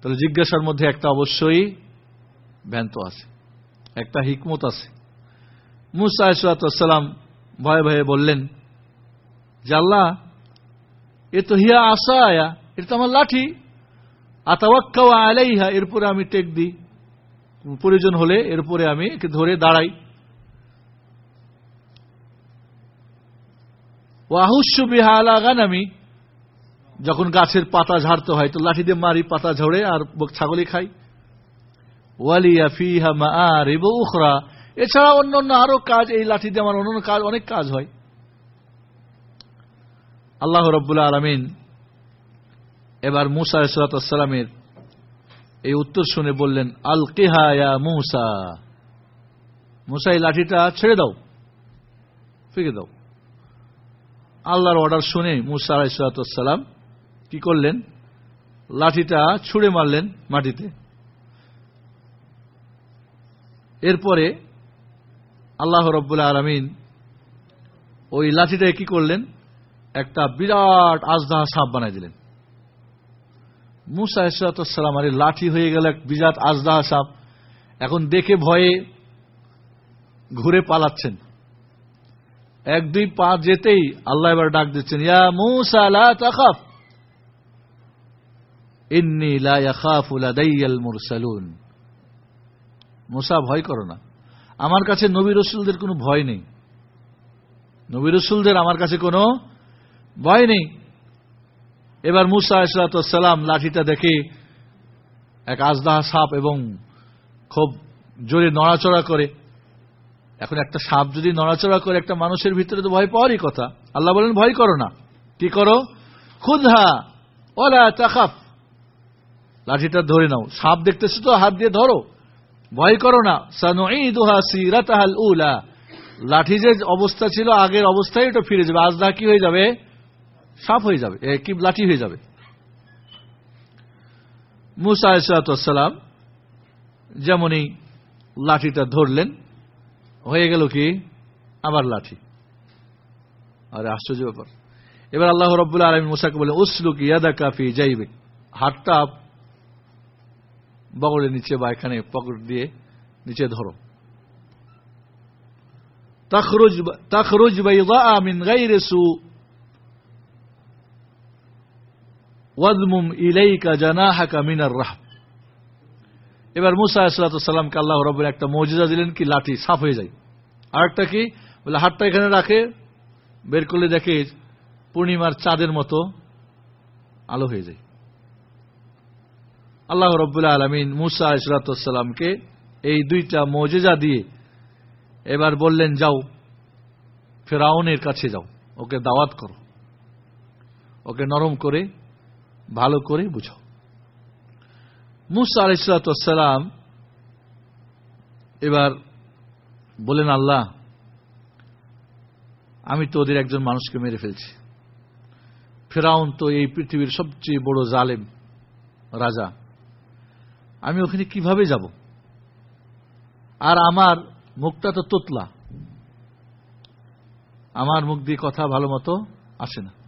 তাহলে জিজ্ঞাসার মধ্যে একটা অবশ্যই ভ্যান্ত আছে, একটা হিকমত আছে। মুসা সালাম ভয়ে ভয়ে বললেন, যে আল্লাহ, এ তো হিয়া আসা আয়া এটা তো আমার লাঠি। আতাওয়াক্কাও আলাইহা, এরপরে আমি টেক দিই। প্রয়োজন হলে এরপরে আমি ধরে দাঁড়াই। ওয়াহুস্য বিহা আলা গানামি। যখন গাছের পাতা ঝাড়তে হয়, তো লাঠি দিয়ে মারি, পাতা ঝরে আর ছাগলি খাই। ওয়ালিয়া ফিহা মা মাআরিব উখরা। এছাড়া অন্য অন্য আরও কাজ, এই লাঠি দিয়ে আমার অন্য কাজ, অনেক কাজ হয়। আল্লাহ রব্বুল্লাহ আলমিন এবার মুসা সালাতামের এই উত্তর শুনে বললেন আল কেহায়া মুসা। মুসা, এই লাঠিটা ছেড়ে দাও। ফিকে দাও। আল্লাহর অর্ডার শুনে মুসা আলাইসালাম কি করলেন? লাঠিটা ছুঁড়ে মারলেন মাটিতে। এরপরে আল্লাহ রব্বুল্লাহ আলমিন ওই লাঠিটাকে কি করলেন? একটা বিরাট আজদাহা সাপ বানাই দিলেন। মুসা ইসরাতাম আরে লাঠি হয়ে গেল এক বিরাট আজদাহা সাপ। এখন দেখে ভয়ে ঘুরে পালাচ্ছেন। এক, দুই পা যেতেই আল্লাহ এবার ডাক দিচ্ছেন, ইয়া মুসা, লা ইন্নি মুরসালুন। মুসা, ভয় করো না। আমার কাছে নবী রসুলদের কোনো ভয় নেই। নবী রসুলদের আমার কাছে কোনো ভয় নেই। এবার মুসা ইসলাতাম লাঠিটা দেখে এক আজদাহা সাপ এবং খুব জোরে নড়াচড়া করে এখন একটা সাপ যদি নড়াচড়া করে একটা মানুষের ভিতরে তো ভয় পাওয়ারই কথা। আল্লাহ বলেন, ভয় করো না। কি করো? খুদহা ওলা তাকাফ লাঠিটা ধরে নাও। সাপ দেখতেছো তো, হাত দিয়ে ধরো। ভয় করো না। উলা। লাঠি যে অবস্থা ছিল, আগের অবস্থায় ওটা ফিরে যাবে। আজদা কি হয়ে যাবে? সাপ হয়ে যাবে। কি লাঠি হয়ে যাবে? মুসা সালাম যেমনই লাঠিটা ধরলেন হয়ে গেল কি? আবার লাঠি। আরে আশ্চর্য ব্যাপার। এবার আল্লাহ রব্বুল্লাহ আলমী মুসাকে বলেন উসলুক ইয়াদা কাফি যাইবে হাতটা বগলের নিচে বা এখানে পকেট দিয়ে নিচে ধরো। তখরুজ মিন গাইরে সু। জানাহাকা মিনার রাহ এবার মুসা সাল্লামকে আল্লাহ রব্বুল একটা মৌজিদা দিলেন কি লাঠি সাফ হয়ে যায়। আরেকটা কি? বলে হাতটা এখানে রাখে, বের করলে দেখে পূর্ণিমার চাঁদের মতো আলো হয়ে যায়। আল্লাহ রব্বুল্লাহ আলমিন মুসা ইসরাতামকে এই দুইটা মজেজা দিয়ে এবার বললেন, যাও, ফেরাউনের কাছে যাও, ওকে দাওয়াত করো, ওকে নরম করে, ভালো করে বুঝাও। মুসা আলাইসালাম এবার বলেন আল্লাহ, আমি তো ওদের একজন মানুষকে মেরে ফেলছি। ফেরাউন তো এই পৃথিবীর সবচেয়ে বড় জালেম, রাজা। আমি ওখানে কীভাবে যাব? আর আমার মুখটা তো তোতলা। আমার মুখ দিয়ে কথা ভালো মতো আসে না।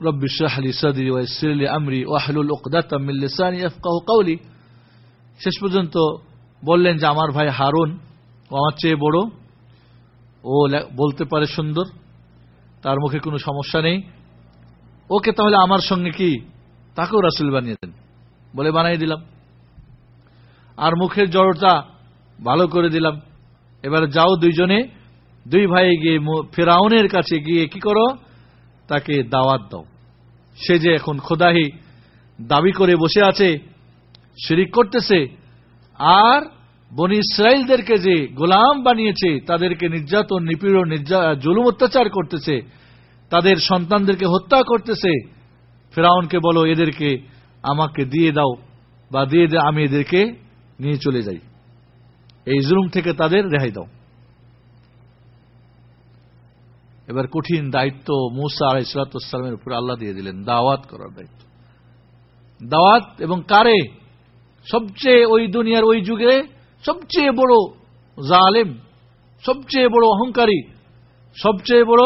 رب اشرح لي صدري ويسر لي امري واحلل عقدة من لساني يفقهوا قولي শেষ পর্যন্ত বললেন যে আমার ভাই হারুন ও আমার চেয়ে বড় ও বলতে পারে সুন্দর তার মুখে কোনো সমস্যা নেই ওকে তাহলে আমার সঙ্গে কি তাকেও রাসুল বানিয়ে দেন বলে বানিয়ে দিলাম আর মুখের জড়তা ভালো করে দিলাম এবার যাও দুইজনে দুই ভাই গিয়ে ফেরাউনের কাছে গিয়ে কি করো তাকে দাওয়াত দাও। সে যে এখন খোদাহি দাবি করে বসে আছে, শিরিক করতেছে, আর বনি ইসরায়েলদেরকে যে গোলাম বানিয়েছে, তাদেরকে নির্যাতন, নিপীড়ন জুলুম অত্যাচার করতেছে, তাদের সন্তানদেরকে হত্যা করতেছে, ফেরাউনকে বলো, এদেরকে আমাকে দিয়ে দাও বা দিয়ে আমি এদেরকে নিয়ে চলে যাই। এই জুলুম থেকে তাদের রেহাই দাও। এবার কঠিন দায়িত্ব মুসা আলাই সালাতামের উপর আল্লাহ দিয়ে দিলেন, দাওয়াত করার দায়িত্ব। দাওয়াত এবং কারে? সবচেয়ে ওই দুনিয়ার ওই যুগে সবচেয়ে বড় জালেম, সবচেয়ে বড় অহংকারী, সবচেয়ে বড়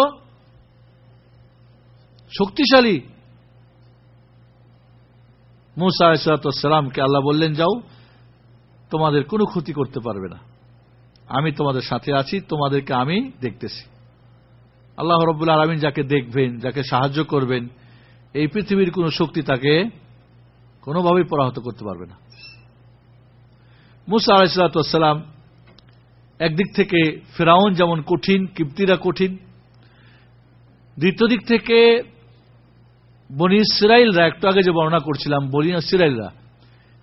শক্তিশালী মুসা আলাইসালামকে আল্লাহ বললেন, যাও, তোমাদের কোনো ক্ষতি করতে পারবে না। আমি তোমাদের সাথে আছি, তোমাদেরকে আমি দেখতেছি। আল্লাহ রব্বুল্লা আলমিন যাকে দেখবেন, যাকে সাহায্য করবেন, এই পৃথিবীর কোন শক্তি তাকে কোনোভাবেই পরাহত করতে পারবে না। মুসা আলাইসালাম একদিক থেকে ফেরাউন যেমন কঠিন, কিপ্তিরা কঠিন, দ্বিতীয় দিক থেকে বনি সিরাইলরা একটু আগে যে বর্ণনা করছিলাম, বনি সিরাইলরা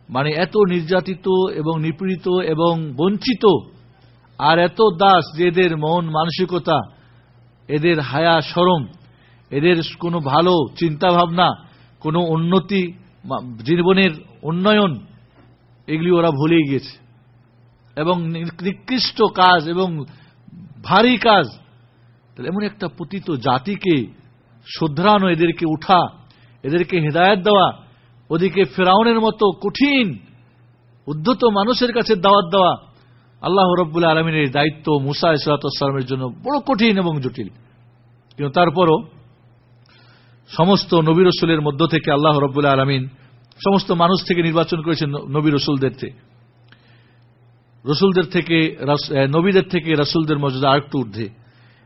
মানে এত নির্যাতিত এবং নিপীড়িত এবং বঞ্চিত, আর এত দাস যেদের মন, মানসিকতা এদের হায়া সরম, এদের কোনো ভালো চিন্তা ভাবনা কোনো উন্নতি জীবনের উন্নয়ন, এগুলি ওরা ভুলেই গিয়েছে এবং নিকৃষ্ট কাজ এবং ভারী কাজ এমন একটা পতিত জাতিকে শুধরানো, এদেরকে উঠা, এদেরকে হেদায়ত দেওয়া, ওদিকে ফেরাউনের মতো কঠিন, উদ্ধত মানুষের কাছে দাওয়াত দেওয়া আল্লাহ রব্বুল আলমিনের দায়িত্ব মুসা ইসলাতামের জন্য বড় কঠিন এবং জটিল। কিন্তু তারপরও সমস্ত নবী রসুলের মধ্য থেকে আল্লাহ রব্বুল্লাহ আলমিন সমস্ত মানুষ থেকে নির্বাচন করেছেন নবী রসুলদের রসুলদের থেকে নবীদের থেকে রসুলদের মর্যাদা আরেকটু ঊর্ধ্বে।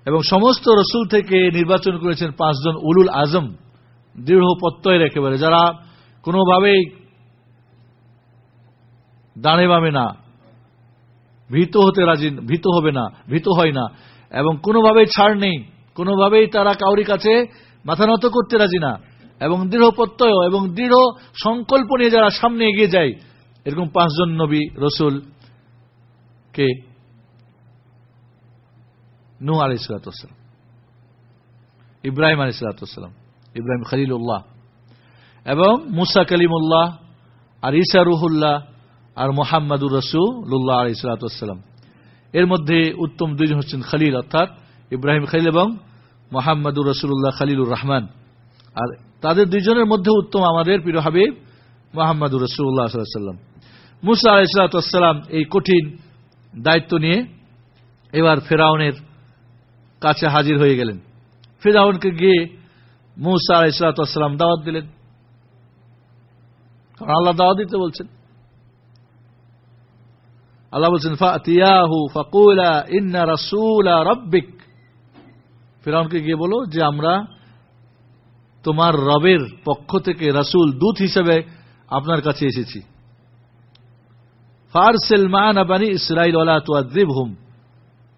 এবং সমস্ত রসুল থেকে নির্বাচন করেছেন পাঁচজন উলুল আজম, দৃঢ় প্রত্যয়ের একেবারে। যারা কোনোভাবেই দাঁড়ে বামে না ভীত হতে রাজি, ভীত হবে না, ভীত হয় না। এবং কোনোভাবেই ছাড় নেই, কোনোভাবেই তারা কাউরি কাছে মাথা নত করতে রাজি না। এবং দৃঢ় প্রত্যয় এবং দৃঢ় সংকল্প নিয়ে যারা সামনে এগিয়ে যায়, এরকম পাঁচজন নবী, রসুল কে? নু আলি সালাতাম ইব্রাহিম আলি সালাতাম ইব্রাহিম খালিলুল্লাহ। এবং মুসা কালিমুল্লাহ আর ইসা রুহুল্লাহ আর মোহাম্মদুর রসুল্লাহ আলি সালাতাম এর মধ্যে উত্তম দুইজন হচ্ছেন খালিল, অর্থাৎ ইব্রাহিম খালিল এবং মোহাম্মদুর রসুল্লাহ খালিলুর রহমান। আর তাদের দুইজনের মধ্যে উত্তম আমাদের প্রিয় হাবিব মোহাম্মদুর রসুল্লাহ সাল্লাম মুসা আলাইসালাম এই কঠিন দায়িত্ব নিয়ে এবার ফেরাউনের কাছে হাজির হয়ে গেলেন। ফেরাউনকে গিয়ে মুসা আলাইসালাম দাওয়াত দিলেন। কারণ আল্লাহ দাওয়াত দিতে বলছেন। আল্লাহ বলছেন, ফাতিয়াহু, ফাকুলা, ইন্না রাসূলা রাব্বিক। ফেরাউনকে গিয়ে বলো যে, আমরা তোমার রবের পক্ষ থেকে রাসূল, দূত হিসেবে আপনার কাছে এসেছি। ফারসেল মানা বানি ইসরাইল ওয়ালা তুআযিবহুম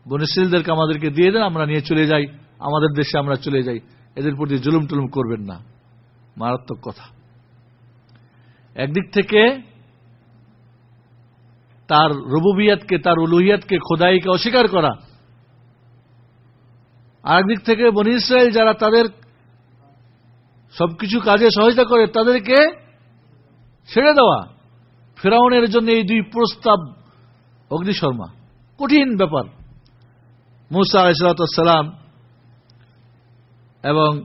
বনিসরাইলদেরকে আমাদেরকে দিয়ে দেন, আমরা নিয়ে চলে যাই, আমাদের দেশে আমরা চলে যাই। এদের প্রতি জুলুম টুলুম করবেন না। মারাত্মক কথা। একদিক থেকে তার রবুবিয়াতকে, তার উলুহিয়াতকে খোদাইকে অস্বীকার করা। আর একদিক থেকে বনি ইসরায়েল যারা তাদের সবকিছু কাজে সহায়তা করে, তাদেরকে ছেড়ে দেওয়া। ফেরাউনের জন্য এই দুই প্রস্তাব অগ্নিশর্মা। কঠিন ব্যাপার। মুসা আলাইসালাম এবং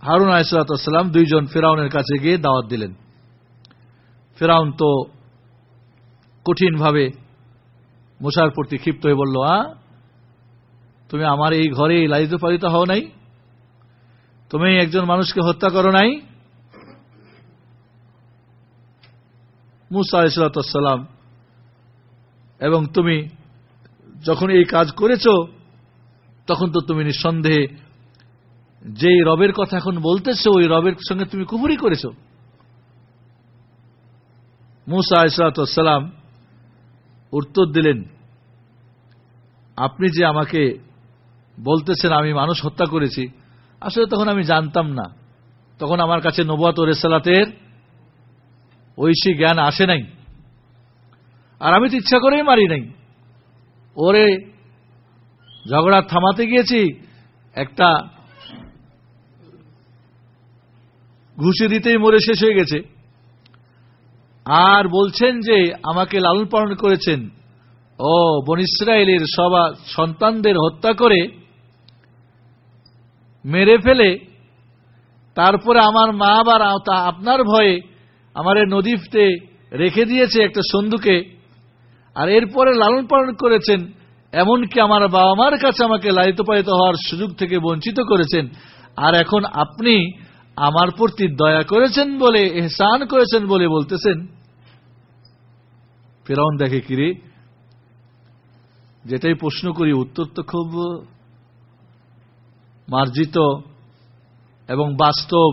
হারুন আলাইসালাম দুইজন ফেরাউনের কাছে গিয়ে দাওয়াত দিলেন। ফেরাউন তো কঠিনভাবে মুসার প্রতি ক্ষিপ্ত হয়ে বলল, আ, তুমি আমার এই ঘরে লালিত পালিত হও নাই? তুমি একজন মানুষকে হত্যা করো নাই? মুসা আলাইসালাম এবং তুমি যখন এই কাজ করেছ, তখন তো তুমি নিঃসন্দেহে যেই রবের কথা এখন বলতেছ, ওই রবের সঙ্গে তুমি কুপুরি করেছ। মুসা আলাইসালাম উত্তর দিলেন, আপনি যে আমাকে বলতেছেন আমি মানুষ হত্যা করেছি, আসলে তখন আমি জানতাম না। তখন আমার কাছে নবাত ও রেসালাতের ঐশী জ্ঞান আসে নাই। আর আমি তো ইচ্ছা করেই মারি নাই। ওরে, ঝগড়া থামাতে গিয়েছি, একটা ঘুষি দিতেই মরে শেষ হয়ে গেছে। আর বলছেন যে আমাকে লালন পালন করেছেন। ও বন ইসরায়েলের সবা সন্তানদের হত্যা করে মেরে ফেলে, তারপরে আমার মা আবার আপনার ভয়ে আমার নদীতে রেখে দিয়েছে একটা সন্ধুকে আর এরপরে লালন পালন করেছেন, এমনকি আমার বাবা মার কাছে আমাকে লালিত পালিত হওয়ার সুযোগ থেকে বঞ্চিত করেছেন। আর এখন আপনি আমার প্রতি দয়া করেছেন বলে, এহসান করেছেন বলে বলতেছেন। ফেরাউন দেখে কিরে যেটাই প্রশ্ন করি, উত্তর তো খুব মার্জিত এবং বাস্তব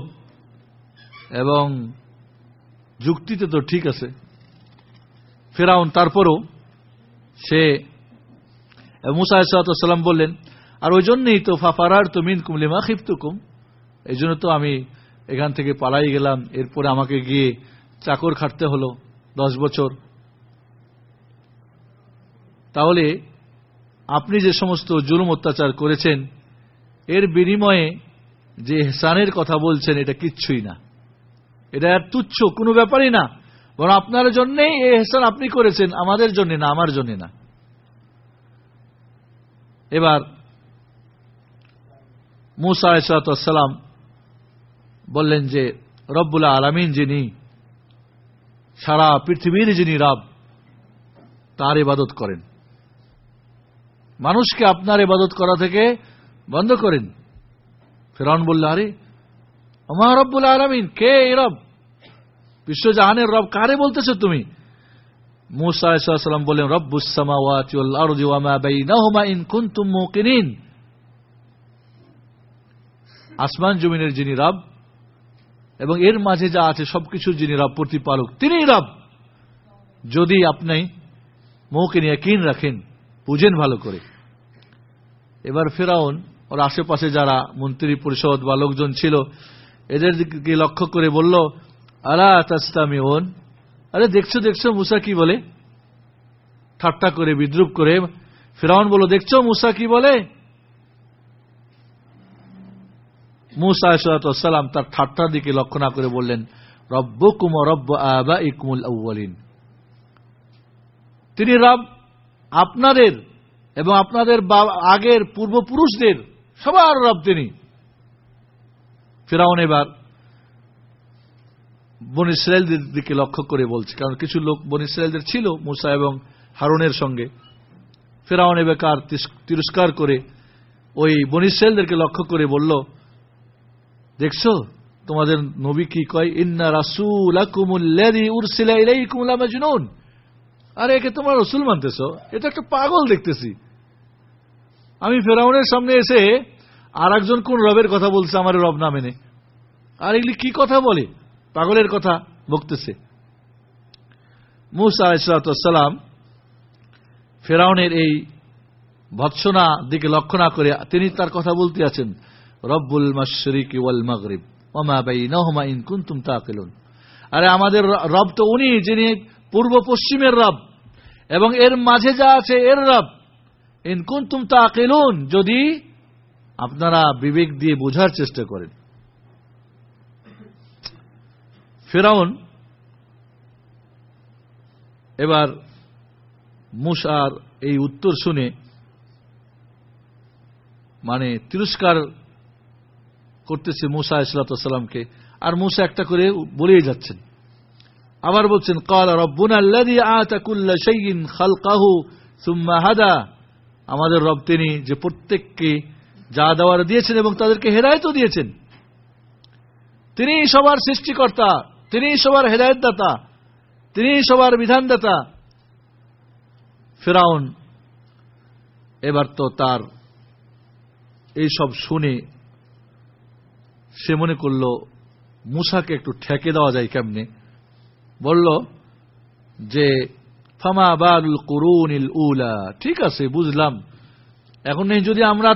এবং যুক্তিতে তো ঠিক আছে। ফেরাউন তারপরও সে মুসা সাল্লাম বললেন, আর ওই জন্যই তো ফাফারার তো মিন কুমলিমা খিপ্তুকুম এই জন্য তো আমি এখান থেকে পালাই গেলাম। এরপরে আমাকে গিয়ে চাকর খাটতে হলো দশ বছর। তাহলে আপনি যে সমস্ত জুলুম অত্যাচার করেছেন, এর বিনিময়ে যে এহসানের কথা বলছেন, এটা কিচ্ছুই না। এটা আর তুচ্ছ কোনো ব্যাপারই না। বরং আপনার জন্যেই এই হেসান আপনি করেছেন, আমাদের জন্য না, আমার জন্য না। এবার, মুসা সালাম বললেন যে রব্বুল্লাহ আলমিন যিনি, সারা পৃথিবীর যিনি রব, তার ইবাদত করেন। মানুষকে আপনার ইবাদত করা থেকে বন্ধ করেন। ফেরাউন বলল, আরে আমার রব্বুল আলমিন, কে এই রব? বিশ্বজাহানের রব কারে বলতেছো তুমি? মুসা বললেন মুকিনিন। আসমান জমিনের যিনি রব এবং এর মাঝে যা আছে সবকিছুর যিনি রব প্রতিপালক তিনি রব। যদি আপনি মৌকে নিয়ে কিন রাখেন, বুঝেন ভালো করে। এবার ফেরাউন ওর আশেপাশে যারা মন্ত্রী পরিষদ বা লোকজন ছিল এদের দিকে লক্ষ্য করে বলল, আলা তাস্তামিউন? আরে, দেখছ দেখছ, মুসা কি বলে? ঠাট্টা করে, বিদ্রুপ করে ফেরাউন বলো দেখছ, মুসা কি বলে? মুসা সালাম তার ঠাট্টার দিকে লক্ষ্য না করে বললেন রব্ব কুম রব্ব আবা ইকুমুল আউ্বালিন তিনি রব আপনাদের এবং আপনাদের আগের পূর্বপুরুষদের সবার রব তিনি। ফেরাউন এবার বন ইসরায়েলদের দিকে লক্ষ্য করে বলছে, কারণ কিছু লোক বন ইসরায়েলদের ছিল, মুসা এবং হারুনের সঙ্গে। ফেরাউন এবার তিরস্কার করে ওই বন ইসরায়েলদেরকে লক্ষ্য করে বলল দেখছ? তোমাদের নবী কি কয়, ইন্না রাসুল আরে, একে তোমরা রসুল মানতেছ। এটা একটা পাগল দেখতেছি। আমি ফেরাউনের সামনে এসে আর একজন কোন রবের কথা বলছে আমার রব না মেনে। আর এগুলি কি কথা বলে? পাগলের কথা বকতেছে। মুসা আলাইসালাম ফেরাউনের এই ভৎসনা দিকে লক্ষ্য না করে তিনি তার কথা বলতে আছেন। রব্বুল মাশরিক ওয়াল মাগরিব। ওমা বাইনাহুমা ইন কুনতুম তাকিলুন। আরে আমাদের রব তো উনি, যিনি পূর্ব পশ্চিমের রব, এবং এর মাঝে যা আছে এর রব। ইন কুনতুম তাকিলুন, যদি আপনারা বিবেক দিয়ে বোঝার চেষ্টা করেন। ফেরাউন, এবার মুসার এই উত্তর শুনে মানে তিরস্কার করতেছে মুসা ইসলাতামকে আর মুসা একটা করে বলেই যাচ্ছেন। আবার বলছেন, কাল আমাদের রব তিনি যে প্রত্যেককে যা দেওয়ার দিয়েছেন এবং তাদেরকে হেদায়েতও দিয়েছেন। তিনি সবার সৃষ্টিকর্তা, তিনি সবার হেদায়তদাতা, তিনি সবার বিধানদাতা। ফেরাউন এবার তো তার এই সব শুনে সে মনে করল, মুসাকে একটু ঠেকে দেওয়া যায় কেমনে? বলল, যে, ফামা বালুল করুনিল উলা। ঠিক আছে, বুঝলাম। এখন যদি আমরা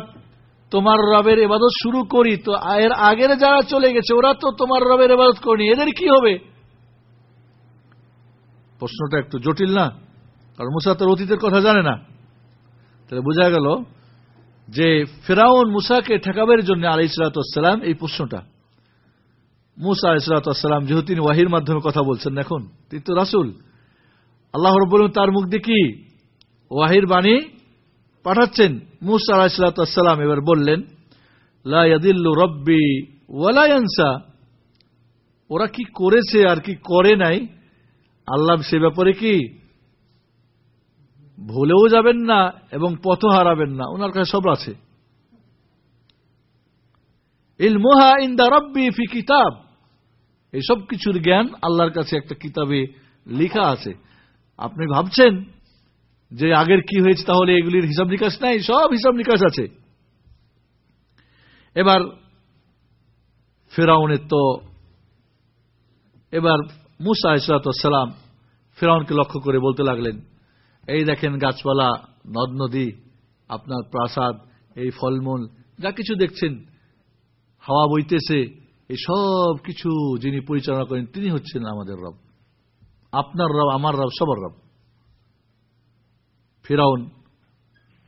তোমার রবের এবাদত শুরু করি, তো এর আগের যারা চলে গেছে, ওরা তো তোমার রবের এবাদত করেনি। এদের কি হবে? প্রশ্নটা একটু জটিল না, কারণ মুসা তোর অতীতের কথা জানে না। তাহলে বোঝা গেল যে ফেরাউন মুসাকে ঠেকাবের জন্য আলি সালাতাম এই প্রশ্নটা। মুসা ইসলাতাম যেহেতু তিনি ওয়াহির মাধ্যমে কথা বলছেন এখন তিনি তো রাসুল। আল্লাহ রব্বুল তার মুখ দিয়ে কি? ওয়াহির বাণী পাঠাচ্ছেন। মুসা আলাহিসাল্লাম এবার বললেন লাদিল্লু রব্বি ওয়ালায়ানসা ওরা কি করেছে আর কি করে নাই? আল্লাহ সে ব্যাপারে কি ভুলেও যাবেন না এবং পথ হারাবেন না। ওনার কাছে সব আছে। ইলমোহা ইন্দা রব্বি ফি কিতাব। এই সব কিছুর জ্ঞান আল্লাহর কাছে একটা কিতাবে লেখা আছে। আপনি ভাবছেন যে আগের কি হয়েছে, তাহলে এগুলির হিসাব নিকাশ নাই, সব হিসাব নিকাশ আছে। এবার ফেরাউনের তো, এবার মুসা ইসলাতাম ফেরাউনকে লক্ষ্য করে বলতে লাগলেন এই দেখেন গাছপালা নদ নদী আপনার প্রাসাদ, এই ফলমূল, যা কিছু দেখছেন, হাওয়া বইতেছে, এই সব কিছু যিনি পরিচালনা করেন, তিনি হচ্ছেন আমাদের রব। আপনার রব, আমার রব, সবার রব। ফিরাউন,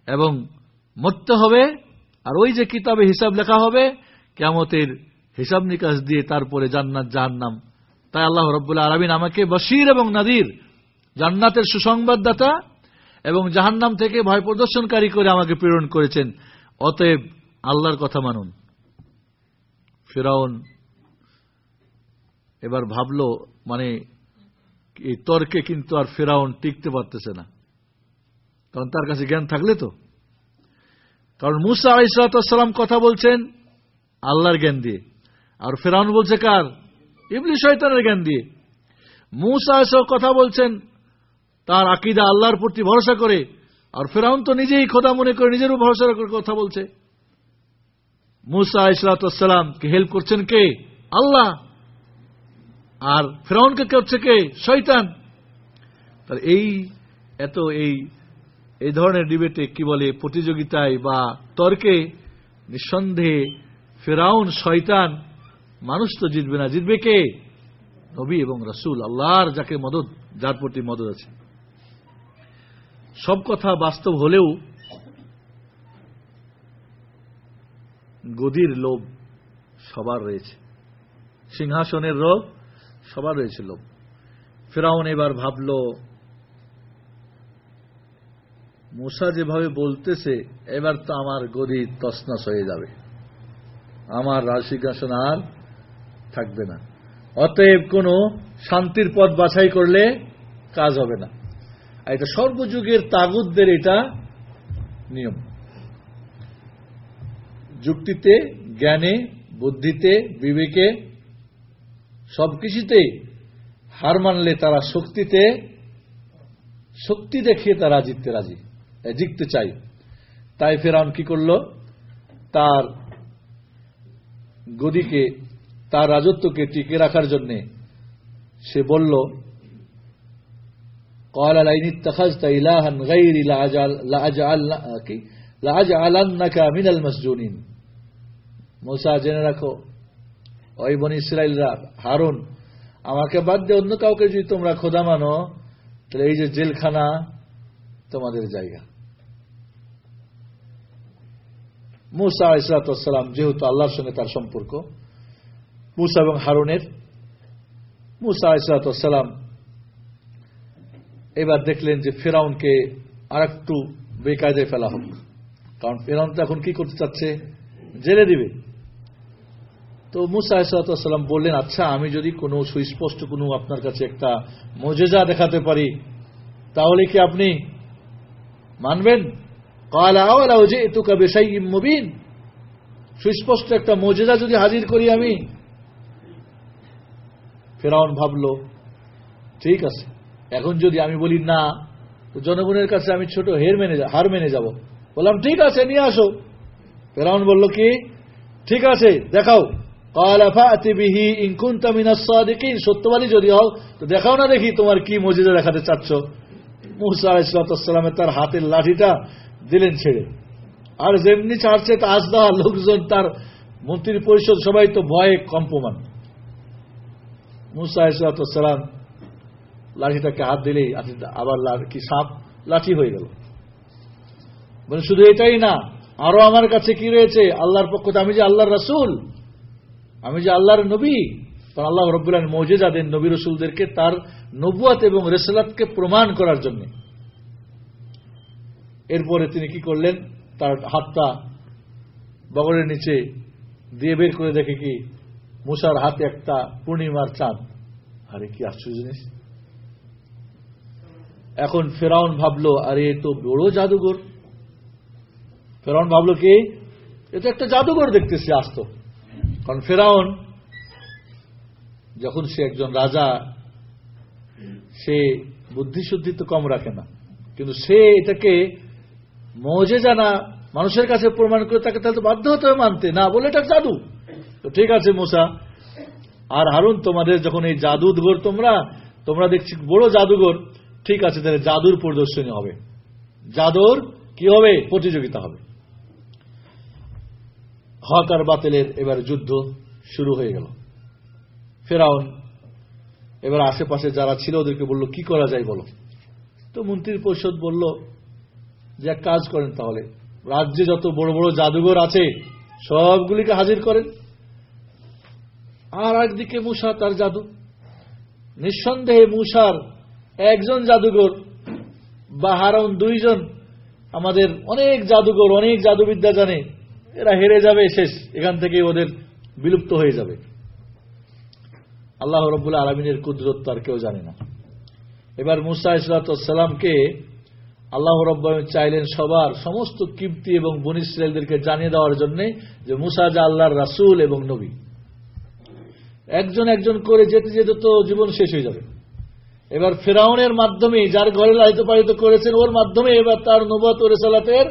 এবং মরতে হবে, আর ওই যে কিতাবে হিসাব লেখা হবে কেমতের হিসাব নিকাশ দিয়ে তারপরে জান্নাত, জাহান্নাম। তাই আল্লাহ রব্বুল্লাহ আলমিন আমাকে বশির এবং নাদির জান্নাতের সুসংবাদদাতা এবং জাহান্নাম থেকে ভয় প্রদর্শনকারী করে আমাকে প্রেরণ করেছেন। অতএব আল্লাহর কথা মানুন। ফেরাউন এবার ভাবল মানে এই তর্কে কিন্তু আর ফেরাউন টিকতে পারতেছে না। কারণ তার কাছে জ্ঞান থাকলে তো। কারণ মুসা আলাইসালাম কথা বলছেন আল্লাহর জ্ঞান দিয়ে। আর ফেরাউন বলছে কার? ইবলি শয়তানের জ্ঞান দিয়ে। মুসা কথা বলছেন তার আকিদা আল্লাহর প্রতি ভরসা করে, আর ফেরাউন তো নিজেই খোদা মনে করে নিজেরও ভরসা করে কথা বলছে। মুসা ইসলাতামকে হেল্প করছেন কে? আল্লাহ। আর ফেরাউনকে করছে কে? শৈতান তার এই, এত এই এই ধরনের ডিবেটে কি বলে, প্রতিযোগিতায় বা তর্কে নিঃসন্দেহে ফেরাউন, শয়তান, মানুষ তো জিতবে না। জিতবে কে? নবী এবং রসুল, আল্লাহর যাকে মদত, যার প্রতি মদত আছে। সব কথা বাস্তব হলেও গদির লোভ সবার রয়েছে। সিংহাসনের রোগ সবার রয়েছে লোভ। ফেরাউন এবার ভাবল, মুসা যেভাবে বলতেছে, এবার তো আমার গদি তসনস হয়ে যাবে। আমার রাজসিংহাসন আর থাকবে না। অতএব কোন শান্তির পথ বাছাই করলে কাজ হবে না। এটা সর্বযুগের তাগুদদের এটা নিয়ম। যুক্তিতে, জ্ঞানে, বুদ্ধিতে, বিবেকে সবকিছুতে হার মানলে তারা শক্তিতে, শক্তি দেখিয়ে তারা জিততে রাজি জিততে চাই। তাই ফেরাউন কি করল? তার গদিকে, তার রাজত্বকে টিকে রাখার জন্য সে বলল قال لئن اتخذت إلها غيري لأجعلنك من المسجونين মোসা জেনে রাখো ওই বনি ইসরায়েলরা হারুন আমাকে বাদ দিয়ে অন্য কাউকে যদি তোমরা খোদা মানো তাহলে এই যে জেলখানা তোমাদের জায়গা মুসা ইসলাতাম যেহেতু আল্লাহর সঙ্গে তার সম্পর্ক মুসা এবং হারুনের মুসা ইসলাতাম এবার দেখলেন যে ফেরাউনকে আর একটু বেকায়দায় ফেলা হোক। কারণ ফেরাউন তো এখন কি করতে চাচ্ছে? জেলে দিবে। তো মুসা বললেন আচ্ছা আমি যদি কোনো সুস্পষ্ট কোনো আপনার কাছে একটা মজেজা দেখাতে পারি, তাহলে কি আপনি মানবেন? সুস্পষ্ট একটা মজেজা যদি হাজির করি আমি? ফেরাউন ভাবল, ঠিক আছে। এখন যদি আমি বলি না জনগণের কাছে আমি ছোট হের মেনে হার মেনে যাব। বললাম, ঠিক আছে, নিয়ে আসো। ফেরাউন বলল, কি? ঠিক আছে, দেখাও। সত্যবাদী যদি হও, তো দেখাও না দেখি তোমার কি মজিদা দেখাতে চাচ্ছ। মুসা তার হাতের লাঠিটা দিলেন ছেড়ে। আর যেমনি ছাড়ছে, তা আজ দেওয়া লোকজন তার মন্ত্রী পরিষদ সবাই তো ভয়ে কম্পমান। মুসা লাঠিটাকে হাত দিলেই আবার কি সাপ? লাঠি হয়ে গেল। মানে শুধু এটাই না, আরও আমার কাছে কি রয়েছে? আল্লাহর পক্ষ আমি যে আল্লাহর রাসুল, আমি যে আল্লাহর নবী। কারণ আল্লাহ রব্বুল্লাহ মৌজেজা দেন নবী রসুলদেরকে তার নবুয়াত এবং রেসালাতকে প্রমাণ করার জন্য এরপরে তিনি কি করলেন? তার হাতটা বগরের নিচে দিয়ে বের করে দেখে কি, মুসার হাতে একটা পূর্ণিমার চাঁদ। আরে, কি আশ্চর্য জিনিস। এখন ফেরাউন ভাবলো, আরে তো বড় জাদুঘর। ফেরাউন ভাবলো, কি? এ তো একটা জাদুঘর দেখতেছি আসতো কারণ ফেরাউন, যখন সে একজন রাজা, সে বুদ্ধিশুদ্ধি তো কম রাখে না। কিন্তু সে এটাকে মজে জানা, মানুষের কাছে প্রমাণ করে তাকে তাহলে বাধ্য হতে হবে মানতে। না বলে এটা জাদু। তো ঠিক আছে, মোসা। আর হারুন, তোমাদের যখন এই জাদুঘর তোমরা তোমরা দেখছি বড় জাদুঘর ঠিক আছে, তাহলে জাদুর প্রদর্শনী হবে। জাদুর কি হবে? প্রতিযোগিতা হবে। হক আর বাতিলের এবার যুদ্ধ শুরু হয়ে গেল। ফেরাউন, এবার আশেপাশে যারা ছিল, ওদেরকে বলল, কি করা যায় বলো? তো মন্ত্রী পরিষদ বলল যে, এক কাজ করেন তাহলে। রাজ্যে যত বড় বড় জাদুঘর আছে, সবগুলিকে হাজির করেন। আর একদিকে মুসা তার জাদু। নিঃসন্দেহে মুসার একজন জাদুঘর বা হারাউন দুইজন। আমাদের অনেক জাদুঘর, অনেক জাদুবিদ্যা জানে। এরা হেরে যাবে শেষ, এখান থেকে ওদের বিলুপ্ত হয়ে যাবে। আল্লাহ রব্বুল্লাহ আলমিনের কুদরত তার কেউ জানে না। এবার মুসা ইসলাতামকে আল্লাহ রব্বাহ চাইলেন সবার সমস্ত কিপ্তি এবং বন ইসরায়েলদেরকে জানিয়ে দেওয়ার জন্য যে মুসা যা আল্লাহর রাসুল এবং নবী। একজন একজন করে যেতে যেতে তো জীবন শেষ হয়ে যাবে। এবার ফেরাউনের মাধ্যমে, যার ঘরে লালিত পালিত করেছেন, ওর মাধ্যমে এবার তার নবত ও রেসালাতের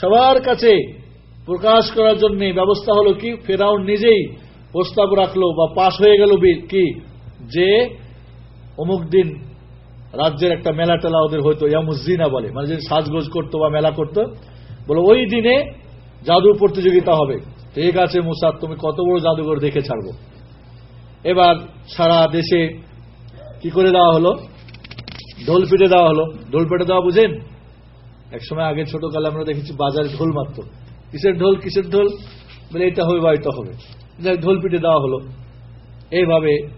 সবার কাছে প্রকাশ করার জন্য ব্যবস্থা হলো কি? ফেরাউন নিজেই প্রস্তাব রাখল বা পাশ হয়ে গেল কি? যে অমুক দিন রাজ্যের একটা মেলা টেলা ওদের হয়তো ইয়ামুজিনা বলে মানে যে সাজগোজ করতো বা মেলা করতো। বলে, ওই দিনে জাদু প্রতিযোগিতা হবে। ঠিক আছে মুসাদ, তুমি কত বড় জাদুঘর দেখে ছাড়বো। এবার সারা দেশে কি করে দেওয়া হলো? ঢোল পিটে দেওয়া হলো। ঢোল পেটে দেওয়া বুঝেন? একসময় আগে ছোটকালে আমরা দেখেছি বাজারে ঢোল মারত। কিসের ঢোল কিসের ঢোল? বলে, এটা হবে বা এটা হবে। ঢোল পিটে দেওয়া হলো। এইভাবে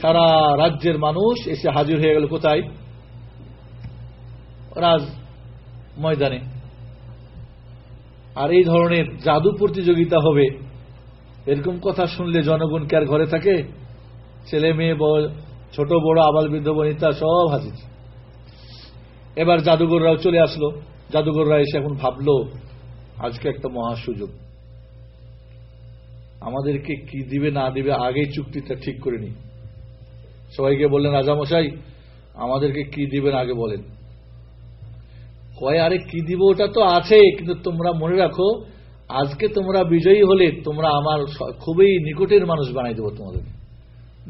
সারা রাজ্যের মানুষ এসে হাজির হয়ে গেল কোথায়? রাজ ময়দানে। আর এই ধরনের জাদু প্রতিযোগিতা হবে। এরকম কথা শুনলে জনগণ কে আর ঘরে থাকে? ছেলে মেয়ে ছোট, বড়, আবাল, বৃদ্ধ, বনিতা সব হাজির। এবার জাদুঘররাও চলে আসলো। জাদুঘররা এসে এখন ভাবলো, আজকে একটা মহা সুযোগ। আমাদেরকে কি দিবে, না দিবে, আগেই চুক্তিটা ঠিক করে নি সবাইকে বললেন রাজামশাই আমাদেরকে কি দিবেন আগে বলেন। কয়, আরে, কি দিব ওটা তো আছে, কিন্তু তোমরা মনে রাখো, আজকে তোমরা বিজয়ী হলে তোমরা আমার খুবই নিকটের মানুষ বানাই দেবো তোমাদের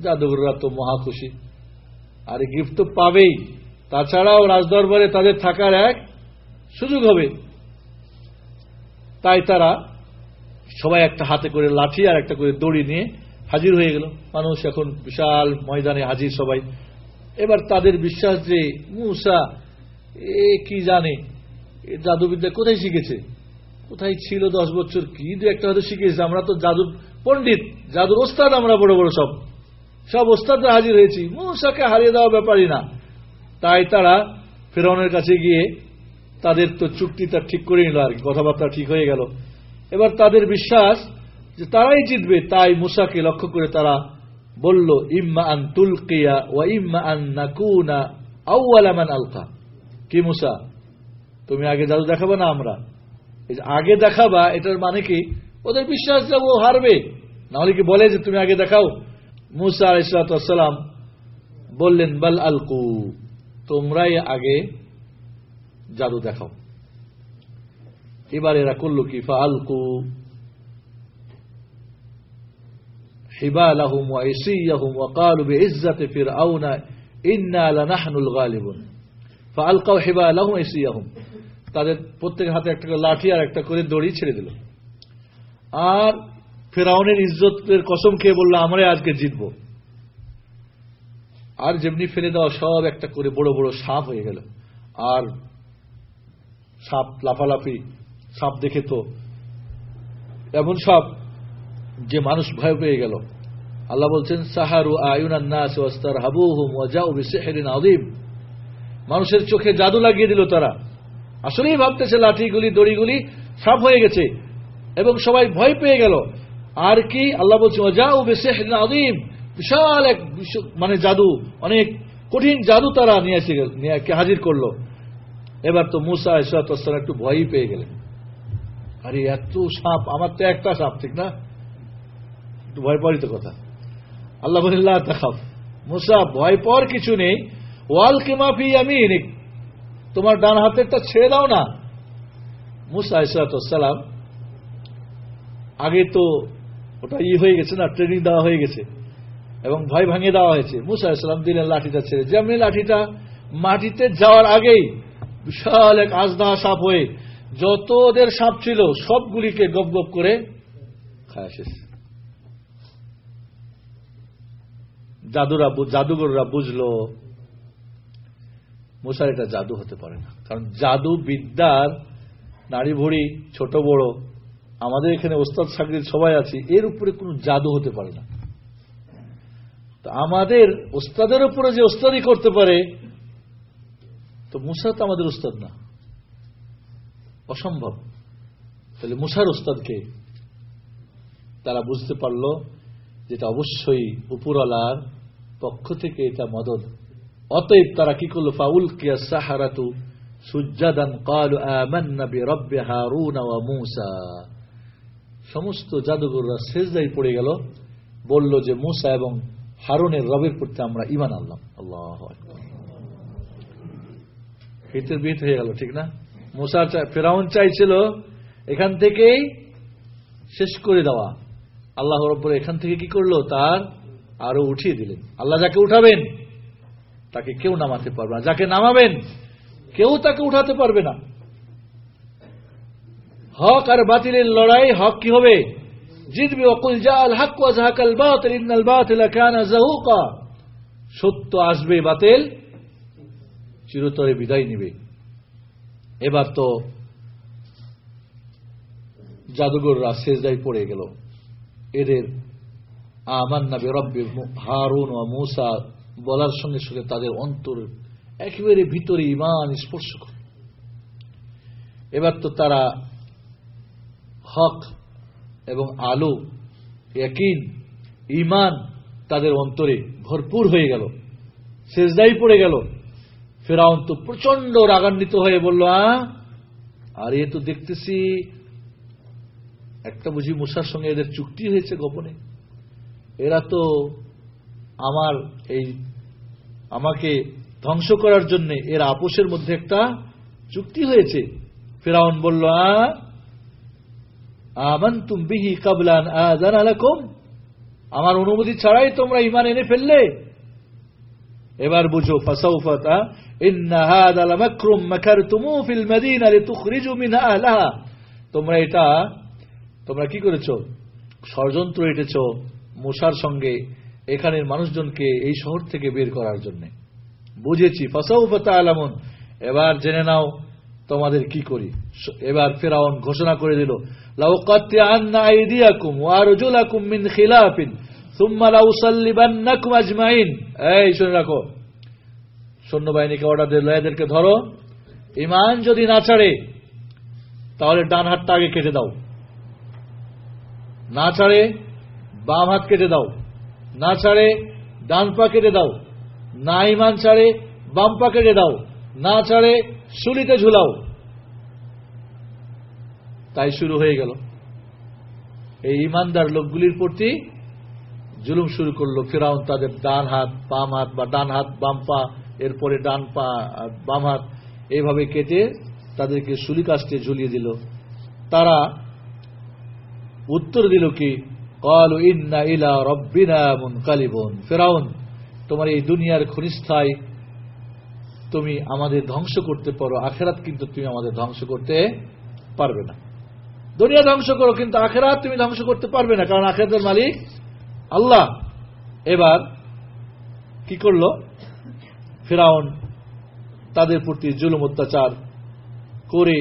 জাদুঘররা তো মহা খুশি। আর গিফট তো পাবেই। তাছাড়াও রাজদরবারে তাদের থাকার এক সুযোগ হবে। তাই তারা সবাই একটা হাতে করে লাঠি আর একটা করে দড়ি নিয়ে হাজির হয়ে গেল। মানুষ এখন বিশাল ময়দানে হাজির সবাই। এবার তাদের বিশ্বাস যে, মুসা, এ কি জানে? এ জাদুবিদ্যা কোথায় শিখেছে? কোথায় ছিল দশ বছর? কি দু একটা হয়তো শিখেছে। আমরা তো জাদু পণ্ডিত, জাদুর ওস্তাদ আমরা বড় বড় সব। সব ওস্তাদরা হাজির হয়েছি। মুসাকে হারিয়ে দেওয়া ব্যাপারই না। তাই তারা ফেরাউনের কাছে গিয়ে তাদের তো চুক্তিটা ঠিক করে নিল আর কথাবার্তা ঠিক হয়ে গেল। এবার তাদের বিশ্বাস যে তারাই জিতবে, তাই মুসাকে লক্ষ্য করে তারা বলল, ইম্মা আন তুলকিয়া ওয়া ইম্মা আন নাকুনা আউয়ালামান আলকা কি মুসা, তুমি আগে জাদু দেখাবো না আমরা। আগে দেখাবা, এটার মানে কি? ওদের বিশ্বাস যে ও হারবে। নাহলে কি বলে যে তুমি আগে দেখাও? মুসা আলাইসালাম বললেন বাল আলকু তোমরাই আগে জাদু দেখাও এবার এরা করল কি ফা আলকু حبالهم وعصيهم وقالوا بعزة فرعون إنا لنحن الغالبون فألقوا حبالهم وعصيهم তাদের প্রত্যেকের হাতে একটা করে লাঠি আর একটা করে দড়ি ছেড়ে দিল আর ফেরাউনের ইজ্জতের কসম খেয়ে বলল, আমরাই আজকে জিতব। আর যেমনি ফেলে দেওয়া সব একটা করে বড় বড় সাপ হয়ে গেল। আর সাপ লাফালাফি, সাপ দেখে তো এমন সাপ যে মানুষ ভয় পেয়ে গেল। আল্লাহ বলছেন, সাহারু আয়ুনান নাস ওয়াস্তার হাবুহুম বিসিহরিন আযীম। মানুষের চোখে জাদু লাগিয়ে দিল তারা। আসলেই ভাবতেছে, লাঠিগুলি, দড়িগুলি সাপ হয়ে গেছে এবং সবাই ভয় পেয়ে গেল। আর কি? আল্লাহ বলছে, ওয়াজাউ বিসিহরিন আযীম। বিশাল এক মানে জাদু, অনেক কঠিন জাদু তারা নিয়ে হাজির করল। এবার তো মুসা ইসরাতাম একটু ভয়ই পেয়ে গেলেন। আরে, এত সাপ, আমার তো একটা সাপ, ঠিক না? একটু ভয় পাওয়ারই তো কথা। আল্লাহ বলিল্লাহ তাকাব মুসা, ভয় পাওয়ার কিছু নেই। ওয়াল কেমাফি আমি তোমার ডান হাতেরটা ছেড়ে দাও না। মুসা ইসরাতাম আগে তো ওটা ই হয়ে গেছে না ট্রেনিং দেওয়া হয়ে গেছে। এবং ভয় ভাঙিয়ে দেওয়া হয়েছে। মুসা ইসলাম দিলেন লাঠিটা ছেড়ে। যেমনি লাঠিটা মাটিতে যাওয়ার আগেই বিশাল এক আজদাহা সাপ হয়ে যত ওদের সাপ ছিল, সবগুলিকে গপ গপ করে খায় জাদুরা জাদুঘররা বুঝলো, মুসার এটা জাদু হতে পারে না। কারণ জাদু বিদ্যার নারী ভড়ি ছোট বড় আমাদের এখানে ওস্তাদ সাকরির সবাই আছে, এর উপরে কোনো জাদু হতে পারে না। তো আমাদের ওস্তাদের উপরে যে ওস্তাদি করতে পারে, তো মুসা তো আমাদের ওস্তাদ না। অসম্ভব। তাহলে মুসার ওস্তাদকে তারা বুঝতে পারল যেটা অবশ্যই উপরওয়ালার পক্ষ থেকে এটা মদত অতএব তারা কি করল? ফাউল কিয়া সাহারাতু সুজ্জাদান কালু আমান্না বিরাব্বি হারুন ওয়া মূসা। সমস্ত জাদুঘররা সেজদাই পড়ে গেল। বলল যে, মুসা এবং হারুনের রবের প্রতি আমরা ইমান আনলাম। আল্লাহ হিতের বিহিত হয়ে গেল, ঠিক না? মুসা ফেরাউন চাইছিল এখান থেকেই শেষ করে দেওয়া। আল্লাহ রব্বর এখান থেকে কি করল? তার আরও উঠিয়ে দিলেন। আল্লাহ যাকে উঠাবেন, তাকে কেউ নামাতে পারবে না। যাকে নামাবেন, কেউ তাকে উঠাতে পারবে না। হক আর বাতিলের লড়াই, হক কি হবে? জিতবে অকুল জাল হক ওয়াজহাকাল বাতিল, ইন্নাল বাতিলা কানা সত্য আসবে বাতিল, চিরতরে বিদায় নিবে। এবার তো জাদুঘররা সেজদায় পড়ে গেল। এদের আমার নাবে রব্বে হারুন ও মূসা বলার সঙ্গে সঙ্গে তাদের অন্তর একেবারে ভিতরে ইমান স্পর্শ করে। এবার তো তারা হক এবং আলো একিন ইমান তাদের অন্তরে ভরপুর হয়ে গেল। সেজদাই পড়ে গেল। ফেরাউন তো প্রচণ্ড রাগান্বিত হয়ে বলল আর এ তো দেখতেছি একটা বুঝি মুসার সঙ্গে এদের চুক্তি হয়েছে গোপনে। এরা তো আমার এই, আমাকে ধ্বংস করার জন্য এর আপোষের মধ্যে একটা চুক্তি হয়েছে। ফেরাউন বলল আমান তুম বিহি কাবলান আজান আলাকুম আমার অনুমতি ছাড়াই তোমরা ইমান এনে ফেললে। এবার বুঝো ফাসাউফাতা ইন্না হাদা লামাকরুম মাকারতুমু ফিল মাদিনা লিতুখরিজু মিনহা আহলাহা। তোমরা এটা, তোমরা কি করেছ? ষড়যন্ত্র এটেছ মশার সঙ্গে এখানের মানুষজনকে এই শহর থেকে বের করার জন্য। বুঝেছি ফাসাউফাতা আলামুন। এবার জেনে নাও তোমাদের কি করি? এবার ফেরাউন ঘোষণা করে দিল এই, শুনে অর্ডার দিল, এদেরকে ধরো। ইমান যদি না ছাড়ে, তাহলে ডান হাতটা আগে কেটে দাও। না ছাড়ে, বাম হাত কেটে দাও। না ছাড়ে, ডান পা কেটে দাও। না ইমান ছাড়ে, বাম পা কেটে দাও। না ছাড়ে শুলিতে ঝুলাও। তাই শুরু হয়ে গেল। এই ইমানদার লোকগুলির প্রতি জুলুম শুরু করল। ফেরাউন তাদের ডান হাত, বাম হাত বা ডান হাত, বাম পা, এরপরে ডান পা, বাম হাত এইভাবে কেটে তাদেরকে শুলি কাস্টে ঝুলিয়ে দিল। তারা উত্তর দিল কি, কল ইন্না ইলা রব্বিনা মুনকালিবুন। ফেরাউন, তোমার এই দুনিয়ার ক্ষণিস্থায় তুমি আমাদের ধ্বংস করতে পারো, আখেরাত কিন্তু তুমি আমাদের ধ্বংস করতে পারবে না। দুনিয়া ধ্বংস করো, কিন্তু আখেরাত তুমি ধ্বংস করতে পারবে না, কারণ আখেরাতের মালিক আল্লাহ। এবার কি করল? ফেরাউন তাদের প্রতি জুলুম, অত্যাচার করে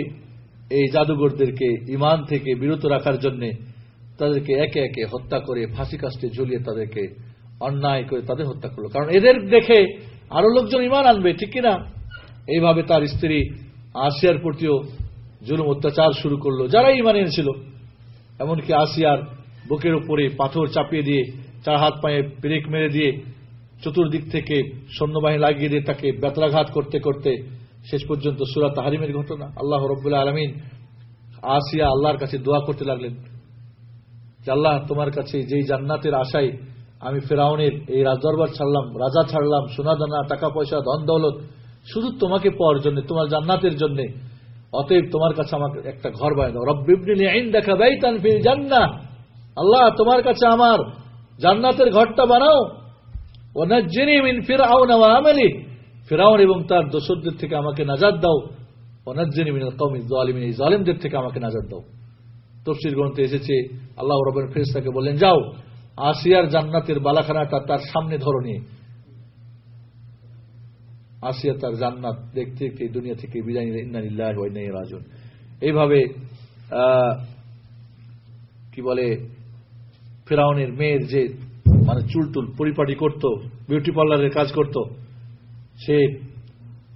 এই জাদুঘরদেরকে ইমান থেকে বিরত রাখার জন্য তাদেরকে একে একে হত্যা করে, ফাঁসি কাস্টে ঝুলিয়ে তাদেরকে অন্যায় করে তাদের হত্যা করল। কারণ এদের দেখে আরও লোকজন ইমান আনবে, ঠিক কিনা? এইভাবে তার স্ত্রী আসিয়ার প্রতিও জুলুম অত্যাচার শুরু করল। যারা ইমান এনেছিল, এমনকি আসিয়ার বুকের উপরে পাথর চাপিয়ে দিয়ে, চার হাত পায়ে ব্রেক মেরে দিয়ে, চতুর্দিক থেকে সৈন্যবাহিনী লাগিয়ে দিয়ে তাকে বেতরাঘাত করতে করতে শেষ পর্যন্ত সুরাত হারিমের ঘটনা। আল্লাহ রব্বুল্লাহ আলমিন আসিয়া আল্লাহর কাছে দোয়া করতে লাগলেন আল্লাহ, তোমার কাছে যেই জান্নাতের আশায় আমি ফেরাউনের এই রাজদরবার ছাড়লাম, রাজা ছাড়লাম, সোনাদানা টাকা পয়সা ধন দৌলত শুধু তোমাকে পাওয়ার জন্য, তোমার জান্নাতের জন্য। অতএব তোমার কাছে আমাকে একটা ঘর বানিয়ে দাও। রব্বিবনিল আইন দেখা বাইতান ফিল জান্নাহ। আল্লাহ, তোমার কাছে আমার জান্নাতের ঘরটা বানাও। ওনাজ্জিনি মিন ফিরআউন ওয়া আমালি। ফিরআউন এবং তার দোসরদের থেকে আমাকে নাজাত দাও। ওনাজ্জিনি মিনাল কওমিজ জালিমিন এই জালিমদের থেকে আমাকে নাজাত দাও। তফসির গ্রন্থে এসেছে, আল্লাহ রবের ফেরেশতাকে বললেন, যাও। আসিয়ার জান্নাতের বালাখানাটা তার সামনে ধরো নিয়ে আসিয়া তার জান্নাত দেখতে দেখতে দুনিয়া থেকে বিদায় নিলেন ইন্না এইভাবে কি বলে, ফেরাউনের মেয়ের যে মানে চুলটুল পরিপাটি করত, বিউটি পার্লারের কাজ করত, সে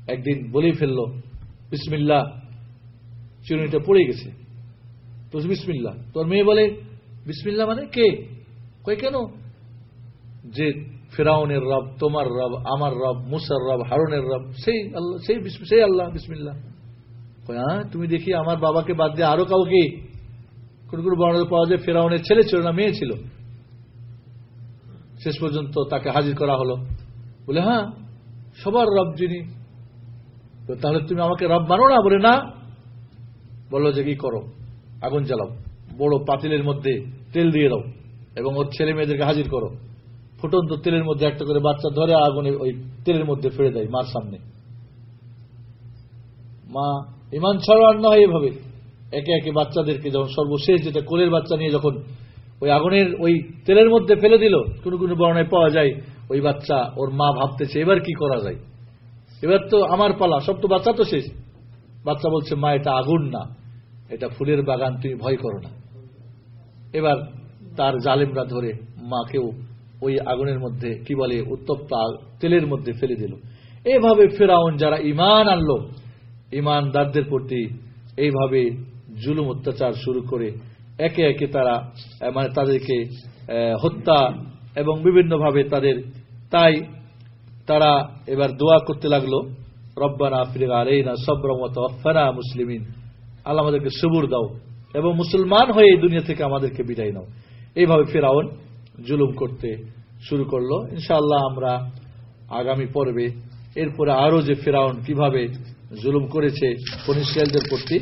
একদিন বলেই ফেলল বিসমিল্লা চিরুনিটা পড়ে গেছে। তো বিসমিল্লা তোর মেয়ে বলে বিসমিল্লা মানে কে? কই কেন? যে ফেরাউনের রব, তোমার রব, আমার রব, মুসার রব, হারুনের রব, সেই আল্লাহ, সেই সেই আল্লাহ বিসমিল্লা হ্যাঁ তুমি দেখি আমার বাবাকে বাদ দিয়ে আরও কাউকে? কোন কোন বর্ণনা পাওয়া যায় ফেরাউনের ছেলে ছিল না, মেয়ে ছিল। শেষ পর্যন্ত তাকে হাজির করা হলো। বলে হ্যাঁ সবার রব যিনি। তো তাহলে তুমি আমাকে রব মানো না? বলে, না। বলল যে, কি করো? আগুন জ্বালাও। বড় পাতিলের মধ্যে তেল দিয়ে দাও। এবং ওর ছেলে মেয়েদেরকে হাজির করো। ফুটন্ত তেলের মধ্যে একটা করে বাচ্চা ধরে আগুনে ওই তেলের মধ্যে ফেলে দেয় মার সামনে। মা, ইমান ছড়ানো হয় এভাবে। একে একে বাচ্চাদেরকে যখন সর্বশেষ যেটা কোলের বাচ্চা নিয়ে যখন ওই আগুনের ওই তেলের মধ্যে ফেলে দিল, কোনো কোনো বর্ণায় পাওয়া যায় ওই বাচ্চা ওর মা ভাবতেছে, এবার কি করা যায়? এবার তো আমার পালা, সব তো বাচ্চা তো শেষ। বাচ্চা বলছে, মা, এটা আগুন না, এটা ফুলের বাগান, তুমি ভয় করো না। এবার তার জালেমরা ধরে মাকেও ওই আগুনের মধ্যে, কি বলে, উত্তপ্ত তেলের মধ্যে ফেলে দিল। এভাবে ফেরাউন যারা ইমান আনলো ইমানদারদের প্রতি এইভাবে জুলুম অত্যাচার শুরু করে একে একে তারা মানে তাদেরকে হত্যা এবং বিভিন্নভাবে তাদের, তাই তারা এবার দোয়া করতে লাগল, রব্বানা আফরিক আলাইনা সব্রমত অফানা মুসলিমিন। আল্লাহ আমাদেরকে সবুর দাও এবং মুসলমান হয়ে এই দুনিয়া থেকে আমাদেরকে বিদায় নাও। এইভাবে ফেরাউন জুলুম করতে শুরু করলো ইনশাআল্লাহ আমরা আগামী পর্বে এরপরে আরো যে ফেরাউন কিভাবে জুলুম করেছে কোন ইসরায়েলদের প্রতি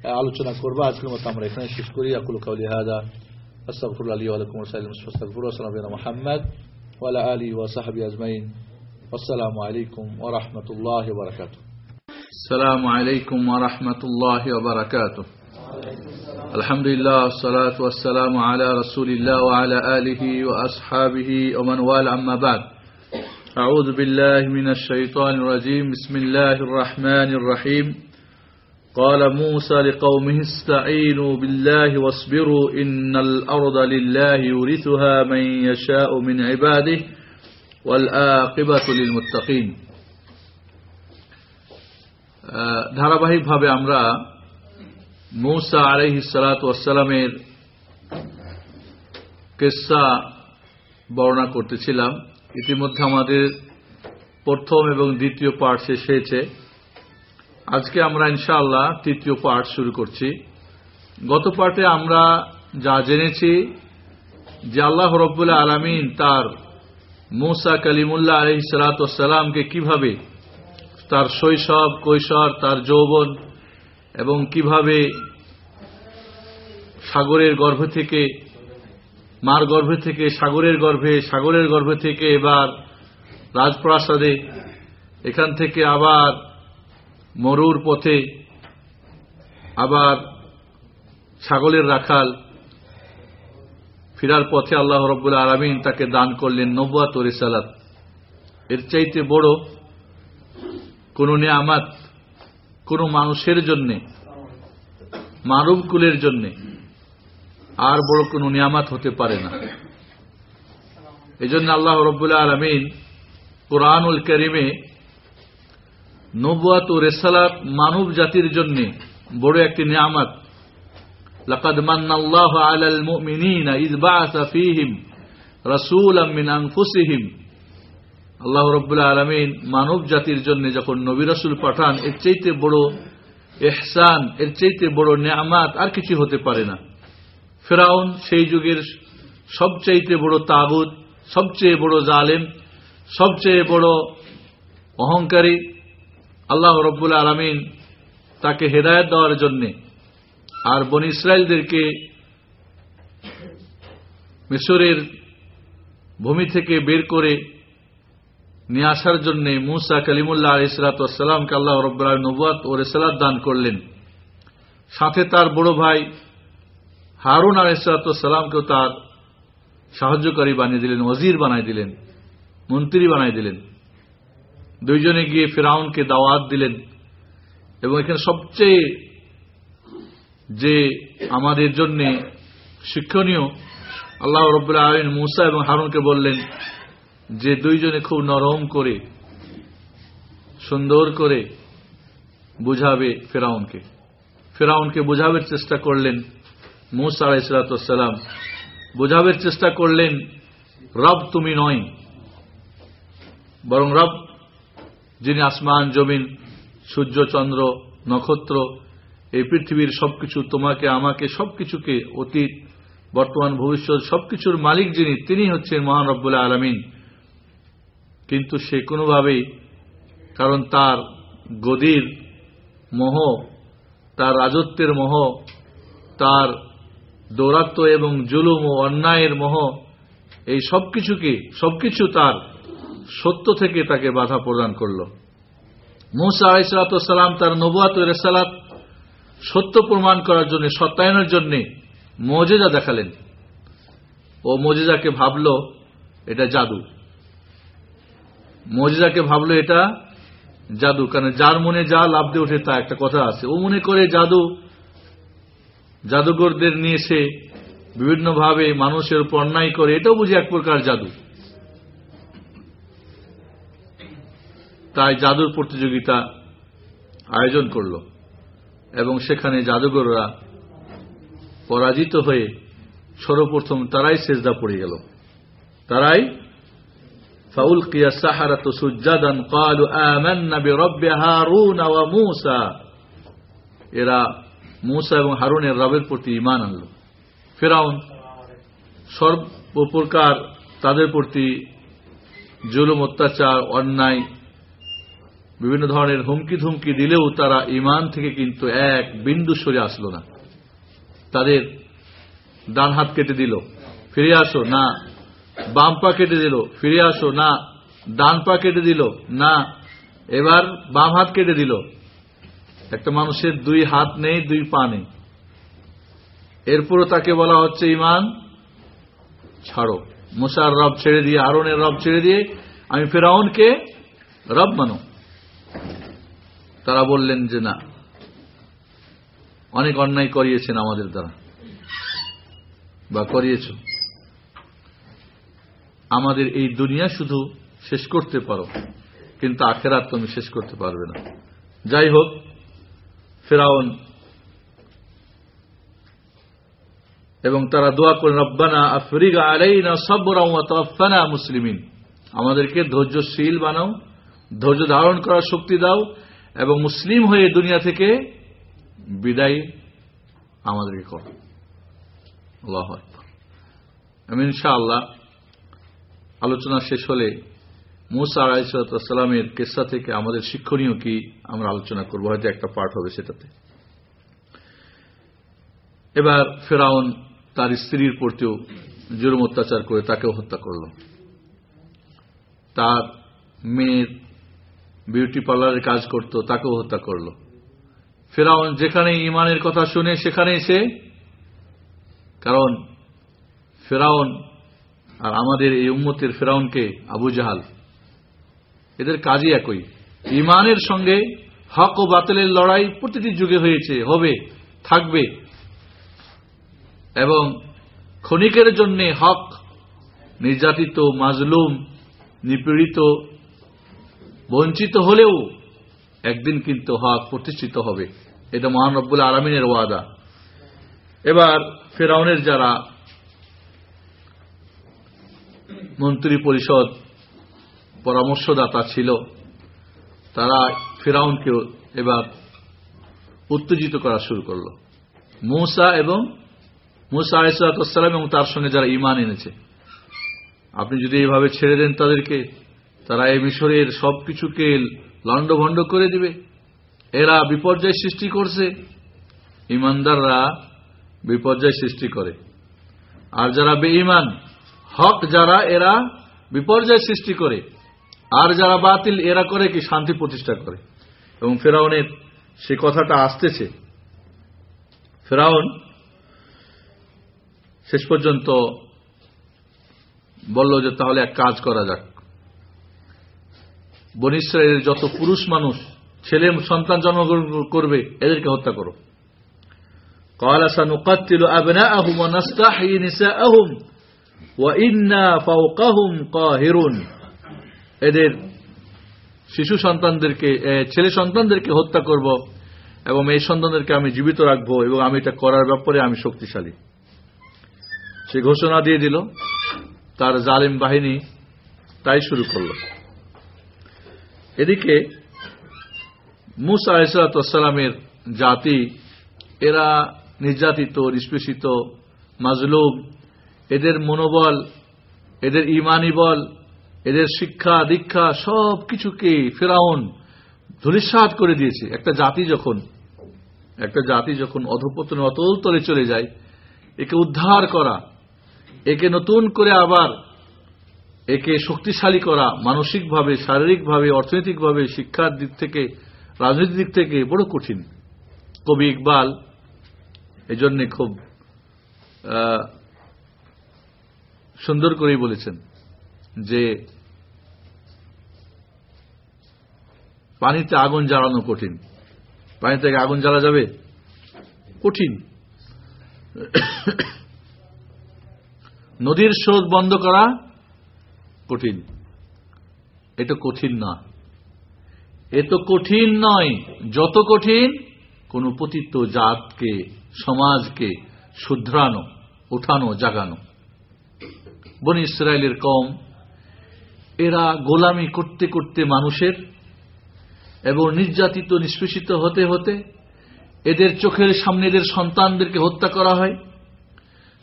আহ, আলোচনা করবো আজকের মতো আমরা এখানে শেষ করি আকুল কাউলি হাদা আস্তাগফিরুল্লাহ লি ওয়া লাকুম ওয়া সাল্লাম আস্তাগফিরু ওয়া সাল্লাম আলা মুহাম্মদ ওয়া আলা আলিহি ওয়া সাহবিহি আজমাইন আসসালামু আলাইকুম ওয়া রাহমাতুল্লাহি ওয়া বারাকাতুহু السلام عليكم ورحمة الله وبركاته الحمد لله والصلاة والسلام على رسول الله وعلى آله وأصحابه ومن والاه أما بعد أعوذ بالله من الشيطان الرجيم بسم الله الرحمن الرحيم قال موسى لقومه استعينوا بالله واصبروا إن الأرض لله يورثها من يشاء من عباده والآقبة للمتقين আহ, ধারাবাহিকভাবে আমরা মৌসা আলহি সালাতামের কেসা বর্ণনা করতেছিলাম। ইতিমধ্যে আমাদের প্রথম এবং দ্বিতীয় পার্ট শেষ হয়েছে। আজকে আমরা ইনশাআল্লাহ তৃতীয় পার্ট শুরু করছি। গত পার্টে আমরা যা জেনেছি যে আল্লাহ রব্বুল্লাহ আলমিন তার মৌসা কালিমুল্লাহ আলহি সালাতামকে কীভাবে তার শৈশব, কৈশোর, তার যৌবন এবং কীভাবে সাগরের গর্ভ থেকে, মার গর্ভে থেকে, সাগরের গর্ভে সাগরের গর্ভে থেকে এবার রাজপ্রাসাদে, এখান থেকে আবার মরুর পথে, আবার ছাগলের রাখাল ফিরার পথে আল্লাহ রব্বুল আলমিন তাকে দান করলেন নব্বাত রিসালাত। এর চাইতে বড় কোন নিয়ামাত কোন মানুষের জন্য মানব কুলের জন্য আর বড় কোনো নিয়ামাত হতে পারে না এই জন্য আল্লাহ রব্বুল্লাহ আলমিন কোরআনুল করিমে নবুয়াত ও রেসালাত মানব জাতির জন্য বড় একটি নিয়ামত لقد من الله على المؤمنين إذ بعث فيهم رسولا من أنفسهم আল্লাহ রব্বুল্লাহ আলমিন মানব জাতির জন্য যখন নবী রসুল পাঠান, এর চাইতে বড় এহসান এর চাইতে বড় নিয়ামাত আর কিছু হতে পারে না। ফেরাউন সেই যুগের সবচাইতে বড় তাগুদ সবচেয়ে বড় জালেম, সবচেয়ে বড় অহংকারী আল্লাহ রব্বুল আলমিন তাকে হেদায়ত দেওয়ার জন্যে আর বন ইসরায়েলদেরকে মিশরের ভূমি থেকে বের করে নিয়ে আসার জন্য মুসা কালিমুল্লাহ ইসরাতামকে আল্লাহ রব্বুল নবাত ও রেসালাত দান করলেন। সাথে তার বড় ভাই হারুন আল ইসরাতামকেও তার সাহায্যকারী বানিয়ে দিলেন ওজির বানাই দিলেন, মন্ত্রী বানাই দিলেন। দুইজনে গিয়ে ফেরাউনকে দাওয়াত দিলেন এবং এখানে সবচেয়ে যে আমাদের জন্য শিক্ষণীয় আল্লাহ রব্বুল্লাহ আলীন মুসা এবং হারুনকে বললেন যে দুইজনে খুব নরম করে, সুন্দর করে বুঝাবে ফেরাউনকে। ফেরাউনকে বুঝাবের চেষ্টা করলেন মুসা আলাইসালাম বোঝাবের চেষ্টা করলেন, রব তুমি নয়, বরং রব, যিনি আসমান, জমিন, সূর্য, চন্দ্র, নক্ষত্র, এই পৃথিবীর সবকিছু তোমাকে, আমাকে, সবকিছুকে, অতীত, বর্তমান, ভবিষ্যৎ, সবকিছুর মালিক যিনি, তিনি হচ্ছেন মহান রব্বুল্লাহ আলমিন। কিন্তু সে কোনোভাবেই, কারণ তার গদির মোহ, তার রাজত্বের মোহ, তার দৌরাত্ম এবং জুলুম ও অন্যায়ের মোহ, এই সবকিছুকে, সবকিছু তার সত্য থেকে তাকে বাধা প্রদান করল। মুসা আলাইসালাম তার নবুয়াত রেসালাত সত্য প্রমাণ করার জন্য, সত্যায়নের জন্য মজেজা দেখালেন। ও মজেজাকে ভাবল, এটা জাদু। মজেজাকে ভাবল, এটা জাদু। কারণ যার মনে যা লাভ দিয়ে ওঠে, তা একটা কথা আছে। ও মনে করে জাদু জাদুঘরদের নিয়ে এসে বিভিন্নভাবে মানুষের উপর অন্যায় করে, এটাও বুঝি এক প্রকার জাদু। তাই জাদুর প্রতিযোগিতা আয়োজন করল এবং সেখানে জাদুঘররা পরাজিত হয়ে সর্বপ্রথম তারাই সেজদা পড়ে গেল। তারাই তো সুজাদান কালু আমান্না বিরব্বি হারুন ওয়া মূসা এরা মূসা এবং হারুনের রবের প্রতি ইমান আনল। ফেরাউন সর্বপ্রকার তাদের প্রতি জুলুম, অত্যাচার, অন্যায়, বিভিন্ন ধরনের হুমকি ধুমকি দিলেও তারা ইমান থেকে কিন্তু এক বিন্দু সরে আসলো না। তাদের ডান হাত কেটে দিল। ফিরে আসো, না বাম পা কেটে দিল, ফিরে আসো, না, ডান পা কেটে দিল, না, এবার বাম হাত কেটে দিল। একটা মানুষের দুই হাত নেই, দুই পা নেই। এরপরও তাকে বলা হচ্ছে, ইমান, ছাড়ো। মুসার রব ছেড়ে দিয়ে, আরনের রব ছেড়ে দিয়ে, আমি ফেরাউনকে রব মানো। তারা বললেন যে, না। অনেক অন্যায় করিয়েছেন আমাদের দ্বারা বা করিয়েছ। আমাদের এই দুনিয়া শুধু শেষ করতে পারো, কিন্তু আখেরাত তুমি শেষ করতে পারবে না। যাই হোক, ফেরাউন এবং তারা দোয়া করেন রব্বানা আফরিগা আলাইনা সব্বরানা মুসলিমিন। আমাদেরকে ধৈর্যশীল বানাও, ধৈর্য ধারণ করার শক্তি দাও এবং মুসলিম হয়ে দুনিয়া থেকে বিদায় আমাদেরকে করো। আল্লাহ আমি ইনশাআল্লাহ আলোচনা শেষ হলে মুসা আলাইসালামের কেসা থেকে আমাদের শিক্ষণীয় কি আমরা আলোচনা করব? হয়তো একটা পাঠ হবে সেটাতে। এবার ফেরাউন তার স্ত্রীর প্রতিও জুরুম অত্যাচার করে তাকেও হত্যা করল। তার মেয়ের বিউটি পার্লারে কাজ করত, তাকেও হত্যা করল। ফেরাউন যেখানে ইমানের কথা শুনে সেখানে সে কারণ ফেরাউন আর আমাদের এই উম্মতের ফেরাউনকে আবু জাহাল। এদের কাজই একই। ইমানের সঙ্গে হক ও বাতিলের লড়াই প্রতিটি যুগে হয়েছে, হবে, থাকবে। এবং ক্ষণিকের জন্য হক, নির্যাতিত, মাজলুম, নিপীড়িত, বঞ্চিত হলেও একদিন কিন্তু হক প্রতিষ্ঠিত হবে। এটা মহানব্বুল আলমিনের ওয়াদা। এবার ফেরাউনের যারা মন্ত্রী পরিষদ পরামর্শদাতা ছিল, তারা ফেরাউনকে এবার উত্তেজিত করা শুরু করল। মূসা এবং মুসা আলাইসালাম এবং তার সঙ্গে যারা ইমান এনেছে, আপনি যদি এইভাবে ছেড়ে দেন তাদেরকে, তারা এই মিশরের সবকিছুকে লণ্ডভণ্ড করে দিবে। এরা বিপর্যয় সৃষ্টি করছে ইমানদাররা বিপর্যয় সৃষ্টি করে। আর যারা বেঈমান হক যারা, এরা বিপর্যয় সৃষ্টি করে। আর যারা বাতিল, এরা করে কি? শান্তি প্রতিষ্ঠা করে। এবং ফেরাউনের সে কথাটা আসতেছে। ফেরাউন শেষ পর্যন্ত বলল যে, তাহলে এক কাজ করা যাক। বনিশ্রের যত পুরুষ মানুষ, ছেলে, সন্তান জন্মগ্রহণ করবে, এদেরকে হত্যা করো। কয়লাসা নুকাত্তিল আবেনা আহম অনাস্তা আহম এদের শিশু সন্তানদেরকে ছেলে সন্তানদেরকে হত্যা করব এবং এই সন্তানদেরকে আমি জীবিত রাখব এবং আমি এটা করার ব্যাপারে আমি শক্তিশালী। সে ঘোষণা দিয়ে দিল, তার জালিম বাহিনী তাই শুরু করল। এদিকে মুসা আলাইসালামের জাতি, এরা নির্যাতিত, নিষ্পেষিত, মাজলুম এদের মনোবল, এদের ইমানি বল, এদের শিক্ষা, দীক্ষা, সব কিছুকে ফেরাউন ধূলিসাত করে দিয়েছে। একটা জাতি যখন, একটা জাতি যখন অধপতন অতল তলে চলে যায়, একে উদ্ধার করা, একে নতুন করে আবার একে শক্তিশালী করা, মানসিকভাবে, শারীরিকভাবে, অর্থনৈতিকভাবে, শিক্ষার দিক থেকে, রাজনৈতিক দিক থেকে বড় কঠিন। কবি ইকবাল, এজন্য খুব সুন্দর করেই বলেছেন যে পানিতে আগুন জ্বালানো কঠিন। পানি থেকে আগুন জ্বালা যাবে? কঠিন। নদীর স্রোত বন্ধ করা কঠিন। এটা কঠিন না। এত কঠিন নয়। যত কঠিন, কোন পতিত জাতকে, সমাজকে শুধরানো উঠানো জাগানো। বন ইসরায়েলের কম এরা গোলামি করতে করতে মানুষের এবং নির্যাতিত, নিষ্পেষিত হতে হতে এদের চোখের সামনে এদের সন্তানদেরকে হত্যা করা হয়।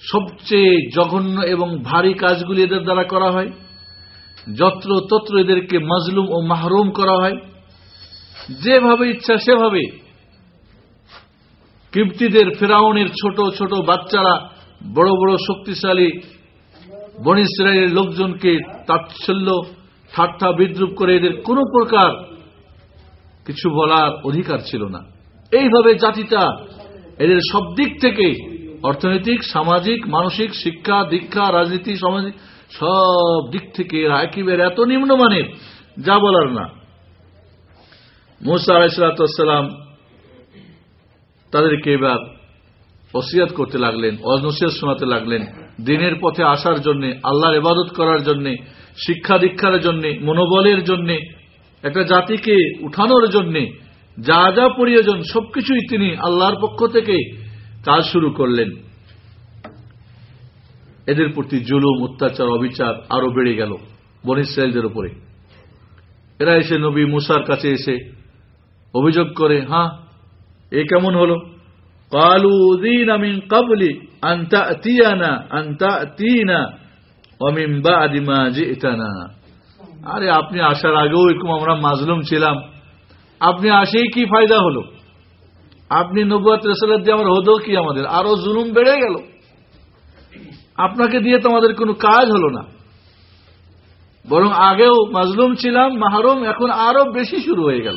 সবচেয়ে জঘন্য এবং ভারী কাজগুলি এদের দ্বারা করা হয়। যত্র তত্র এদেরকে মজলুম ও মাহরুম করা হয়। যেভাবে ইচ্ছা সেভাবে কৃপ্তিদের, ফেরাউনের ছোট ছোট বাচ্চারা বড় বড় শক্তিশালী বন ইসরায়েলের লোকজনকে তাৎসল্য ঠাট্টা, বিদ্রুপ করে এদের কোন প্রকার কিছু বলার অধিকার ছিল না। এইভাবে জাতিটা এদের সব দিক থেকে অর্থনৈতিক, সামাজিক, মানসিক, শিক্ষা, দীক্ষা, রাজনীতি, সামাজিক, সব দিক থেকে এরা একেবারে এত নিম্নমানের, যা বলার না। মুসা আলাইসালাম তাদেরকে এবার ওসিয়াত করতে লাগলেন অজনসিয়াত শোনাতে লাগলেন। দিনের পথে আসার জন্য, আল্লাহর ইবাদত করার জন্য, শিক্ষা দীক্ষার জন্য, মনোবলের জন্য, একটা জাতিকে উঠানোর জন্য, যা যা প্রয়োজন সবকিছুই তিনি আল্লাহর পক্ষ থেকে কাজ শুরু করলেন। এদের প্রতি জুলুম, অত্যাচার, অবিচার আরও বেড়ে গেল বন ইসরায়েলদের উপরে। এরা এসে নবী মুসার কাছে এসে অভিযোগ করে হ্যাঁ এ কেমন হল? কালু দিন আমিন কাবলি তিয়ানা আন্তা তিনা অমিন বা আদিমা যে এটা আরে আপনি আসার আগেও এরকম আমরা মাজলুম ছিলাম। আপনি আসেই কি ফায়দা হলো? আপনি নবুয়াত রেসালাত দিয়ে আমার হতো কি আমাদের? আরও জুলুম বেড়ে গেল। আপনাকে দিয়ে তো আমাদের কোনো কাজ হলো না। বরং আগেও মাজলুম ছিলাম, মাহরুম, এখন আরও বেশি শুরু হয়ে গেল।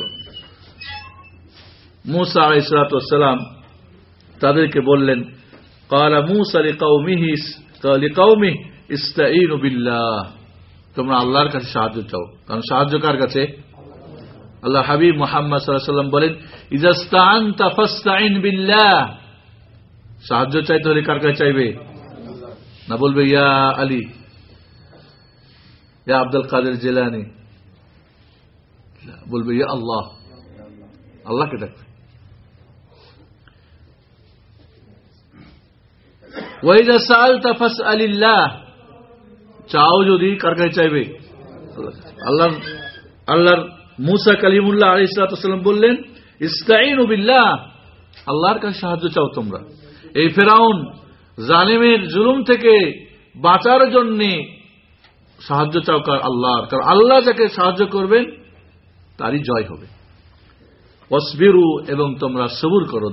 মুসা আলাইসালাম তাদেরকে বললেন কালা মুসা কৌমি ইস্তাইন বিল্লাহ তোমরা আল্লাহর কাছে সাহায্য চাও। কারণ সাহায্য কার কাছে? আল্লাহ হাবিব মোহাম্মদ সাল্লাম বলেন ইজাস্তান বিল্লাহ. সাহায্য চাইতে হলে কার কাছে চাইবে? না বলবে, ইয়া আলী, ইয়া আব্দুল কাদের জেলানি। বলবে, ইয়া আল্লাহ। আল্লাহকে ডাকবে। চাও যদি, কার চাইবে? আল্লাহ আল্লাহর মুসা কালিমুল্লাহ আলাইহিস সালাম বললেন ইস্তাইনু বিল্লাহ আল্লাহর কাছে সাহায্য চাও তোমরা। এই ফেরাউন জালেমের জুলুম থেকে বাঁচার জন্য সাহায্য চাও, কার আল্লাহর কারণ আল্লাহ যাকে সাহায্য করবেন, তারই জয় হবে। অসবিরু এবং তোমরা সবুর করো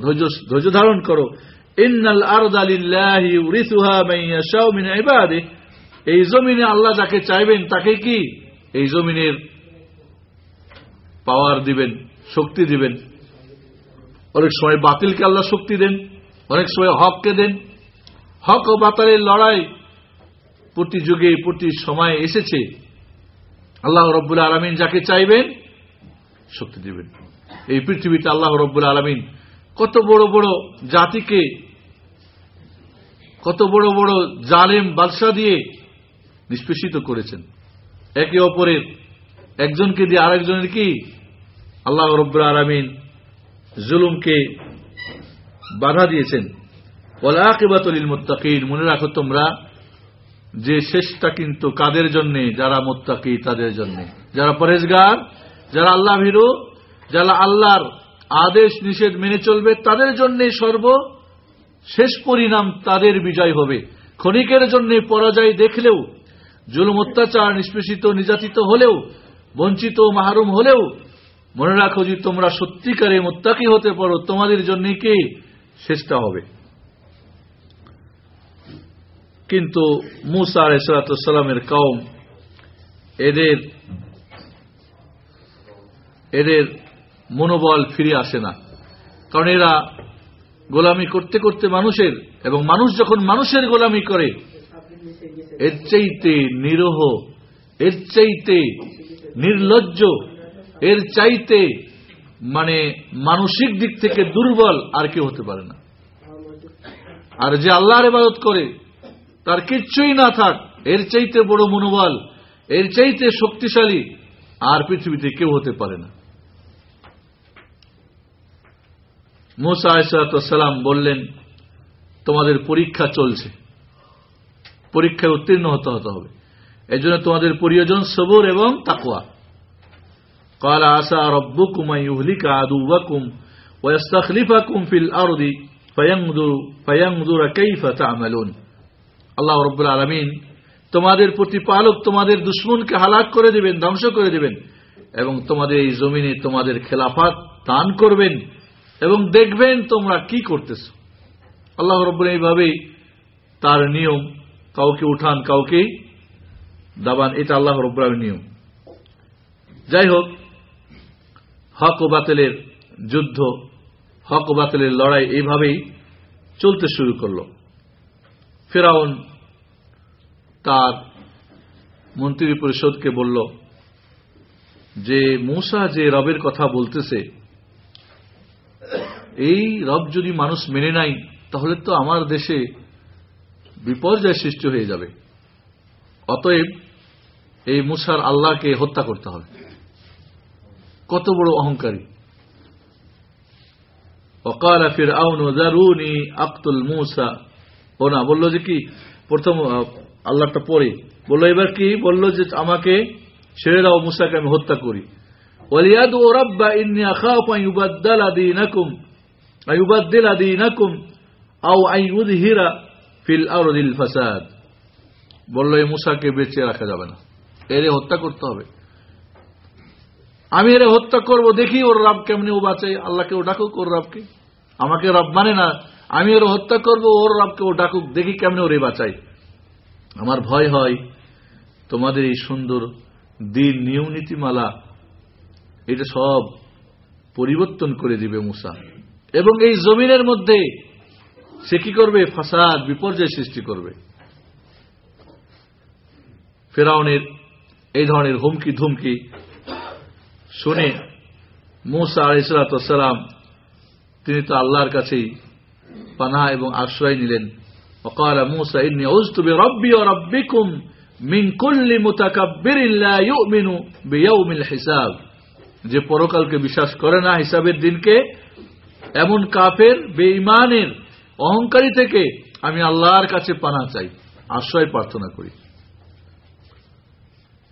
ধৈর্য ধারণ করো। ইন্নাল আরদালিল্লাহি উরিসুহা মাইয়াশাউ মিন ইবাদিহি এই জমিনে আল্লাহ যাকে চাইবেন, তাকে কি? এই জমিনের পাওয়ার দিবেন, শক্তি দিবেন। অনেক সময় বাতিলকে আল্লাহ শক্তি দেন, অনেক সময় হককে দেন। হক ও বাতালের লড়াই প্রতি যুগে, প্রতি সময় এসেছে। আল্লাহ রব্বুল আলমিন যাকে চাইবেন, শক্তি দিবেন। এই পৃথিবীতে আল্লাহ রব্বুল আলমিন কত বড় বড় জাতিকে, কত বড় বড় জালেম বাদশা দিয়ে নিষ্পেষিত করেছেন। একে অপরের, একজনকে দিয়ে আরেকজনের কি? আল্লাহ রব্বুল আলমিন জুলুমকে বাধা দিয়েছেন। ওলাকিবাতলিল মোত্তাকির মনে রাখো তোমরা যে শেষটা কিন্তু কাদের জন্য? যারা মোত্তাকি তাদের জন্য। যারা পরেজগার যারা আল্লাহ ভীরু, যারা আল্লাহর আদেশ নিষেধ মেনে চলবে, তাদের জন্য সর্ব শেষ পরিণাম তাদের বিজয় হবে। ক্ষণিকের জন্য পরাজয় দেখলেও, জুলুম অত্যাচার নিষ্পেষিত, নির্যাতিত হলেও, বঞ্চিত মাহরুম হলেও, মনে রাখো যে তোমরা সত্যিকারে মোত্তাকি হতে পারো, তোমাদের জন্য কি শেষটা হবে? কিন্তু মুসা আলাইসালামের কম এদের এদের মনোবল ফিরে আসে না। কারণ এরা গোলামি করতে করতে মানুষের, এবং মানুষ যখন মানুষের গোলামি করে, এর চাইতে নিরহ, এর চাইতে নির্লজ্জ, এর চাইতে মানে মানসিক দিক থেকে দুর্বল আর কেউ হতে পারে না। আর যে আল্লাহর ইবাদত করে, তার কিচ্ছুই না থাক, এর চাইতে বড় মনোবল, এর চাইতে শক্তিশালী আর পৃথিবীতে কেউ হতে পারে না। মুসা আসালাম বললেন তোমাদের পরীক্ষা চলছে পরীক্ষায় উত্তীর্ণ হতে হতে হবে এই জন্য তোমাদের প্রয়োজন সবর এবং তাকুয়া قال عسى ربكم أن يهلك عدوكم ويستخلفكم في الأرض فينظر, فينظر كيف تعملون আল্লাহ রব্বুল আলমিন তোমাদের প্রতিপালক তোমাদের দুশ্মনকে হালাক করে দিবেন ধ্বংস করে দিবেন এবং তোমাদের এই জমিনে তোমাদের খেলাফাত দান করবেন এবং দেখবেন তোমরা কি করতেছ। আল্লাহ রব্বুল এইভাবেই তার নিয়ম কাউকে উঠান, কাউকে দাবান, এটা আল্লাহ রব্বুল নিয়ম। যাই হোক, হক ও বাতিলের যুদ্ধ, হক ও বাতিলের লড়াই এইভাবেই চলতে শুরু করল। ফেরাউন তার মন্ত্রী পরিষদকে বলল যে, মূসা যে রবের কথা বলতেছে এই রব যদি মানুষ মেনে নাই তাহলে তো আমার দেশে বিপর্যয় সৃষ্টি হয়ে যাবে। অতএব এই মুসার আল্লাহকে হত্যা করতে হবে। কত বড় অহংকারী। অকাল ফির আউনি আক্তুল মুসা। ও না, বলল যে কি? প্রথম আল্লাহটা পরে বলল, এবার কি? বলল যে, আমাকে ছেড়ে দাও মুসাকে, আমি হত্যা করি। ওলিয়াদ ও রব্বা ইন্নি আইউবাদ্দিল আদিনাকুম আও আইউদহিরা ফিল আরদিল ফাসাদ বলল, এই মুসাকে বেঁচে রাখা যাবে না। এরে হত্যা করতে হবে। আমি এরে হত্যা করব দেখি ওর রব কেমনি ও বাঁচাই আল্লাহকে ও ডাকুক ওর রবকে। আমাকে রব মানে না, আমি ওর হত্যা করব, ওর রবকে ও ডাকুক, দেখি কেমনি ওরে বাঁচাই আমার ভয় হয় তোমাদের এই সুন্দর দিন নিয়ম নীতিমালা এটা সব পরিবর্তন করে দিবে মুসা। এবং এই জমিনের মধ্যে সে কি করবে? ফাসাদ, বিপর্যয় সৃষ্টি করবে। ফেরাউনের এই ধরনের হুমকি ধুমকি শুনে মৌসা আলিসালাম তিনি তো আল্লাহর কাছেই পানা এবং আশ্রয় নিলেন। অকাল মৌসা, ইন্নি ঔস্তুবে রব্বি ও রব্বিকুম মিন কুল্লি মুতাকাব্বিরিল্লা ইউমিনু হিসাব। যে পরকালকে বিশ্বাস করে না হিসাবের দিনকে এমন কাফের, বেঈমানের, অহংকারী থেকে আমি আল্লাহর কাছে পানা চাই, আশ্রয় প্রার্থনা করি।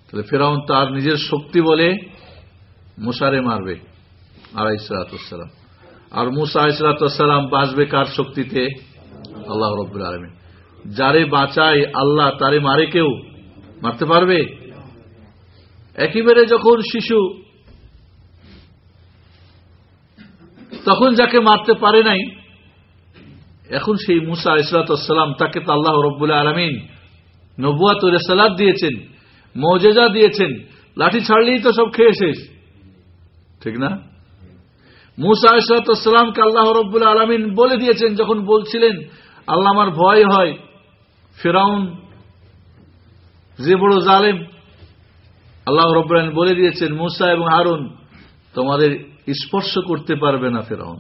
তাহলে ফেরাউন তার নিজের শক্তি বলে মুসারে মারবে আলাই আর মুসা আলাইসালাম বাঁচবে কার শক্তিতে? আল্লাহ রব্বুল আলমী যারে বাঁচায় আল্লাহ, তারে মারে কেউ? মারতে পারবে? একেবারে যখন শিশু তখন যাকে মারতে পারে নাই, এখন সেই মুসা ইসলাতাম তাকে তো আল্লাহ রব্বুল আলমিন নবুয়াত রেসালাদ দিয়েছেন, মৌজেজা দিয়েছেন, লাঠি ছাড়লেই তো সব খেয়ে শেষ। ঠিক না? মুসা ইসলাতামকে আল্লাহ রব্বুল আলমিন বলে দিয়েছেন, যখন বলছিলেন, আল্লাহ আমার ভয় হয়, ফেরাউন যে বড় জালেম। আল্লাহ রব্বুল বলে দিয়েছেন, মুসা এবং হারুন, তোমাদের স্পর্শ করতে পারবে না ফেরাউন।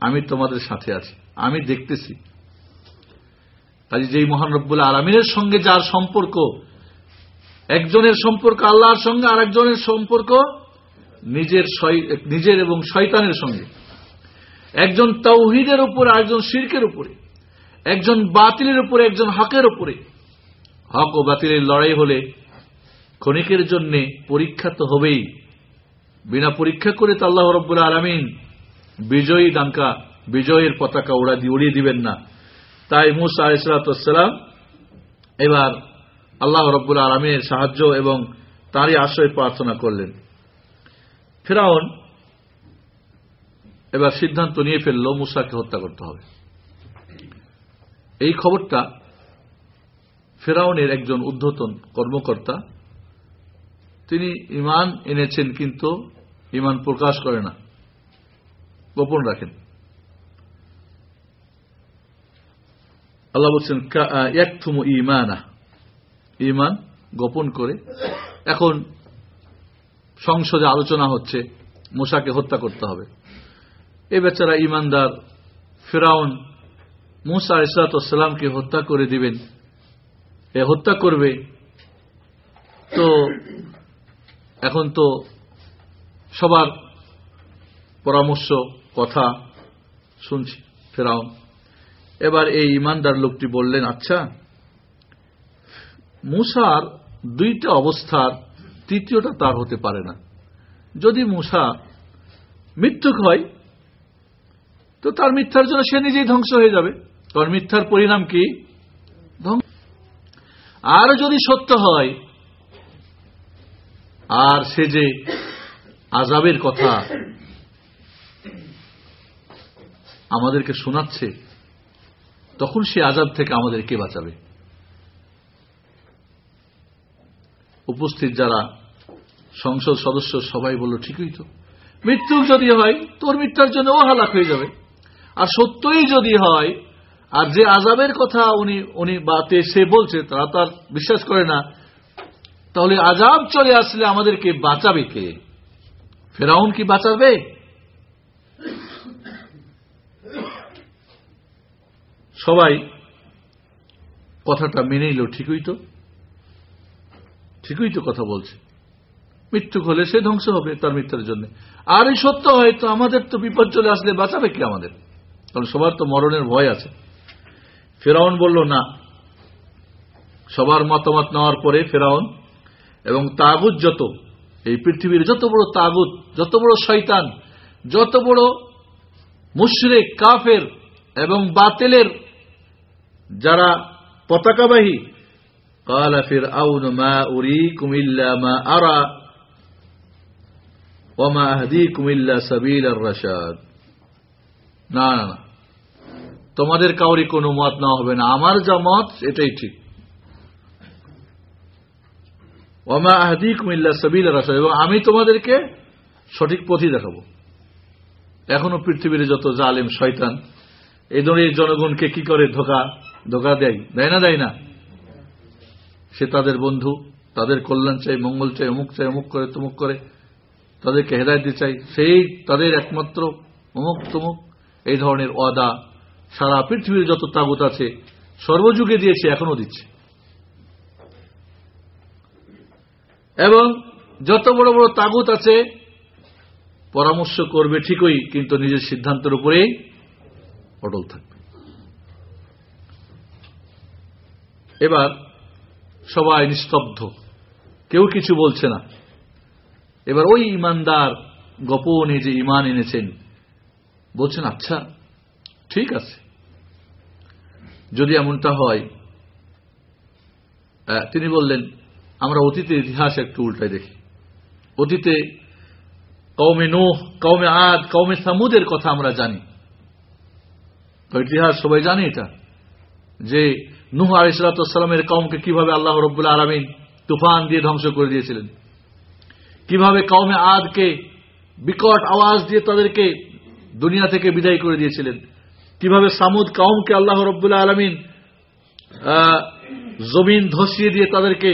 আমি তোমাদের সাথে আছি, আমি দেখতেছি। কাজে যেই মহান রব্বুল আলমিনের সঙ্গে যার সম্পর্ক, একজনের সম্পর্ক আল্লাহর সঙ্গে আর একজনের সম্পর্ক নিজের নিজের এবং শয়তানের সঙ্গে। একজন তৌহিদের উপরে একজন শির্কের উপরে। একজন বাতিলের উপরে, একজন হকের উপরে। হক ও বাতিলের লড়াই হলে ক্ষণিকের জন্য পরীক্ষা তো হবেই। বিনা পরীক্ষা করে তো আল্লাহ রব্বুল আলমিন বিজয়ী ডাঙ্কা, বিজয়ের পতাকা ওড়া দিয়ে উড়িয়ে দিবেন না। তাই মুসা আলাইসালাম এবার আল্লাহ রব্বুল আলমিনের সাহায্য এবং তারই আশ্রয় প্রার্থনা করলেন। ফেরাউন এবার সিদ্ধান্ত নিয়ে ফেলল মুসাকে হত্যা করতে হবে। এই খবরটা ফেরাউনের একজন ঊর্ধ্বতন কর্মকর্তা তিনি ইমান এনেছেন কিন্তু ইমান প্রকাশ করে না। গোপন রাখেন। আল্লাহ বলছেন একথুম ইমানা ইমান গোপন করে। এখন সংসদে আলোচনা হচ্ছে, মুসাকে হত্যা করতে হবে। এ বেচারা ইমানদার ফেরাউন মুসা ইসলাতামকে হত্যা করে দিবেন। এ হত্যা করবে, তো এখন তো সবার পরামর্শ, কথা শুনছি ফেরাউন এবার এই ইমানদার লোকটি বললেন আচ্ছা মুসার দুইটা অবস্থার, তৃতীয়টা তার হতে পারে না। যদি মুসা মৃত্যুক হয়, তো তার মিথ্যার জন্য সে নিজেই ধ্বংস হয়ে যাবে। কারণ মিথ্যার পরিণাম কি? আর যদি সত্য হয় আর সে যে আজাবের কথা আমাদেরকে শোনাচ্ছে, তখন সে আজাব থেকে আমাদেরকে বাঁচাবে? উপস্থিত যারা সংসদ সদস্য, সবাই বলল, ঠিকই তো। মৃত্যু যদি হয়, তোর মৃত্যুর জন্য ও হালাক হয়ে যাবে। আর সত্যই যদি হয়, আর যে আজাবের কথা উনি উনি বাতে সে বলছে, তারা তার বিশ্বাস করে না তাহলে আজাব চলে আসলে আমাদেরকে বাঁচাবে কে? ফেরাউন কি বাঁচাবে? সবাই কথাটা মেনে নিল, ঠিকই তো। ঠিকই তো কথা বলছে। মৃত্যু হলে সে ধ্বংস হবে তার মৃত্যুর জন্য। আর এই সত্য হয় তো আমাদের তো বিপদ চলে আসলে বাঁচাবে কি আমাদের? কারণ সবার তো মরণের ভয় আছে। ফেরাউন বলল, না। সবার মতামত নেওয়ার পরে ফেরাউন এবং তাগুত যত এই পৃথিবীর যত বড় তাগুত যত বড় শৈতান যত বড় মুশরেক কাফের এবং বাতেলের যারা পতাকাবাহী قال فرعون ما أريكم إلا ما أرى وما أهديكم إلا سبيل الرشاد না না না তোমাদের কাউরি কোনো মত না হবে না আমার যা মত এটাই ঠিক ওমা আহদিকুম ইল্লা সাবিল রাশাদ এবং আমি তোমাদেরকে সঠিক পথই দেখাবো। এখনও পৃথিবীর যত জালেম শয়তান, এই ধরনের জনগণকে কি করে ধোকা ধোকা দেয়? দেয় না দেয় না। সে তাদের বন্ধু, তাদের কল্যাণ চাই, মঙ্গল চাই, অমুক চাই, অমুক করে, তুমুক করে, তাদেরকে হেদায়ত দিতে চাই। সেই তাদের একমাত্র, অমুক, তুমুক, এই ধরনের ওয়াদা সারা পৃথিবীর যত তাগুত আছে, সর্বযুগে দিয়েছে এখনও দিচ্ছে। এবং যত বড় বড় তাগুত আছে, পরামর্শ করবে ঠিকই, কিন্তু নিজের সিদ্ধান্তের উপরেই অটল থাকবে। এবার সবাই নিস্তব্ধ। কেউ কিছু বলছে না। এবার ওই ইমানদার গোপনে যে ইমান এনেছেন, বলছেন আচ্ছা ঠিক আছে। যদি এমনটা হয় তিনি বললেন আমরা অতীতের ইতিহাস একটু উল্টায় দেখি। অতীতে কৌমে নোহ কৌমে আদ কৌমে সামুদের কথা আমরা জানি। ইতিহাস সবাই জানে এটা, যে নুহ আলিসালামের কৌমকে কীভাবে আল্লাহ রব্বুল্লা আলমিন তুফান দিয়ে ধ্বংস করে দিয়েছিলেন। কীভাবে কৌমে আদকে বিকট আওয়াজ দিয়ে তাদেরকে দুনিয়া থেকে বিদায় করে দিয়েছিলেন। কীভাবে সামুদ কৌমকে আল্লাহ রব্বুল্লা আলমিন জমিন ধসিয়ে দিয়ে তাদেরকে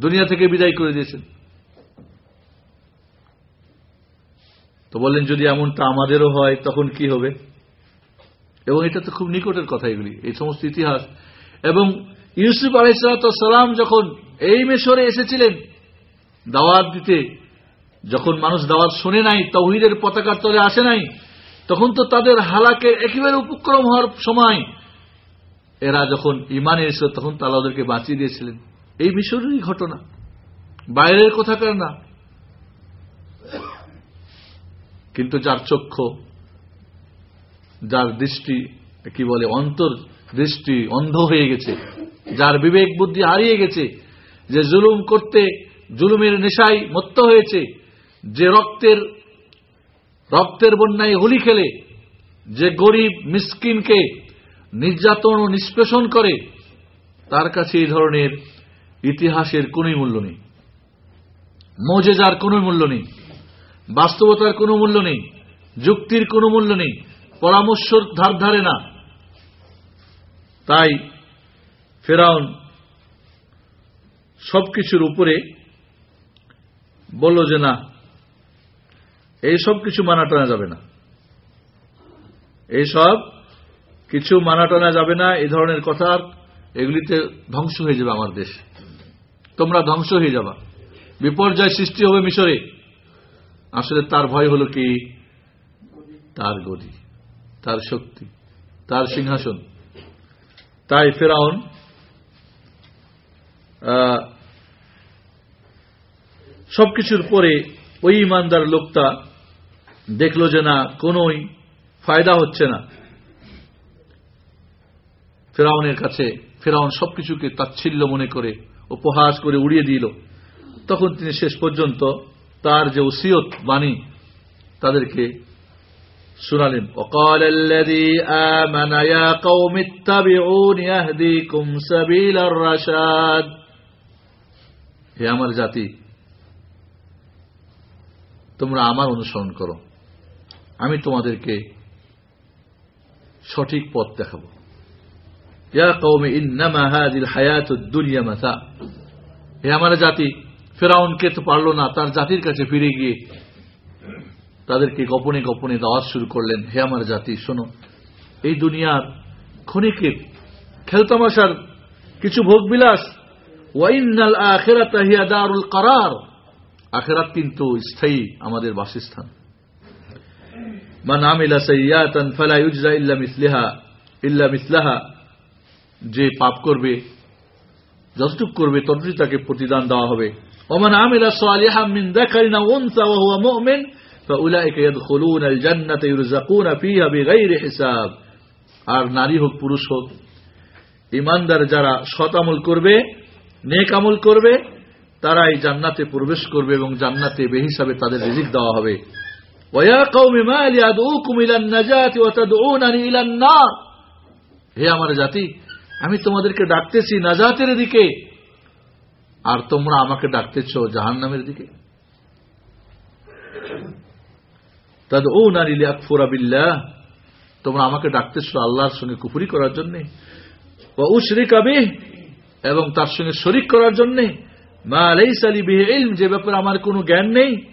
দুনিয়া থেকে বিদায় করে দিয়েছেন। তো বললেন, যদি এমনটা আমাদেরও হয়, তখন কি হবে? এবং এটা তো খুব নিকটের কথা এগুলি, এই সমস্ত ইতিহাস। এবং ইউসুফ আলাইসালাম যখন এই মেশরে এসেছিলেন, দাওয়াত দিতে, যখন মানুষ দাওয়াত শোনে নাই, তৌহিদের পতাকার তলে আসে নাই, তখন তো তাদের হালাকে একেবারে উপক্রম হওয়ার সময়, এরা যখন ইমানে এসেছিল তখন তারা ওদেরকে বাঁচিয়ে দিয়েছিলেন। এই মিশরেরই ঘটনা। বাইরের কোথাকার না। কিন্তু যার চক্ষু, যার দৃষ্টি, কি বলে, অন্তর দৃষ্টি অন্ধ হয়ে গেছে, যার বিবেক বুদ্ধি হারিয়ে গেছে, যে জুলুম করতে জুলুমের নেশায় মত্ত হয়েছে, যে রক্তের রক্তের বন্যায় হোলি খেলে, যে গরিব মিসকিনকে নির্যাতন ও নিষ্পেষণ করে, তার কাছে এই ধরনের ইতিহাসের কোন মূল্য নেই। মজেজার কোনো মূল্য নেই। বাস্তবতার কোনো মূল্য নেই। যুক্তির কোনো মূল্য নেই। পরামর্শর ধার ধারে না। তাই ফেরাউন সবকিছুর উপরে বলল যে, না, এই সব কিছু মানা টানা যাবে না। এই সব কিছু মানা টানা যাবে না। এই ধরনের কথা এগুলিতে ধ্বংস হয়ে যাবে আমার দেশ। তোমরা ধ্বংস হয়ে যাবা। বিপর্যয় সৃষ্টি হবে মিশরে। আসলে তার ভয় হলো কি? তার গদি তার শক্তি, তার সিংহাসন। তাই ফেরাউন সবকিছুর পরে ওই ইমানদার লোকটা দেখল যে না, কোনই ফায়দা হচ্ছে না। ফেরাউনের কাছে, ফেরাউন সবকিছুকে তাচ্ছিল্য মনে করে উপহাস করে উড়িয়ে দিল তখন তিনি শেষ পর্যন্ত তার যে ওসিয়ত বাণী তাদেরকে শুনালেন وقال الذي آمن يا قوم اتبعون يهديكم سبيل الرشاد হে আমার জাতি তোমরা আমার অনুসরণ করো আমি তোমাদেরকে সঠিক পথ দেখাবো ইয়া কৌমে ইন্নামা হাদিল হায়াতুদ দুনিয়া মাথা হে আমার জাতি, ফেরাউনকে তো পারল না, তার জাতির কাছে ফিরে গিয়ে। তাদেরকে গোপনে গোপনে দাওয়াত শুরু করলেন। হে আমার জাতি, শোনো, এই দুনিয়ার ক্ষণিকের খেলতামাশার কিছু ভোগবিলাস। ওয়াইনাল আখেরাত হিয়া দারুল করার। আখেরাত কিন্তু স্থায়ী আমাদের বাসস্থান। মান আমিলা সাইয়াতান ফালা ইউজজা ইল্লা মিসলিহা, ইল্লা মিসলাহা। যে পাপ করবে যতটুক করবে ততটুকু তাকে প্রতিদান দেওয়া হবে ওমান আমিলা সালিহাম মিন যাকারিন আও উনসা ওয়া হুয়া মুমিন فاولئك يدخلون الجنه يرزقون فيها بغير حساب আর নারী হোক পুরুষ হোক ইমানদার যারা সৎ আমল করবে নেক আমল করবে তারা এই জান্নাতে প্রবেশ করবে এবং জান্নাতে বেহিসাবে তাদের রিজিক দেওয়া হবে ওয়া কওমি মা লি আদউকুম ইলান নাজাতি ওয়া তাদউনানি ইলান নার হে আমার জাতি আমি তোমাদেরকে ডাকতেছি নাজাতের দিকে আর তোমরা আমাকে ডাকতেছ জাহান্নামের দিকে। তাদউনানি লিআকফুরা বিল্লাহ। তোমরা আমাকে ডাকতেছ আল্লাহর সঙ্গে কুফরি করার জন্য। ওয়া উশরিকা বিহ। এবং তার সঙ্গে শরিক করার জন্য। মা লাইসা লি বিহি যে ব্যাপারে আমার কোনো জ্ঞান নেই।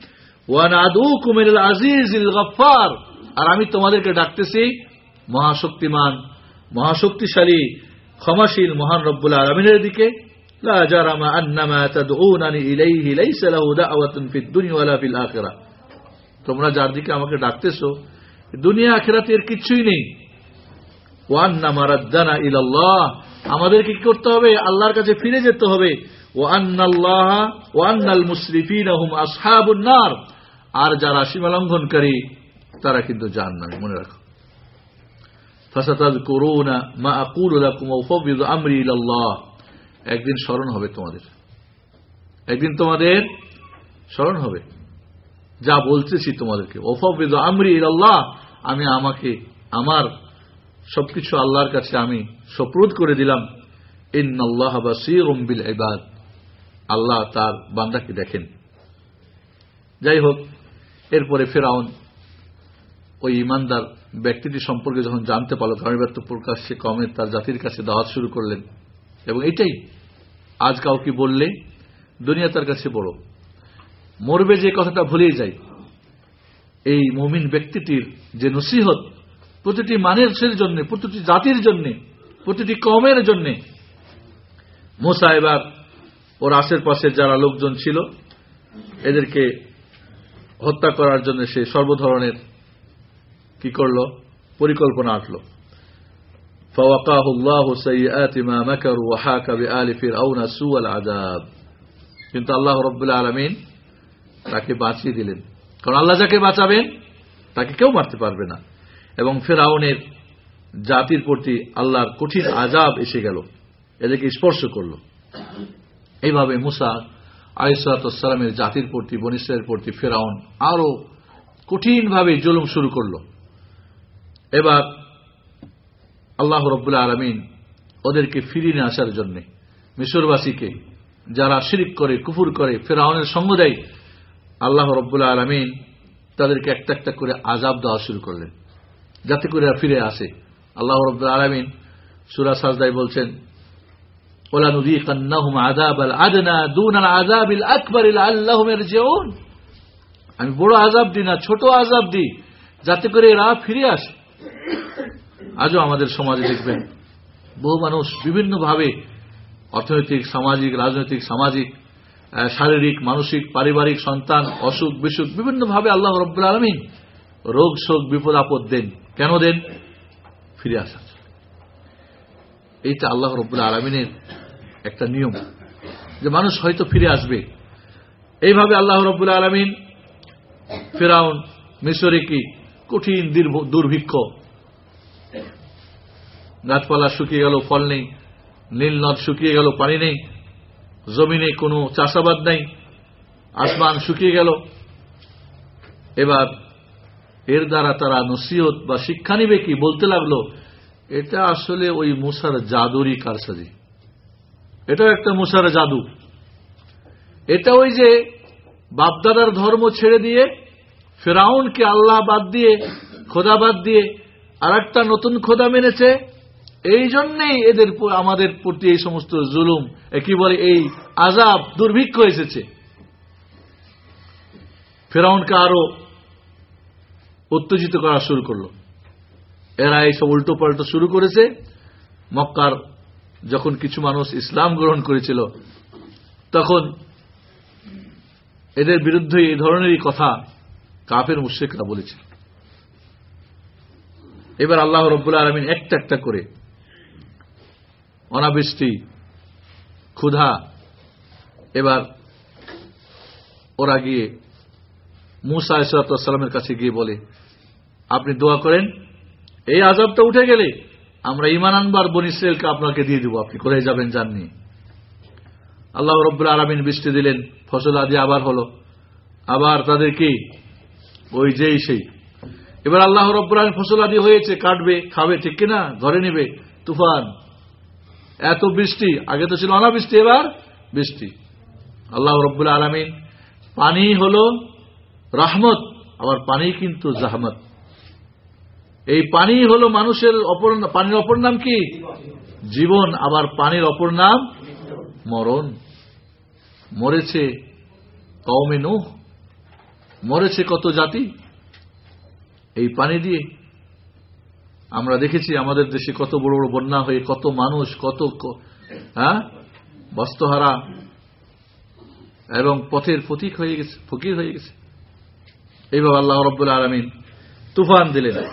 ওয়া নাদউকুম ইলাল আজিজিল গফফার। আর আমি তোমাদেরকে ডাকতেছি মহাশক্তিমান, মহাশক্তিশালী ক্ষমাশীল মহান রব্বুল আলমিনের দিকে তোমরা যার দিকে আমাকে ডাকতেছো, দুনিয়া আখিরাতে এর কিছুই নেই। মারাদ্দানা ইলাল্লাহ, আমাদেরকে কি করতে হবে? আল্লাহর কাছে ফিরে যেতে হবে। ও আন্নাল্লাহ ও আন্নাল মুসরিফিন হুম আসহাবুন নার। আর যারা সীমা লঙ্ঘনকারী, তারা কিন্তু জাহান্নামী। মনে রাখো। ফাসাতাযকুরুনা মা আকুলু লাকুম ওয়া উফাউযিদু আমরি ইলাল্লাহ। একদিন স্মরণ হবে তোমাদের। একদিন তোমাদের স্মরণ হবে। যা বলতেছি তোমাদেরকে। ওফাউযিদু আমরি ইলাল্লাহ, আমি আমাকে, আমার সবকিছু আল্লাহর কাছে আমি সপ্রুদ করে দিলাম। ইন্নাল্লাহ বাসীরুম বিল ইবাদ। আল্লাহ তার বান্দাকে দেখেন। যাই হোক, এরপরে ফেরাউন ওই ইমানদার ব্যক্তিটি সম্পর্কে যখন জানতে পারল ধর্মব্যক্ত প্রকাশ্যে কমে তার জাতির কাছে দাওয়াত শুরু করলেন। এবং এটাই আজ কাউকে বললে দুনিয়া তার কাছে বড়। মরবে যে কথাটা ভুলেই যায়। এই মুমিন ব্যক্তিটির যে নসিহত, প্রতিটি মানুষের জন্য, প্রতিটি জাতির জন্য, প্রতিটি কমের জন্য, মোসা এবার ওর আশেপাশে যারা লোকজন ছিল, এদেরকে হত্যা করার জন্য সে সর্বধরনের কি করল পরিকল্পনা আটল فوقاه الله سيئات ما مكروا وحاك بآل فرعون سوء العذاب কিন্তু আল্লাহ রব্বুল আলমিন তাকে বাঁচিয়ে দিলেন কারণ আল্লাহ যাকে বাঁচাবেন তাকে কেউ মারতে পারবে না এবং ফেরাউনের জাতির প্রতি আল্লাহর কঠিন আজাব এসে গেল এদেরকে স্পর্শ করল এইভাবে মুসা আলিসালামের জাতির প্রতি বনিসের প্রতি ফেরাউন আরো কঠিনভাবে জুলুম শুরু করল এবার আল্লাহ রব্বুল্লাহ আলমিন ওদেরকে ফিরিয়ে নিয়ে আসার জন্য মিশরবাসীকে যারা শিরিক করে, কুফুর করে, ফেরাউনের সঙ্গ দেয় আল্লাহ রব্বুল্লাহ আলমিন তাদেরকে একটা একটা করে আজাব দেওয়া শুরু করলেন। যাতে করে ফিরে আসে। আল্লাহ রব্বুল আলমিন সুরা সাজদাই বলছেন আমি বড় আজাব দিই না, ছোট আজাব দিই, যাতে করে এরা ফিরে আসে। আজও আমাদের সমাজে দেখবেন, বহু মানুষ বিভিন্নভাবে অর্থনৈতিক, সামাজিক, রাজনৈতিক, সামাজিক শারীরিক, মানসিক, পারিবারিক, সন্তান, অসুখ, বিসুখ বিভিন্নভাবে আল্লাহ রব্বুল আলমিন রোগ, শোক, বিপদ, আপদ দেন। কেন দেন? ফিরে আসা এইটা আল্লাহ রব্বুল আলমিনের একটা নিয়ম যে মানুষ হয়তো ফিরে আসবে। এইভাবে আল্লাহ রব্বুল আলমিন ফেরাউন মিশরে কি কঠিন দুর্ভিক্ষ গাছপালা শুকিয়ে গেল, ফল নেই। নীল নদ শুকিয়ে গেল, পানি নেই। জমিনে কোনো চাষাবাদ নেই। আসমান শুকিয়ে গেল। এবার এর দ্বারা তারা নসিহত বা শিক্ষা নিবে কি বলতে লাগল, এটা আসলে ওই মুসার জাদুরই কারসাজি। এটাও একটা মুসার জাদু। এটা ওই যে বাপদাদার ধর্ম ছেড়ে দিয়ে, ফেরাউনকে আল্লাহ বাদ দিয়ে, খোদা বাদ দিয়ে আর একটা নতুন খোদা মেনেছে এই জন্যেই এদের আমাদের প্রতি এই সমস্ত জুলুম কি বলে এই আজাব দুর্ভিক্ষ এসেছে। ফেরাউনকে আরও উত্তেজিত করা শুরু করল। এরা এইসব উল্টো পাল্টো শুরু করেছে। মক্কার যখন কিছু মানুষ ইসলাম গ্রহণ করেছিল, তখন এদের বিরুদ্ধে এই ধরনেরই কথা কাফের মুশেকরা বলেছে এবার আল্লাহ রব্বুল্লা আলমিন একটা একটা করে অনাবৃষ্টি, ক্ষুধা, এবার ওরা গিয়ে মুসা ইসলাতামের কাছে গিয়ে বলে, আপনি দোয়া করেন, এই আজাবটা উঠে গেলে আমরা ইমান আনবার বন ইসরায়েলকে আপনাকে দিয়ে দিব। আপনি কোথায় যাবেন জাননি আল্লাহ রব্বুল আলমিন বৃষ্টি দিলেন, ফসল আদি আবার হলো। আবার তাদের কি? ওই যেই সেই। এবার আল্লাহ রব্বুল আলমিন ফসল আদি হয়েছে, কাটবে, খাবে, ঠিক কিনা? ঘরে নেবে, তুফান। এত বৃষ্টি, আগে তো ছিল অনাবৃষ্টি, এবার বৃষ্টি। আল্লাহ রব্বুল আলমিন, পানি হল রাহমত, আবার পানি কিন্তু জাহমত। এই পানি হল মানুষের অপর, পানির অপর নাম কি? জীবন, আবার পানির অপর নাম মরণ। মরেছে কৌমে নুহ, মরেছে কত জাতি? এই পানি দিয়ে আমরা দেখেছি আমাদের দেশে কত বড় বড় বন্যা হয়ে কত মানুষ, কত হ্যাঁ? বস্ত্রহারা এবং পথের প্রতীক হয়ে গেছে, ফকির হয়ে গেছে। এইভাবে আল্লাহ রব্বুল আলমিন তুফান দিলেন।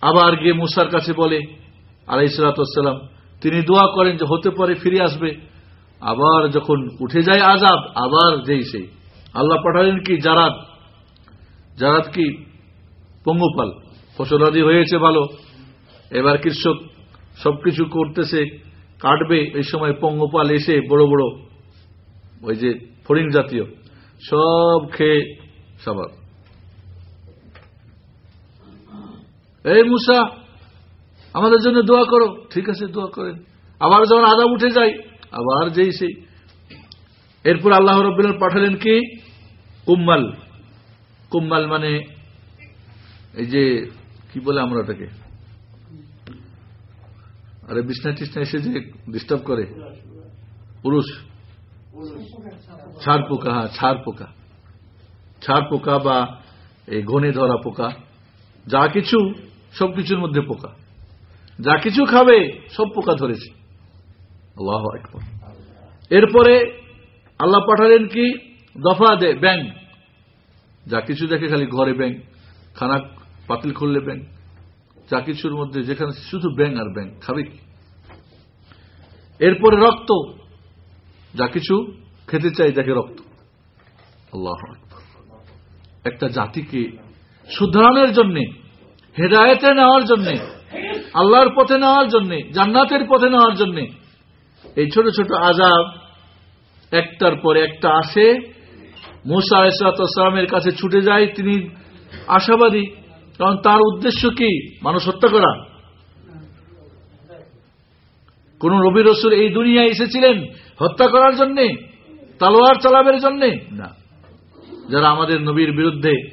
আবার গিয়ে মুসার কাছে বলে আলাই সালাতাম তিনি দোয়া করেন যে হতে পারে ফিরে আসবে। আবার যখন উঠে যায় আজাব আবার যেই সেই। আল্লাহ পাঠালেন কি? জারাত। জারাত কি? পঙ্গপাল। ফসলাদি হয়েছে ভালো, এবার কৃষক সবকিছু করতেছে, কাটবে, এই সময় পঙ্গপাল এসে বড় বড় ওই যে ফড়িং জাতীয় সব খেয়ে সবার এই মুসা, আমাদের জন্য দোয়া করো, ঠিক আছে, দোয়া করেন। আবার যখন আদাব উঠে যায়, আবার যেই সেই। এরপর আল্লাহ রব্বিল পাঠালেন কি? কুম্মাল। কুম্মাল মানে এই যে কি বলে আমরা ওটাকে? আরে বিছনা টিসনা এসে যে ডিস্টার্ব করে। পুরুষ। ছাড় পোকা হ্যাঁ ছাড় পোকা। ছাড় পোকা বা এই ঘনে ধরা পোকা, যা কিছু সবকিছুর মধ্যে পোকা। যা কিছু খাবে, সব পোকা ধরেছে। আল্লাহ আকবার। এরপরে আল্লাহ পাঠালেন কি? দফা দে ব্যাং যা কিছু দেখে খালি ঘরে ব্যাং খানা পাতিল খুললে ব্যাংক। যা কিছুর মধ্যে যেখানে শুধু ব্যাং আর ব্যাং খাবে কি? এরপরে রক্ত। যা কিছু খেতে চাই দেখে রক্ত। আল্লাহ একটা জাতিকে শুধরানোর জন্যে, হেদায়তে নেওয়ার জন্যে, আল্লাহর পথে নেওয়ার জন্যে, জান্নাতের পথে নেওয়ার জন্যে, এই ছোট ছোট আজাব একটার পরে একটা আসে। মুসা আলাইসালামের কাছে ছুটে যায়। তিনি আশাবাদী কারণ তার উদ্দেশ্য কি? মানুষ হত্যা করা। কোন রবি রসুল এই দুনিয়ায় এসেছিলেন হত্যা করার জন্যে, তালোয়ার চালাবের জন্যে? না। যারা আমাদের নবীর বিরুদ্ধে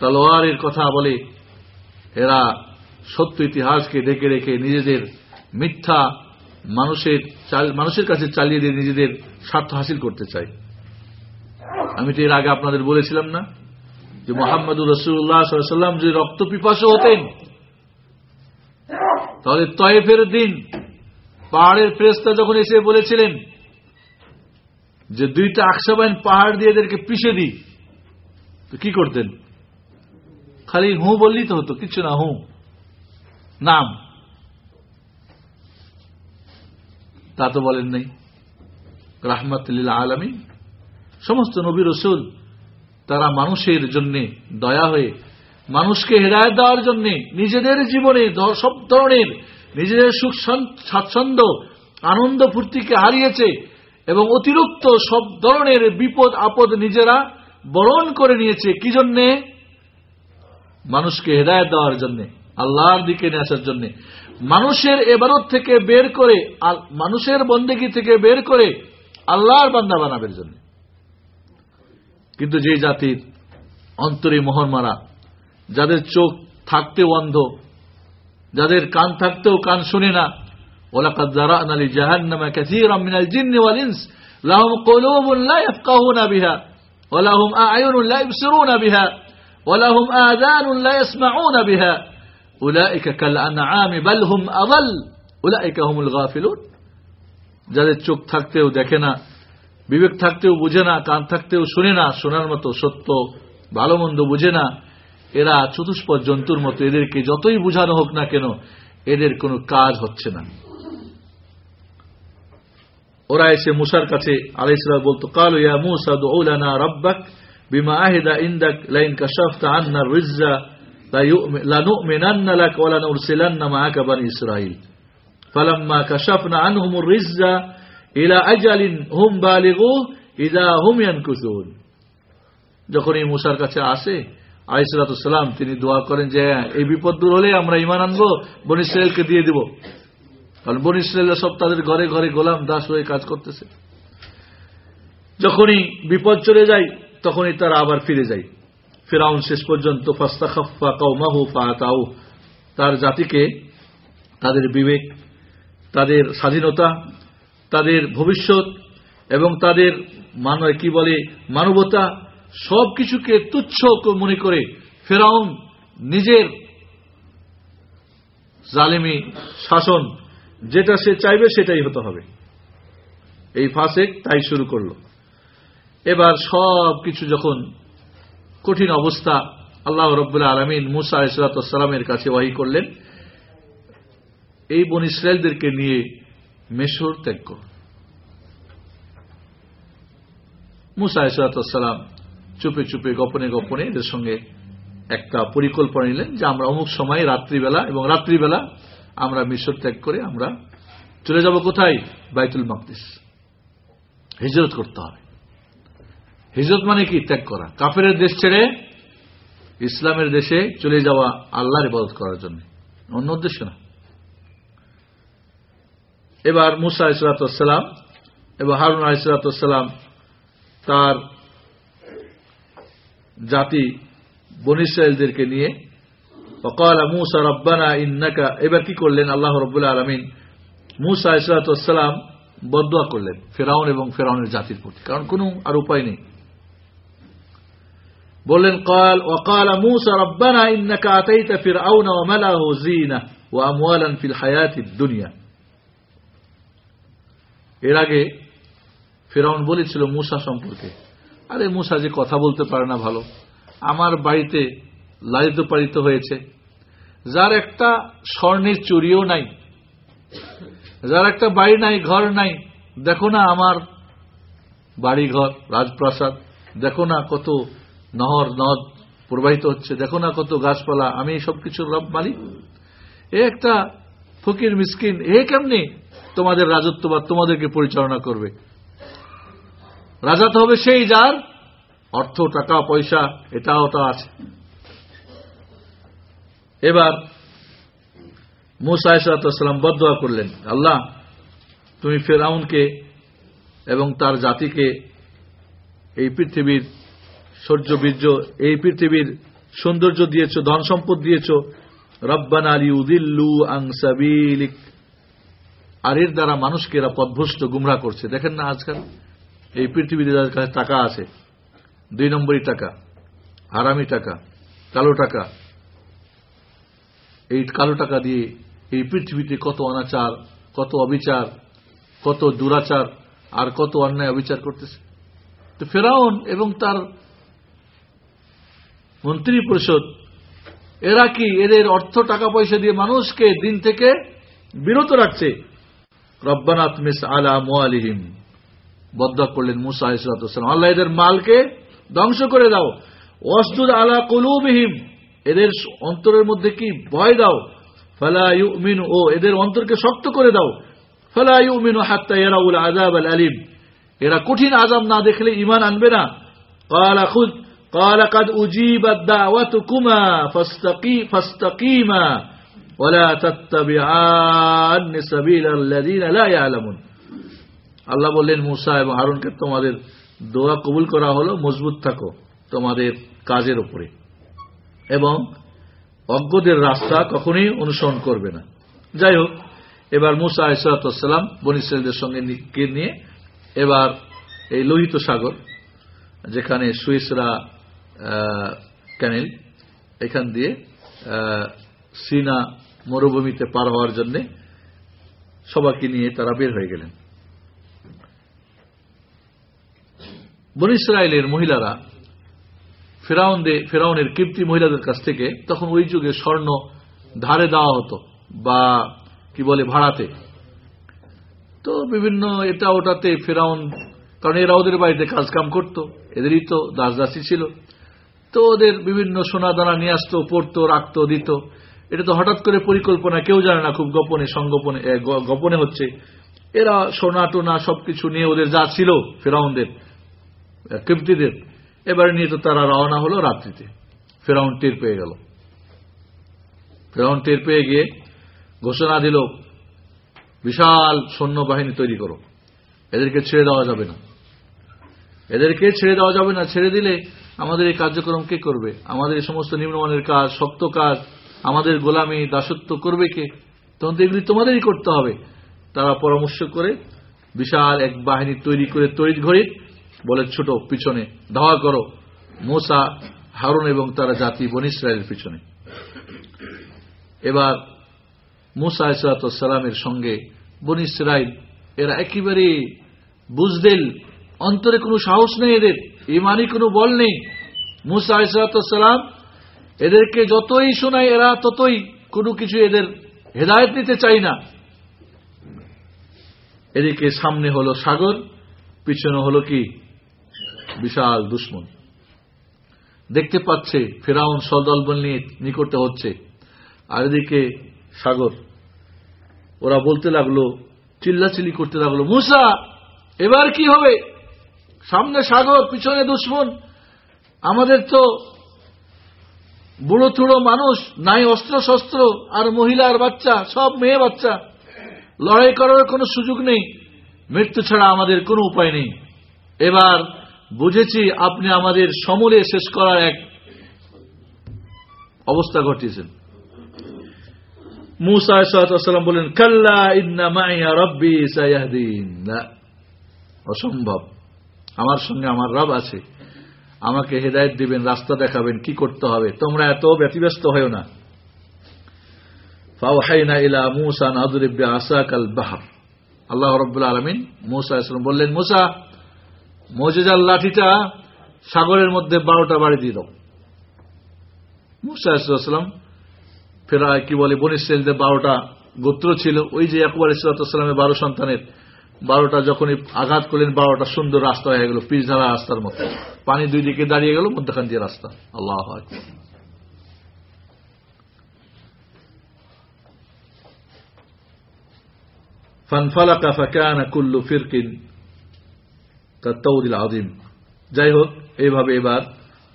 তালোয়ারের কথা বলে, এরা সত্য ইতিহাসকে ডেকে রেখে নিজেদের মিথ্যা মানুষের মানুষের কাছে চালিয়ে দিয়ে নিজেদের স্বার্থ হাসিল করতে চায়। আমি তো এর আগে আপনাদের বলেছিলাম না? যে মোহাম্মদুর রসুল্লাহ সাল্লাম যদি রক্ত পিপাসু হতেন। তাহলে তয়েফের দিন, পাহাড়ের ফেরেস্তা যখন এসে বলেছিলেন যে দুইটা আকসাবাইন পাহাড় দিয়ে এদেরকে পিষে দিই, তো কি করতেন? খালি হু বললেই তো হতো, কিছু না হু, নাম। তা তো বলেন নাই। রাহমাতুল্লিল আলমী সমস্ত নবী রসুল তারা মানুষের জন্য দয়া হয়ে, মানুষকে হেদায়ত দেওয়ার জন্য নিজেদের জীবনে সব ধরনের নিজেদের সুখ স্বাচ্ছন্দ্য, আনন্দ ফুর্তিকে হারিয়েছে এবং অতিরিক্ত সব ধরনের বিপদ, আপদ নিজেরা বরণ করে নিয়েছে। কি জন্যে? মানুষকে হেদায়ত দেওয়ার জন্য, আল্লাহর দিকে নিয়ে আসার জন্য। মানুষের এবারত থেকে বের করে মানুষের বন্দেগি থেকে বের করে আল্লাহর বান্দা বানাবের জন্য। কিন্তু যে জাতির অন্তরে মোহর মারা যাদের চোখ থাকতেও অন্ধ যাদের কান থাকতেও কান শুনে না ولقد ذرأنا لجهنم كثيرا من الجن والإنس لهم قلوب لا يفقهون بها ولهم أعين لا يبصرون بها ولهم آذان لا يسمعون بها أولئك كالأنعام بل هم أضل أولئك هم الغافلون যাদের চোখ থাকতেও দেখে না বিবেক থাকতেও বুঝে না কান থাকতেও শুনে না শোনার মতো সত্য ভালো মন্দ বুঝে না এরা চতুষ্পদ জন্তুর মতো এদেরকে যতই বুঝানো হোক না কেন এদের কোনো কাজ হচ্ছে না ওরা এসে মুসার কাছে আলাইসালাম বলতো কালো ইয়া মুসা দৌলানা রব্বাক বিমা আহিদা ইন্দাক লাইন কাশাফতা আন্নার রিজ্জা لنؤمنن لك ولنرسلن معك بني إسرائيل فلما كشفنا عنهم الرزق ইলা আজালিন হুম বালিগু ইদা হুম ইয়ানকুসুন যখন এই মুসার কাছে আসে আলিসালাম তিনি দোয়া করেন যে হ্যাঁ, এই বিপদ দূর হলে আমরা ইমান আনব, বন ইসরায়েলকে দিয়ে দিব। কারণ বন ইসরায়েলরা সব তাদের ঘরে ঘরে গোলাম দাস হয়ে কাজ করতেছে। যখনই বিপদ চলে যায়, তখনই তারা আবার ফিরে যায়। ফেরাউন শেষ পর্যন্ত ফাস্তা খাফা কৌমাহু ফাতাউ তার জাতিকে, তাদের বিবেক, তাদের স্বাধীনতা তাদের ভবিষ্যৎ এবং তাদের মান, কি বলে, মানবতা সব কিছুকে তুচ্ছ মনে করে ফেরাউন নিজের জালিমি শাসন যেটা সে চাইবে সেটাই হতে হবে। এই ফাসেক তাই শুরু করল। এবার সব কিছু যখন কঠিন অবস্থা আল্লাহ রব্বুল্লাহ আলমিন মুসা ইসলাতামের কাছে ওয়াহি করলেন, এই বন ইসরায়েলদেরকে নিয়ে মেশর ত্যাগ করুন মুসা ইসলাতাম চুপে চুপে গোপনে গোপনে এদের সঙ্গে একটা পরিকল্পনা নিলেন যে আমরা অমুক সময় রাত্রিবেলা এবং রাত্রিবেলা আমরা মিশর ত্যাগ করে আমরা চলে যাব কোথায়? বাইতুল মকদিস। হিজরত করতে হবে। হিজরত মানে কি? ত্যাগ করা। কাফের দেশ ছেড়ে ইসলামের দেশে চলে যাওয়া আল্লাহর ইবাদত করার জন্য। অন্য উদ্দেশ্য না। এবার মুসা ইসলাতাম এবং হারুন আলিসালাম তার জাতি বনিসাইলদেরকে নিয়ে। অকাল মুসা রব্বানা ইন্নাকা, এবার কি করলেন আল্লাহ রব্বুল্লাহ আলমিন? মুসা ইসলাতাম বদুয়া করলেন ফেরাউন এবং ফেরাউনের জাতির প্রতি, কারণ কোনো আর উপায় নেই। বললেন, কাল ওকাল মুসা রব্বানা ইন্নাকা আতাইতা ফিরাউনা ওয়া মালাহু জিনা ওয়া আমওয়ালান ফিল দুনিয়া। এর আগে ফেরাউন বলেছিল মুসা সম্পর্কে। আরে মুসা যে কথা বলতে পারে না ভালো। আমার বাড়িতে লালিত পালিত হয়েছে। যার একটা স্বর্ণের চুরিও নাই। যার একটা বাড়ি নাই, ঘর নাই। দেখো না আমার বাড়ি ঘর রাজপ্রাসাদ। দেখো না কত নহর, নদ প্রবাহিত হচ্ছে। দেখো না কত গাছপালা। আমি সব কিছুর রব মালিক। এ একটা ফকির মিসকিন, এ কেমনি? তোমাদের রাজত্ব বা তোমাদেরকে পরিচালনা করবে। রাজা তো হবে সেই যার অর্থ, টাকা, পয়সা এটা ওটা আছে। এবার মুসা ইসলাতাম বদয়া করলেন, আল্লাহ, তুমি ফেরাউনকে এবং তার জাতিকে এই পৃথিবীর সৌর্য, বীর্য, এই পৃথিবীর সৌন্দর্য দিয়েছ ধন সম্পদ দিয়েছ, রব্বান আলী উদিল্লু আংসাবিলিক আর এর দ্বারা মানুষকে এরা পদভস্ত গুমরা করছে। দেখেন না আজকাল? এই পৃথিবীতে যাদের কাছে টাকা আছে। দুই নম্বরই টাকা। হারামি টাকা। কালো টাকা। এই কালো টাকা দিয়ে এই পৃথিবীতে কত অনাচার, কত অবিচার, কত দুরাচার, আর কত অন্যায় অবিচার করতেছে। তো ফেরাউন এবং তার মন্ত্রী পরিষদ এরা কি এদের অর্থ টাকা পয়সা দিয়ে মানুষকে দিন থেকে বিরত রাখছে? রব্বানাত মিস আলা মোয়ালিহিম বদ্ধ করলেন মুসা ইসলাতাম আল্লাহ এদের মালকে ধ্বংস করে দাও। অস্তুদ আলা কলুবিহিম। এদের অন্তরের মধ্যে কি ভয় দাও? ফালা ইউমিন, ও এদের অন্তরকে শক্ত করে দাও। ফালা ইউমিন হাত্তা ইয়ারাউল আজাব আল আলিম। এরা কঠিন আজাব না দেখলে ইমান আনবে না। কালা খুদ কালা কাদ উজিবাদ দাওয়াতুকুমা ফাস্তাকি, ফাস্তাকিমা। ولا تتبعان سبيل الذين لا يعلمون আল্লাহ বললেন মুসা এবং হারুনকে তোমাদের দোয়া কবুল করা হলো মজবুত থাকো তোমাদের কাজের উপরে এবং অজ্ঞদের রাস্তা কখনই অনুসরণ করবে না যাই হোক এবার মুসা ইসলাতাম বনিসেলদের সঙ্গে নিয়ে এবার এই লোহিত সাগর যেখানে সুইসরা ক্যানেল এখান দিয়ে সিনা মরুভূমিতে পার হওয়ার জন্য সবাইকে নিয়ে তারা বের হয়ে গেলেন। বন ইসরায়েলের মহিলারা ফেরাউনদে ফেরাউনের কীর্তি মহিলাদের কাছ থেকে তখন ওই যুগে স্বর্ণ ধারে দেওয়া হতো বা কি বলে ভাড়াতে। তো বিভিন্ন এটা ওটাতে ফেরাউন, কারণ এরা ওদের বাড়িতে কাজকাম করত, এদেরই তো দাসদাসী ছিল। তো ওদের বিভিন্ন সোনা দানা নিয়ে আসতো, পড়তো, রাখতো, দিত। এটা তো হঠাৎ করে পরিকল্পনা, কেউ জানে না খুব গোপনে, সংগোপনে গোপনে হচ্ছে। এরা সোনা টোনা সবকিছু নিয়ে ওদের যা ছিল, ফেরাউনদের কৃপ্তিদের, এবারে নিয়ে তো তারা রওনা হলো রাত্রিতে। ফেরাউন টের পেয়ে গেল। ফেরাউন টের পেয়ে গিয়ে ঘোষণা দিল, বিশাল সৈন্যবাহিনী তৈরি করো। এদেরকে ছেড়ে দেওয়া যাবে না। এদেরকে ছেড়ে দেওয়া যাবে না। ছেড়ে দিলে আমাদের এই কার্যক্রম কে করবে? আমাদের এই সমস্ত নিম্নমানের কাজ, শক্ত কাজ আমাদের গোলামি দাসত্ব করবে কে? তখন তো এগুলি তোমাদেরই করতে হবে। তারা পরামর্শ করে বিশাল এক বাহিনী তৈরি করে তৈরি ঘড়ি বলে, ছোট, পিছনে, ধাওয়া করো। মোসা, হারুন এবং তারা জাতি, বন ইসরায়েলের পিছনে। এবার মুসা ইসলাতামের সঙ্গে বন ইসরাইল এরা একেবারে বুঝদেল। অন্তরে কোনো সাহস নেই এদের ইমানি কোনো বল নেই। মুসা ইসলাতাম এদেরকে যতই শোনায়, এরা ততই কোনো কিছু এদের হেদায়ত নিতে চাই না। এদিকে সামনে হলো সাগর, পিছনে হলো কি? বিশাল দুশ্মন। দেখতে পাচ্ছে ফেরাউন সদলবল নিয়ে নিকটে হচ্ছে। আর এদিকে সাগর, ওরা বলতে লাগল, চিল্লাচিল্লি করতে লাগল, মুসা, এবার কি হবে? সামনে সাগর, পিছনে দুশ্মন। আমাদের তো বুড়ো থুড়ো মানুষ, নাই অস্ত্র শস্ত্র, আর মহিলা আর বাচ্চা, সব মেয়ে বাচ্চা। লড়াই করার কোনো সুযোগ নেই। মৃত্যু ছাড়া আমাদের কোনো উপায় নেই। এবার বুঝেছি আপনি আমাদের সমলে শেষ করার এক অবস্থা ঘটিয়েছেন। মুসা সাল্লাম বলেন, কাল্লা ইন্না মাইয়া রব্বি সায়াহদিন। অসম্ভব। আমার সঙ্গে আমার রব আছে। আমাকে হেদায়ত দিবেন, রাস্তা দেখাবেন, কি করতে হবে? তোমরা এত ব্যতিব্যস্ত হয়েও না। ফাওহাইনা ইলা মুসা নাদুরিব্বে আসাক আল বাহার। আল্লাহ রব্বুল আলমিন মুসা ইসলাম বললেন, মুসা, মজেজার লাঠিটা সাগরের মধ্যে বারোটা বাড়ি দিয়ে মুসা ইসলাম ফেরা কি বলে, বন ইসরায়েলদের বারোটা গোত্র ছিল, ওই যে একবার ইসলাতামের বারো সন্তানের বারোটা যখনই আঘাত করলেন, বারোটা সুন্দর রাস্তা হয়ে গেল পিচধারা রাস্তার মতো। পানি দুই দিকে দাঁড়িয়ে গেল, মধ্যখান দিয়ে রাস্তা। আল্লাহ ফানফালাকা ফাকানা কুল্লু ফিরকিন তৌদিল আদিম যাই হোক, এইভাবে এবার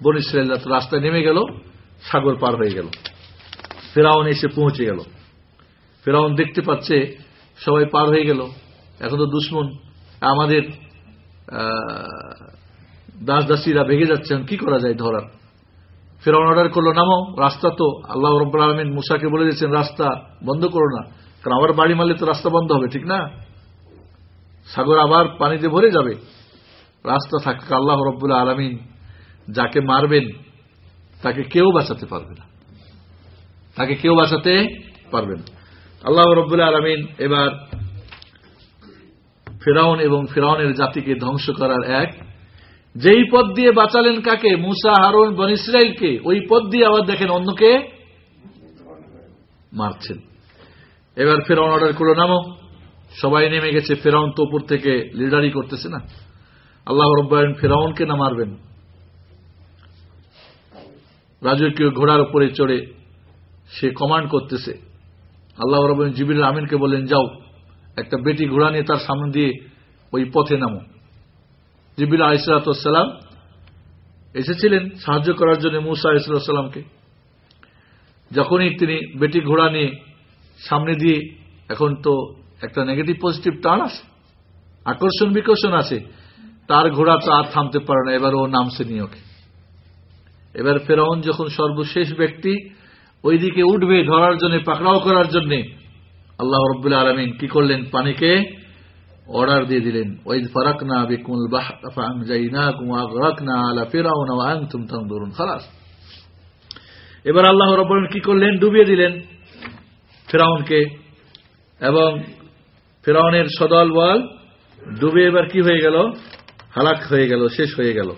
বন ইসরায়েলরা রাস্তায় নেমে গেল, সাগর পার হয়ে গেল। ফেরাউন এসে পৌঁছে গেল। ফেরাউন দেখতে পাচ্ছে সবাই পার হয়ে গেল। এখন তো দুশ্মন। আমাদের দাস দাসীরা ভেঙে যাচ্ছেন, কি করা যায় ধরার? ফেরাউন অর্ডার করল নামো রাস্তা তো, আল্লাহ রব্বুল আলমিন মুসাকে বলে দিয়েছেন, রাস্তা বন্ধ করো না। কারণ আবার বাড়ি মারলে তো রাস্তা বন্ধ হবে, ঠিক না? সাগর আবার পানিতে ভরে যাবে। রাস্তা থাকতে আল্লাহ রব্বুল আলমিন যাকে মারবেন, তাকে কেউ বাঁচাতে পারবে না। তাকে কেউ বাঁচাতে পারবে না। আল্লাহ রব্বুল আলমিন এবার ফেরাউন এবং ফেরাউনের জাতিকে ধ্বংস করার এক। যেই পথ দিয়ে বাঁচালেন কাকে? মুসা, হারুন, বন ইসরায়েলকে ওই পথ দিয়ে আবার দেখেন অন্যকে মারছেন। এবার ফেরাউন অর্ডার করল, নামো। সবাই নেমে গেছে। ফেরাউন তো উপর থেকে লিডারি করতেছে না। আল্লাহ রব্বায়ন ফেরাউনকে না মারবেন? রাজকীয় ঘোড়ার উপরে চড়ে সে কমান্ড করতেছে। আল্লাহ রব্বায়ন জিবির আমিনকে বললেন, যাও। একটা বেটি ঘোড়া নিয়ে তার সামনে দিয়ে ওই পথে নামো। জিবির আলিসালাম এসেছিলেন সাহায্য করার জন্য মুসা আলিসাল্লামকে যখনই তিনি বেটি ঘোড়া নিয়ে সামনে দিয়ে এখন তো একটা নেগেটিভ পজিটিভ টার্ন আছে, আকর্ষণ বিকর্ষণ আছে, তার ঘোড়া তো আর থামতে পারে না, এবার ও নামছে নিয়ে ওকে এবার ফেরাউন যখন সর্বশেষ ব্যক্তি ওইদিকে উঠবে ধরার জন্য, পাকড়াও করার জন্য আল্লাহ রব্বুল্লাহ আলমিন কি করলেন? পানিকে অর্ডার দিয়ে দিলেন। ওই ফারাক না বিকুল আলা এবার আল্লাহ রব্বুল কি করলেন? ডুবিয়ে দিলেন ফেরাউনকে। এবং ফেরাউনের সদল বল ডুবে এবার কি হয়ে গেল? হালাক হয়ে গেল, শেষ হয়ে গেল।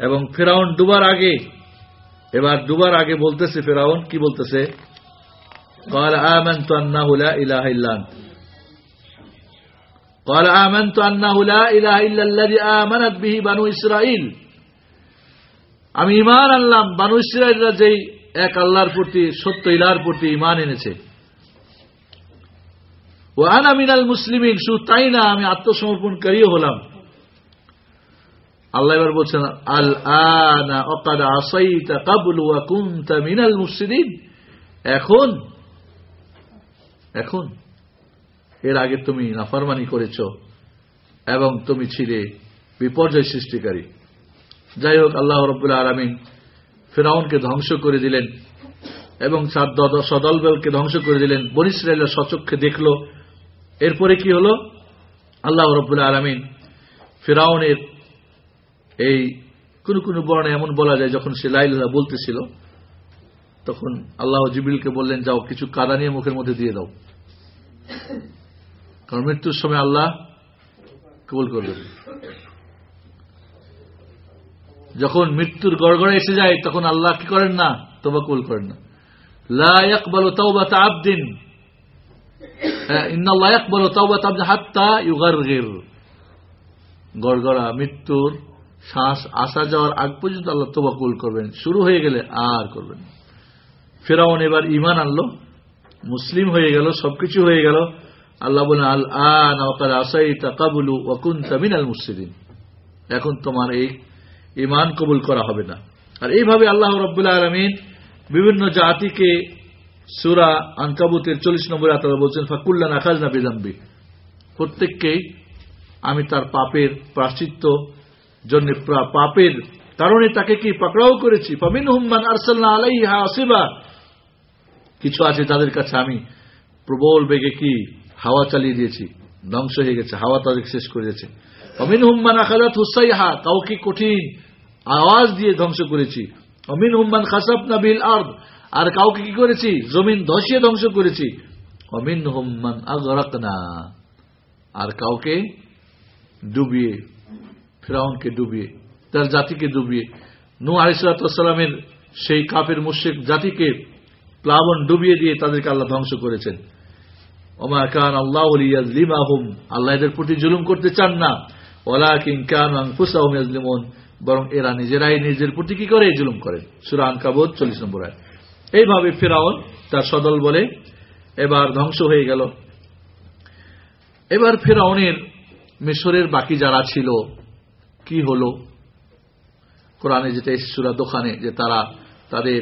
এবং ফেরাউন ডুবার আগে, এবার ডুবার আগে বলতেছে ফেরাউন, কি বলতেছে? قال آمنت أنه لا إله إلا أنت قال آمنت أنه لا إله إلا الذي آمنت به بنو إسرائيل আমি ইমান আনলাম বানু ইসরায়েলরা যেই এক আল্লাহর প্রতি সত্য ইলার প্রতি ইমান এনেছে ও আনা মিনাল মুসলিমিন শুধু তাই না আমি আত্মসমর্পণকারীও হলাম আল্লাহ এবার বলছেন আল আনা অকাদ আসাইতা কাবুল ওয়া কুনতা মিনাল মুফসিদিন এখন এখন? এর আগে তুমি নাফারমানি করেছ এবং তুমি ছিলে বিপর্যয় সৃষ্টিকারী। যাই হোক, আল্লাহ রব্বুল্লাহ আলমিন ফেরাউনকে ধ্বংস করে দিলেন এবং সদলবেলকে ধ্বংস করে দিলেন। বনিসরাইলের সচক্ষে দেখল। এরপরে কি হল? আল্লাহ রব্বুল্লাহ আলমিন ফেরাউনের এই কোন কোন বর্ণে এমন বলা যায়, যখন সে লাইলা বলতেছিল, তখন আল্লাহ জিবিলকে বললেন, যাও, কিছু কাদা নিয়ে মুখের মধ্যে দিয়ে দাও। কারণ মৃত্যুর সময় আল্লাহ কবুল করবেন। যখন মৃত্যুর গড়গড়ে এসে যায়, তখন আল্লাহ কি করেন না? তোবা কবুল করেন না। ইউগারগির। গড়গড়া, মৃত্যুর শ্বাস আসা যাওয়ার আগ পর্যন্ত আল্লাহ তোবা কবুল করবেন। শুরু হয়ে গেলে আর করবেন ফেরাউন এবার ইমান আনলো। মুসলিম হয়ে গেল, সবকিছু হয়ে গেল। আল্লাহ বলেন আল আন আসাই তাকাবুলু ওয়াকুন তামিন আল মুসলিম এখন তোমার এই ইমান কবুল করা হবে না। আর এইভাবে আল্লাহ রব্বুল্লাহ আলমিন বিভিন্ন জাতিকে সুরা আনকাবুতের চল্লিশ নম্বরে আতালা বলছেন, ফাকুল্লান আখাজ না বেদাম্বি প্রত্যেককেই আমি তার পাপের প্রাশ্চিত্য জন্য পাপের কারণে তাকে কি পাকড়াও করেছি? পামিন হুম্মান আরসাল্লাহ আলাইহা আসিবা। কিছু আছে তাদের কাছে আমি প্রবল বেগে কি হাওয়া চালিয়ে দিয়েছি, ধ্বংস হয়ে গেছে, হাওয়া তাদের শেষ করে দিয়েছে। অমিন হুম্মান আখালাত হুসাইহা কাউকে কঠিন আওয়াজ দিয়ে ধ্বংস করেছি। অমিন হুম্মান খাসাব নাবিল আর্দ, আর কাউকে কি করেছি? জমিন ধসিয়ে ধ্বংস করেছি। অমিন হুম্মান আগরাক না আর কাউকে ডুবিয়ে, ফেরাউনকে ডুবিয়ে, তার জাতিকে ডুবিয়ে। নু আলিসালামের সেই কাপের মুশেক জাতিকে প্লাবন ডুবিয়ে দিয়ে তাদেরকে আল্লাহ ধ্বংস করেছেন। ওমা কান আল্লাহ লিমাহুম আল্লাহ এদের প্রতি জুলুম করতে চান না। ওলা কিং কান ফুসাহুম ইয়াজলিমুন বরং এরা নিজেরাই নিজের প্রতি কি করে? জুলুম করেন সুরান কাবোধ চল্লিশ নম্বর আয় এইভাবে ফেরাউন তার সদল বলে এবার ধ্বংস হয়ে গেল। এবার ফেরাউনের মিশরের বাকি যারা ছিল, কি হলো? কোরআনে যেটা এসে সুরা দোকানে যে তারা তাদের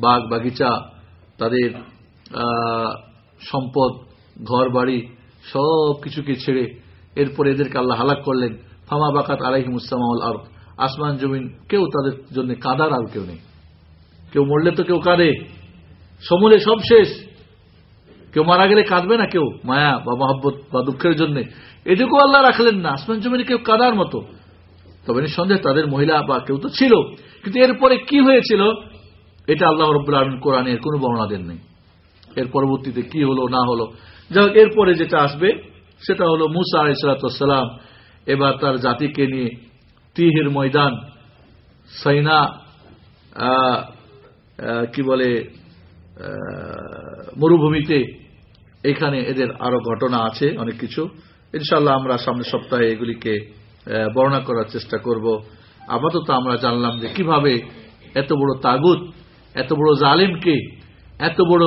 বাগ বাগিচা তাদের সম্পদ ঘর বাড়ি সব কিছুকে ছেড়ে এরপর এদেরকে আল্লাহ হালাক করলেন। ফামা বাকাত আলাইহিম মুস্তামাউল আর আসমান, জমিন, কেউ তাদের জন্য কাদার আর কেউ নেই। কেউ মরলে তো কেউ কাঁদে। সমূলে সব শেষ। কেউ মারা গেলে কাঁদবে না কেউ। মায়া বা মহব্বত বা দুঃখের জন্য। এদিকেও আল্লাহ রাখলেন না। আসমান, জমিনে কেউ কাদার মতো। তবে নিঃসন্দেহে তাদের মহিলা বা কেউ তো ছিল। কিন্তু এরপরে কি হয়েছিল? এটা আল্লাহ রব্বুল আলম কোরআনের কোনো বর্ণনা দেন নেই। এর পরবর্তীতে কি হলো, না হলো। যাই এরপরে যেটা আসবে, সেটা হলো মুসা আলাইসালাম এবার তার জাতিকে নিয়ে তিহের ময়দান, সাইনা কি বলে মরুভূমিতে এখানে এদের আরও ঘটনা আছে, অনেক কিছু। ইনশাল্লাহ আমরা সামনের সপ্তাহে এগুলিকে বর্ণনা করার চেষ্টা করব। আপাতত আমরা জানলাম যে কীভাবে এত বড় তাগুত এত বড় জালিমকে, এত বড়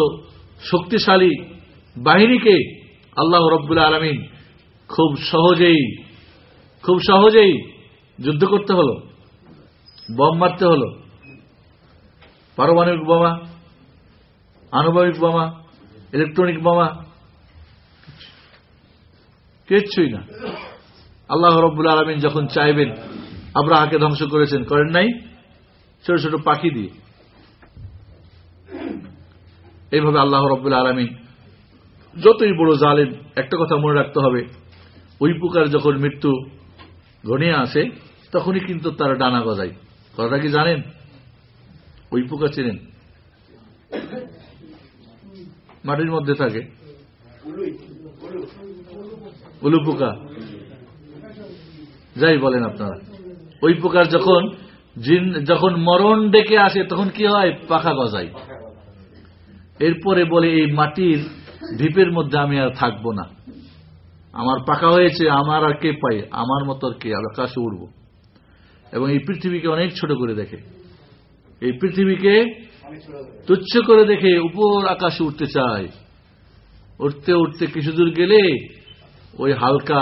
শক্তিশালী বাহিনীকে আল্লাহ রব্বুল্লা আলমিন খুব সহজেই খুব সহজেই যুদ্ধ করতে হলো, বম মারতে হলো। পারমাণবিক বোমা আণবিক বোমা, ইলেকট্রনিক বোমা, কিচ্ছুই না। আল্লাহ রব্বুল আলমিন যখন চাইবেন আব্রাহাকে ধ্বংস করেছেন, করেন নাই? ছোট ছোট পাখি দিয়ে। এইভাবে আল্লাহ রব্বুল আলমিন যতই বড় জালেম, একটা কথা মনে রাখতে হবে, ওই প্রকার যখন মৃত্যু ঘনিয়ে আসে, তখনই কিন্তু তারা ডানা গজায়। কথাটা কি জানেন? ওই পোকা চেনেন? মাটির মধ্যে থাকে। উলু পোকা। যাই বলেন আপনারা। ওই পোকার যখন যখন মরণ ডেকে আসে, তখন কি হয়? পাখা গজায়। এরপরে বলে, এই মাটির দ্বীপের মধ্যে আমি আর থাকব না। আমার পাকা হয়েছে, আমার আর কে পাই আমার মতো আর কে? আকাশে উঠব এবং এই পৃথিবীকে অনেক ছোট করে দেখে। এই পৃথিবীকে তুচ্ছ করে দেখে উপর আকাশে উঠতে চায়। উঠতে উঠতে কিছু দূর গেলে ওই হালকা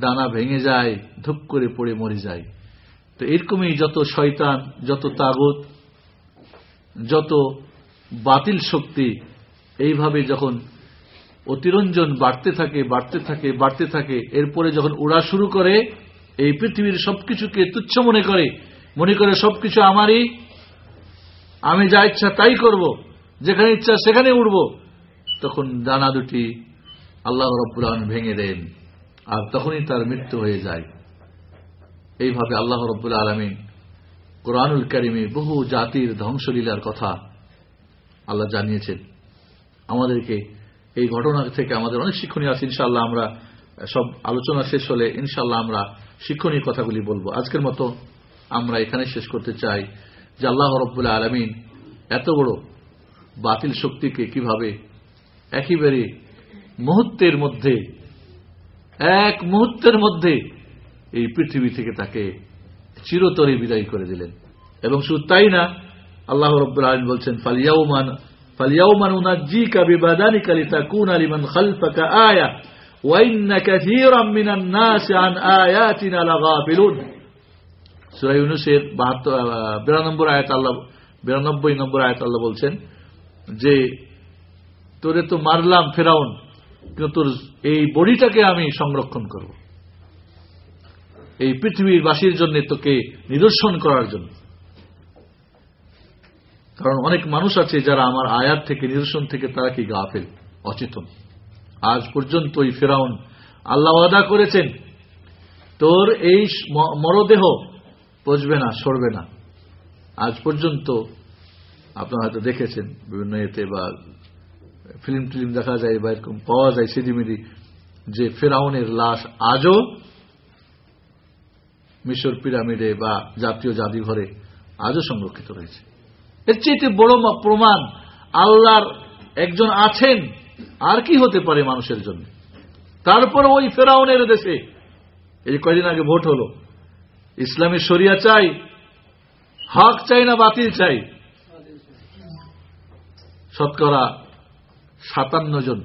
দানা ভেঙে যায়, ধূপ করে পড়ে মরে যায়। তো এরকমই যত শয়তান, যত তাগত, যত বাতিল শক্তি এইভাবে যখন অতিরঞ্জন বাড়তে থাকে বাড়তে থাকে বাড়তে থাকে, এরপরে যখন উড়া শুরু করে, এই পৃথিবীর সবকিছুকে তুচ্ছ মনে করে মনে করে সবকিছু আমারই, আমি যা ইচ্ছা তাই করব, যেখানে ইচ্ছা সেখানে উড়ব, তখন দানা দুটি আল্লাহ রব্বুল ভেঙে দেন, আর তখনই তার মৃত্যু হয়ে যায়। এইভাবে আল্লাহ রব্বুল আলমিন কোরআনুল করিমে বহু জাতির ধ্বংসলীলার কথা আল্লাহ জানিয়েছেন। আমাদেরকে এই ঘটনা থেকে আমাদের অনেক শিক্ষণীয় আছে। ইনশাআল্লাহ আমরা সব আলোচনা শেষ হলে ইনশাআল্লাহ আমরা শিক্ষণীয় কথাগুলি বলব। আজকের মতো আমরা এখানে শেষ করতে চাই যে আল্লাহ রব্বুল্লাহ আলমিন এত বড় বাতিল শক্তিকে কীভাবে একেবারে মুহূর্তের মধ্যে, এক মুহূর্তের মধ্যে এই পৃথিবী থেকে তাকে চিরতরে বিদায় করে দিলেন। এবং শুধু তাই না আল্লাহ রব্বুল আলম বলছেন ফালিয়াউমান ফালিয়াউমান উনাজ্জিকা বিবাদানিকা লিতাকুনা লিমান খালফাকা আয়া ওয়াইন্না কাসীরাম মিনান নাস আন আয়াতিনা লাগাফিলুন। সূরা ইউনূসের 72 92 নম্বর আয়াত আল্লাহ 92 নম্বর আয়াত আল্লাহ বলছেন যে, তোরে তো মারলাম ফেরাউন, কিন্তু তোর এই বডিটাকে আমি সংরক্ষণ করব। এই পৃথিবীর বাসীর জন্য তোকে নিদর্শন করার জন্য। কারণ অনেক মানুষ আছে যারা আমার আয়াত থেকে, নিদর্শন থেকে তারা কি গাফেল, অচেতন। আজ পর্যন্ত ওই ফেরাউন, আল্লাহ আদা করেছেন, তোর এই মরদেহ পচবে না, সরবে না। আজ পর্যন্ত আপনারা হয়তো দেখেছেন, বিভিন্ন এতে বা ফিল্ম টিলিম দেখা যায়, বা এরকম পাওয়া যায় সিডিমিডি, যে ফেরাউনের লাশ আজও মিশর পিরামিডে বা জাতীয় জাদুঘরে আজও সংরক্ষিত রয়েছে। এর চেয়ে বড় প্রমাণ আল্লাহর একজন আছেন, আর কি হতে পারে মানুষের জন্য? তারপর ওই ফেরাউনের দেশে, এই কয়দিন আগে ভোট হলো, ইসলামী শরিয়া চাই, হক চাই না বাতিল চাই? শতকরা সাতান্ন জন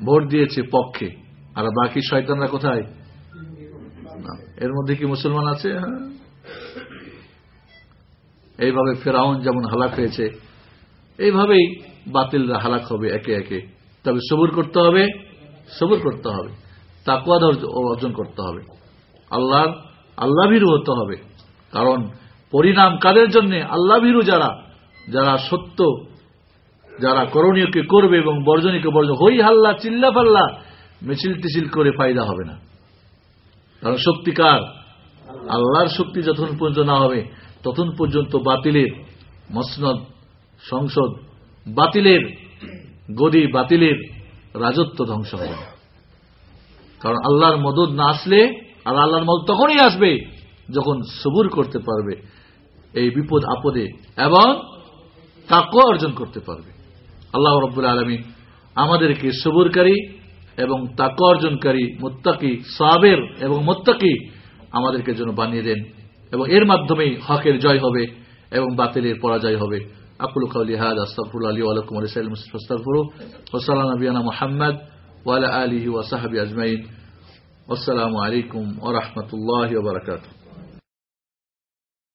ভোট দিয়েছে পক্ষে, আর বাকি শয়তানরা কোথায়? এর মধ্যে কি মুসলমান আছে? হ্যাঁ। এইভাবে ফেরাউন যেমন হালাক হয়েছে, এইভাবেই বাতিলরা হালাক হবে একে একে। তবে সবুর করতে হবে, সবুর করতে হবে। তাকুয়াদ অর্জন করতে হবে। আল্লাহর আল্লাহ ভীরু হতে হবে। কারণ পরিণাম কাদের জন্য? আল্লাহ ভীরু যারা যারা সত্য, যারা করণীয়কে করবে এবং বর্জনীকে বর্জন, হই হাল্লা, চিল্লা ফাল্লা, মিছিল টিছিল করে ফায়দা হবে না। কারণ শক্তিকার আল্লাহর শক্তি যতক্ষণ পর্যন্ত না হবে তখন পর্যন্ত বাতিলের মসনদ, সংসদ বাতিলের, গদি বাতিলের রাজত্ব ধ্বংস হবে। কারণ আল্লাহর মদত না আসলে আর আল্লাহর মদত তখনই আসবে যখন সবুর করতে পারবে, এই বিপদ আপদে এবং তাকে অর্জন করতে পারবে। আল্লাহ রব্বুল আলমী আমাদেরকে সবুরকারী এবং তাকে অর্জনকারী, মোত্তাকি, সাবের এবং মোত্তাকি আমাদেরকে যেন বানিয়ে দেন। এবং এর মাধ্যমেই হকের জয় হবে এবং বাতিলের পরাজয় হবে। আকুল কাউলি হাদ আস্তাফুল আলী আলকুম আলিসাল্লামস্তাফুর ওসালাম নবিয়ানা মোহাম্মদ ওয়ালা আলিহি ওয়াসাহাবি আজমাইন। আসসালামু আলাইকুম ওরহমতুল্লাহ বারকাতুহ।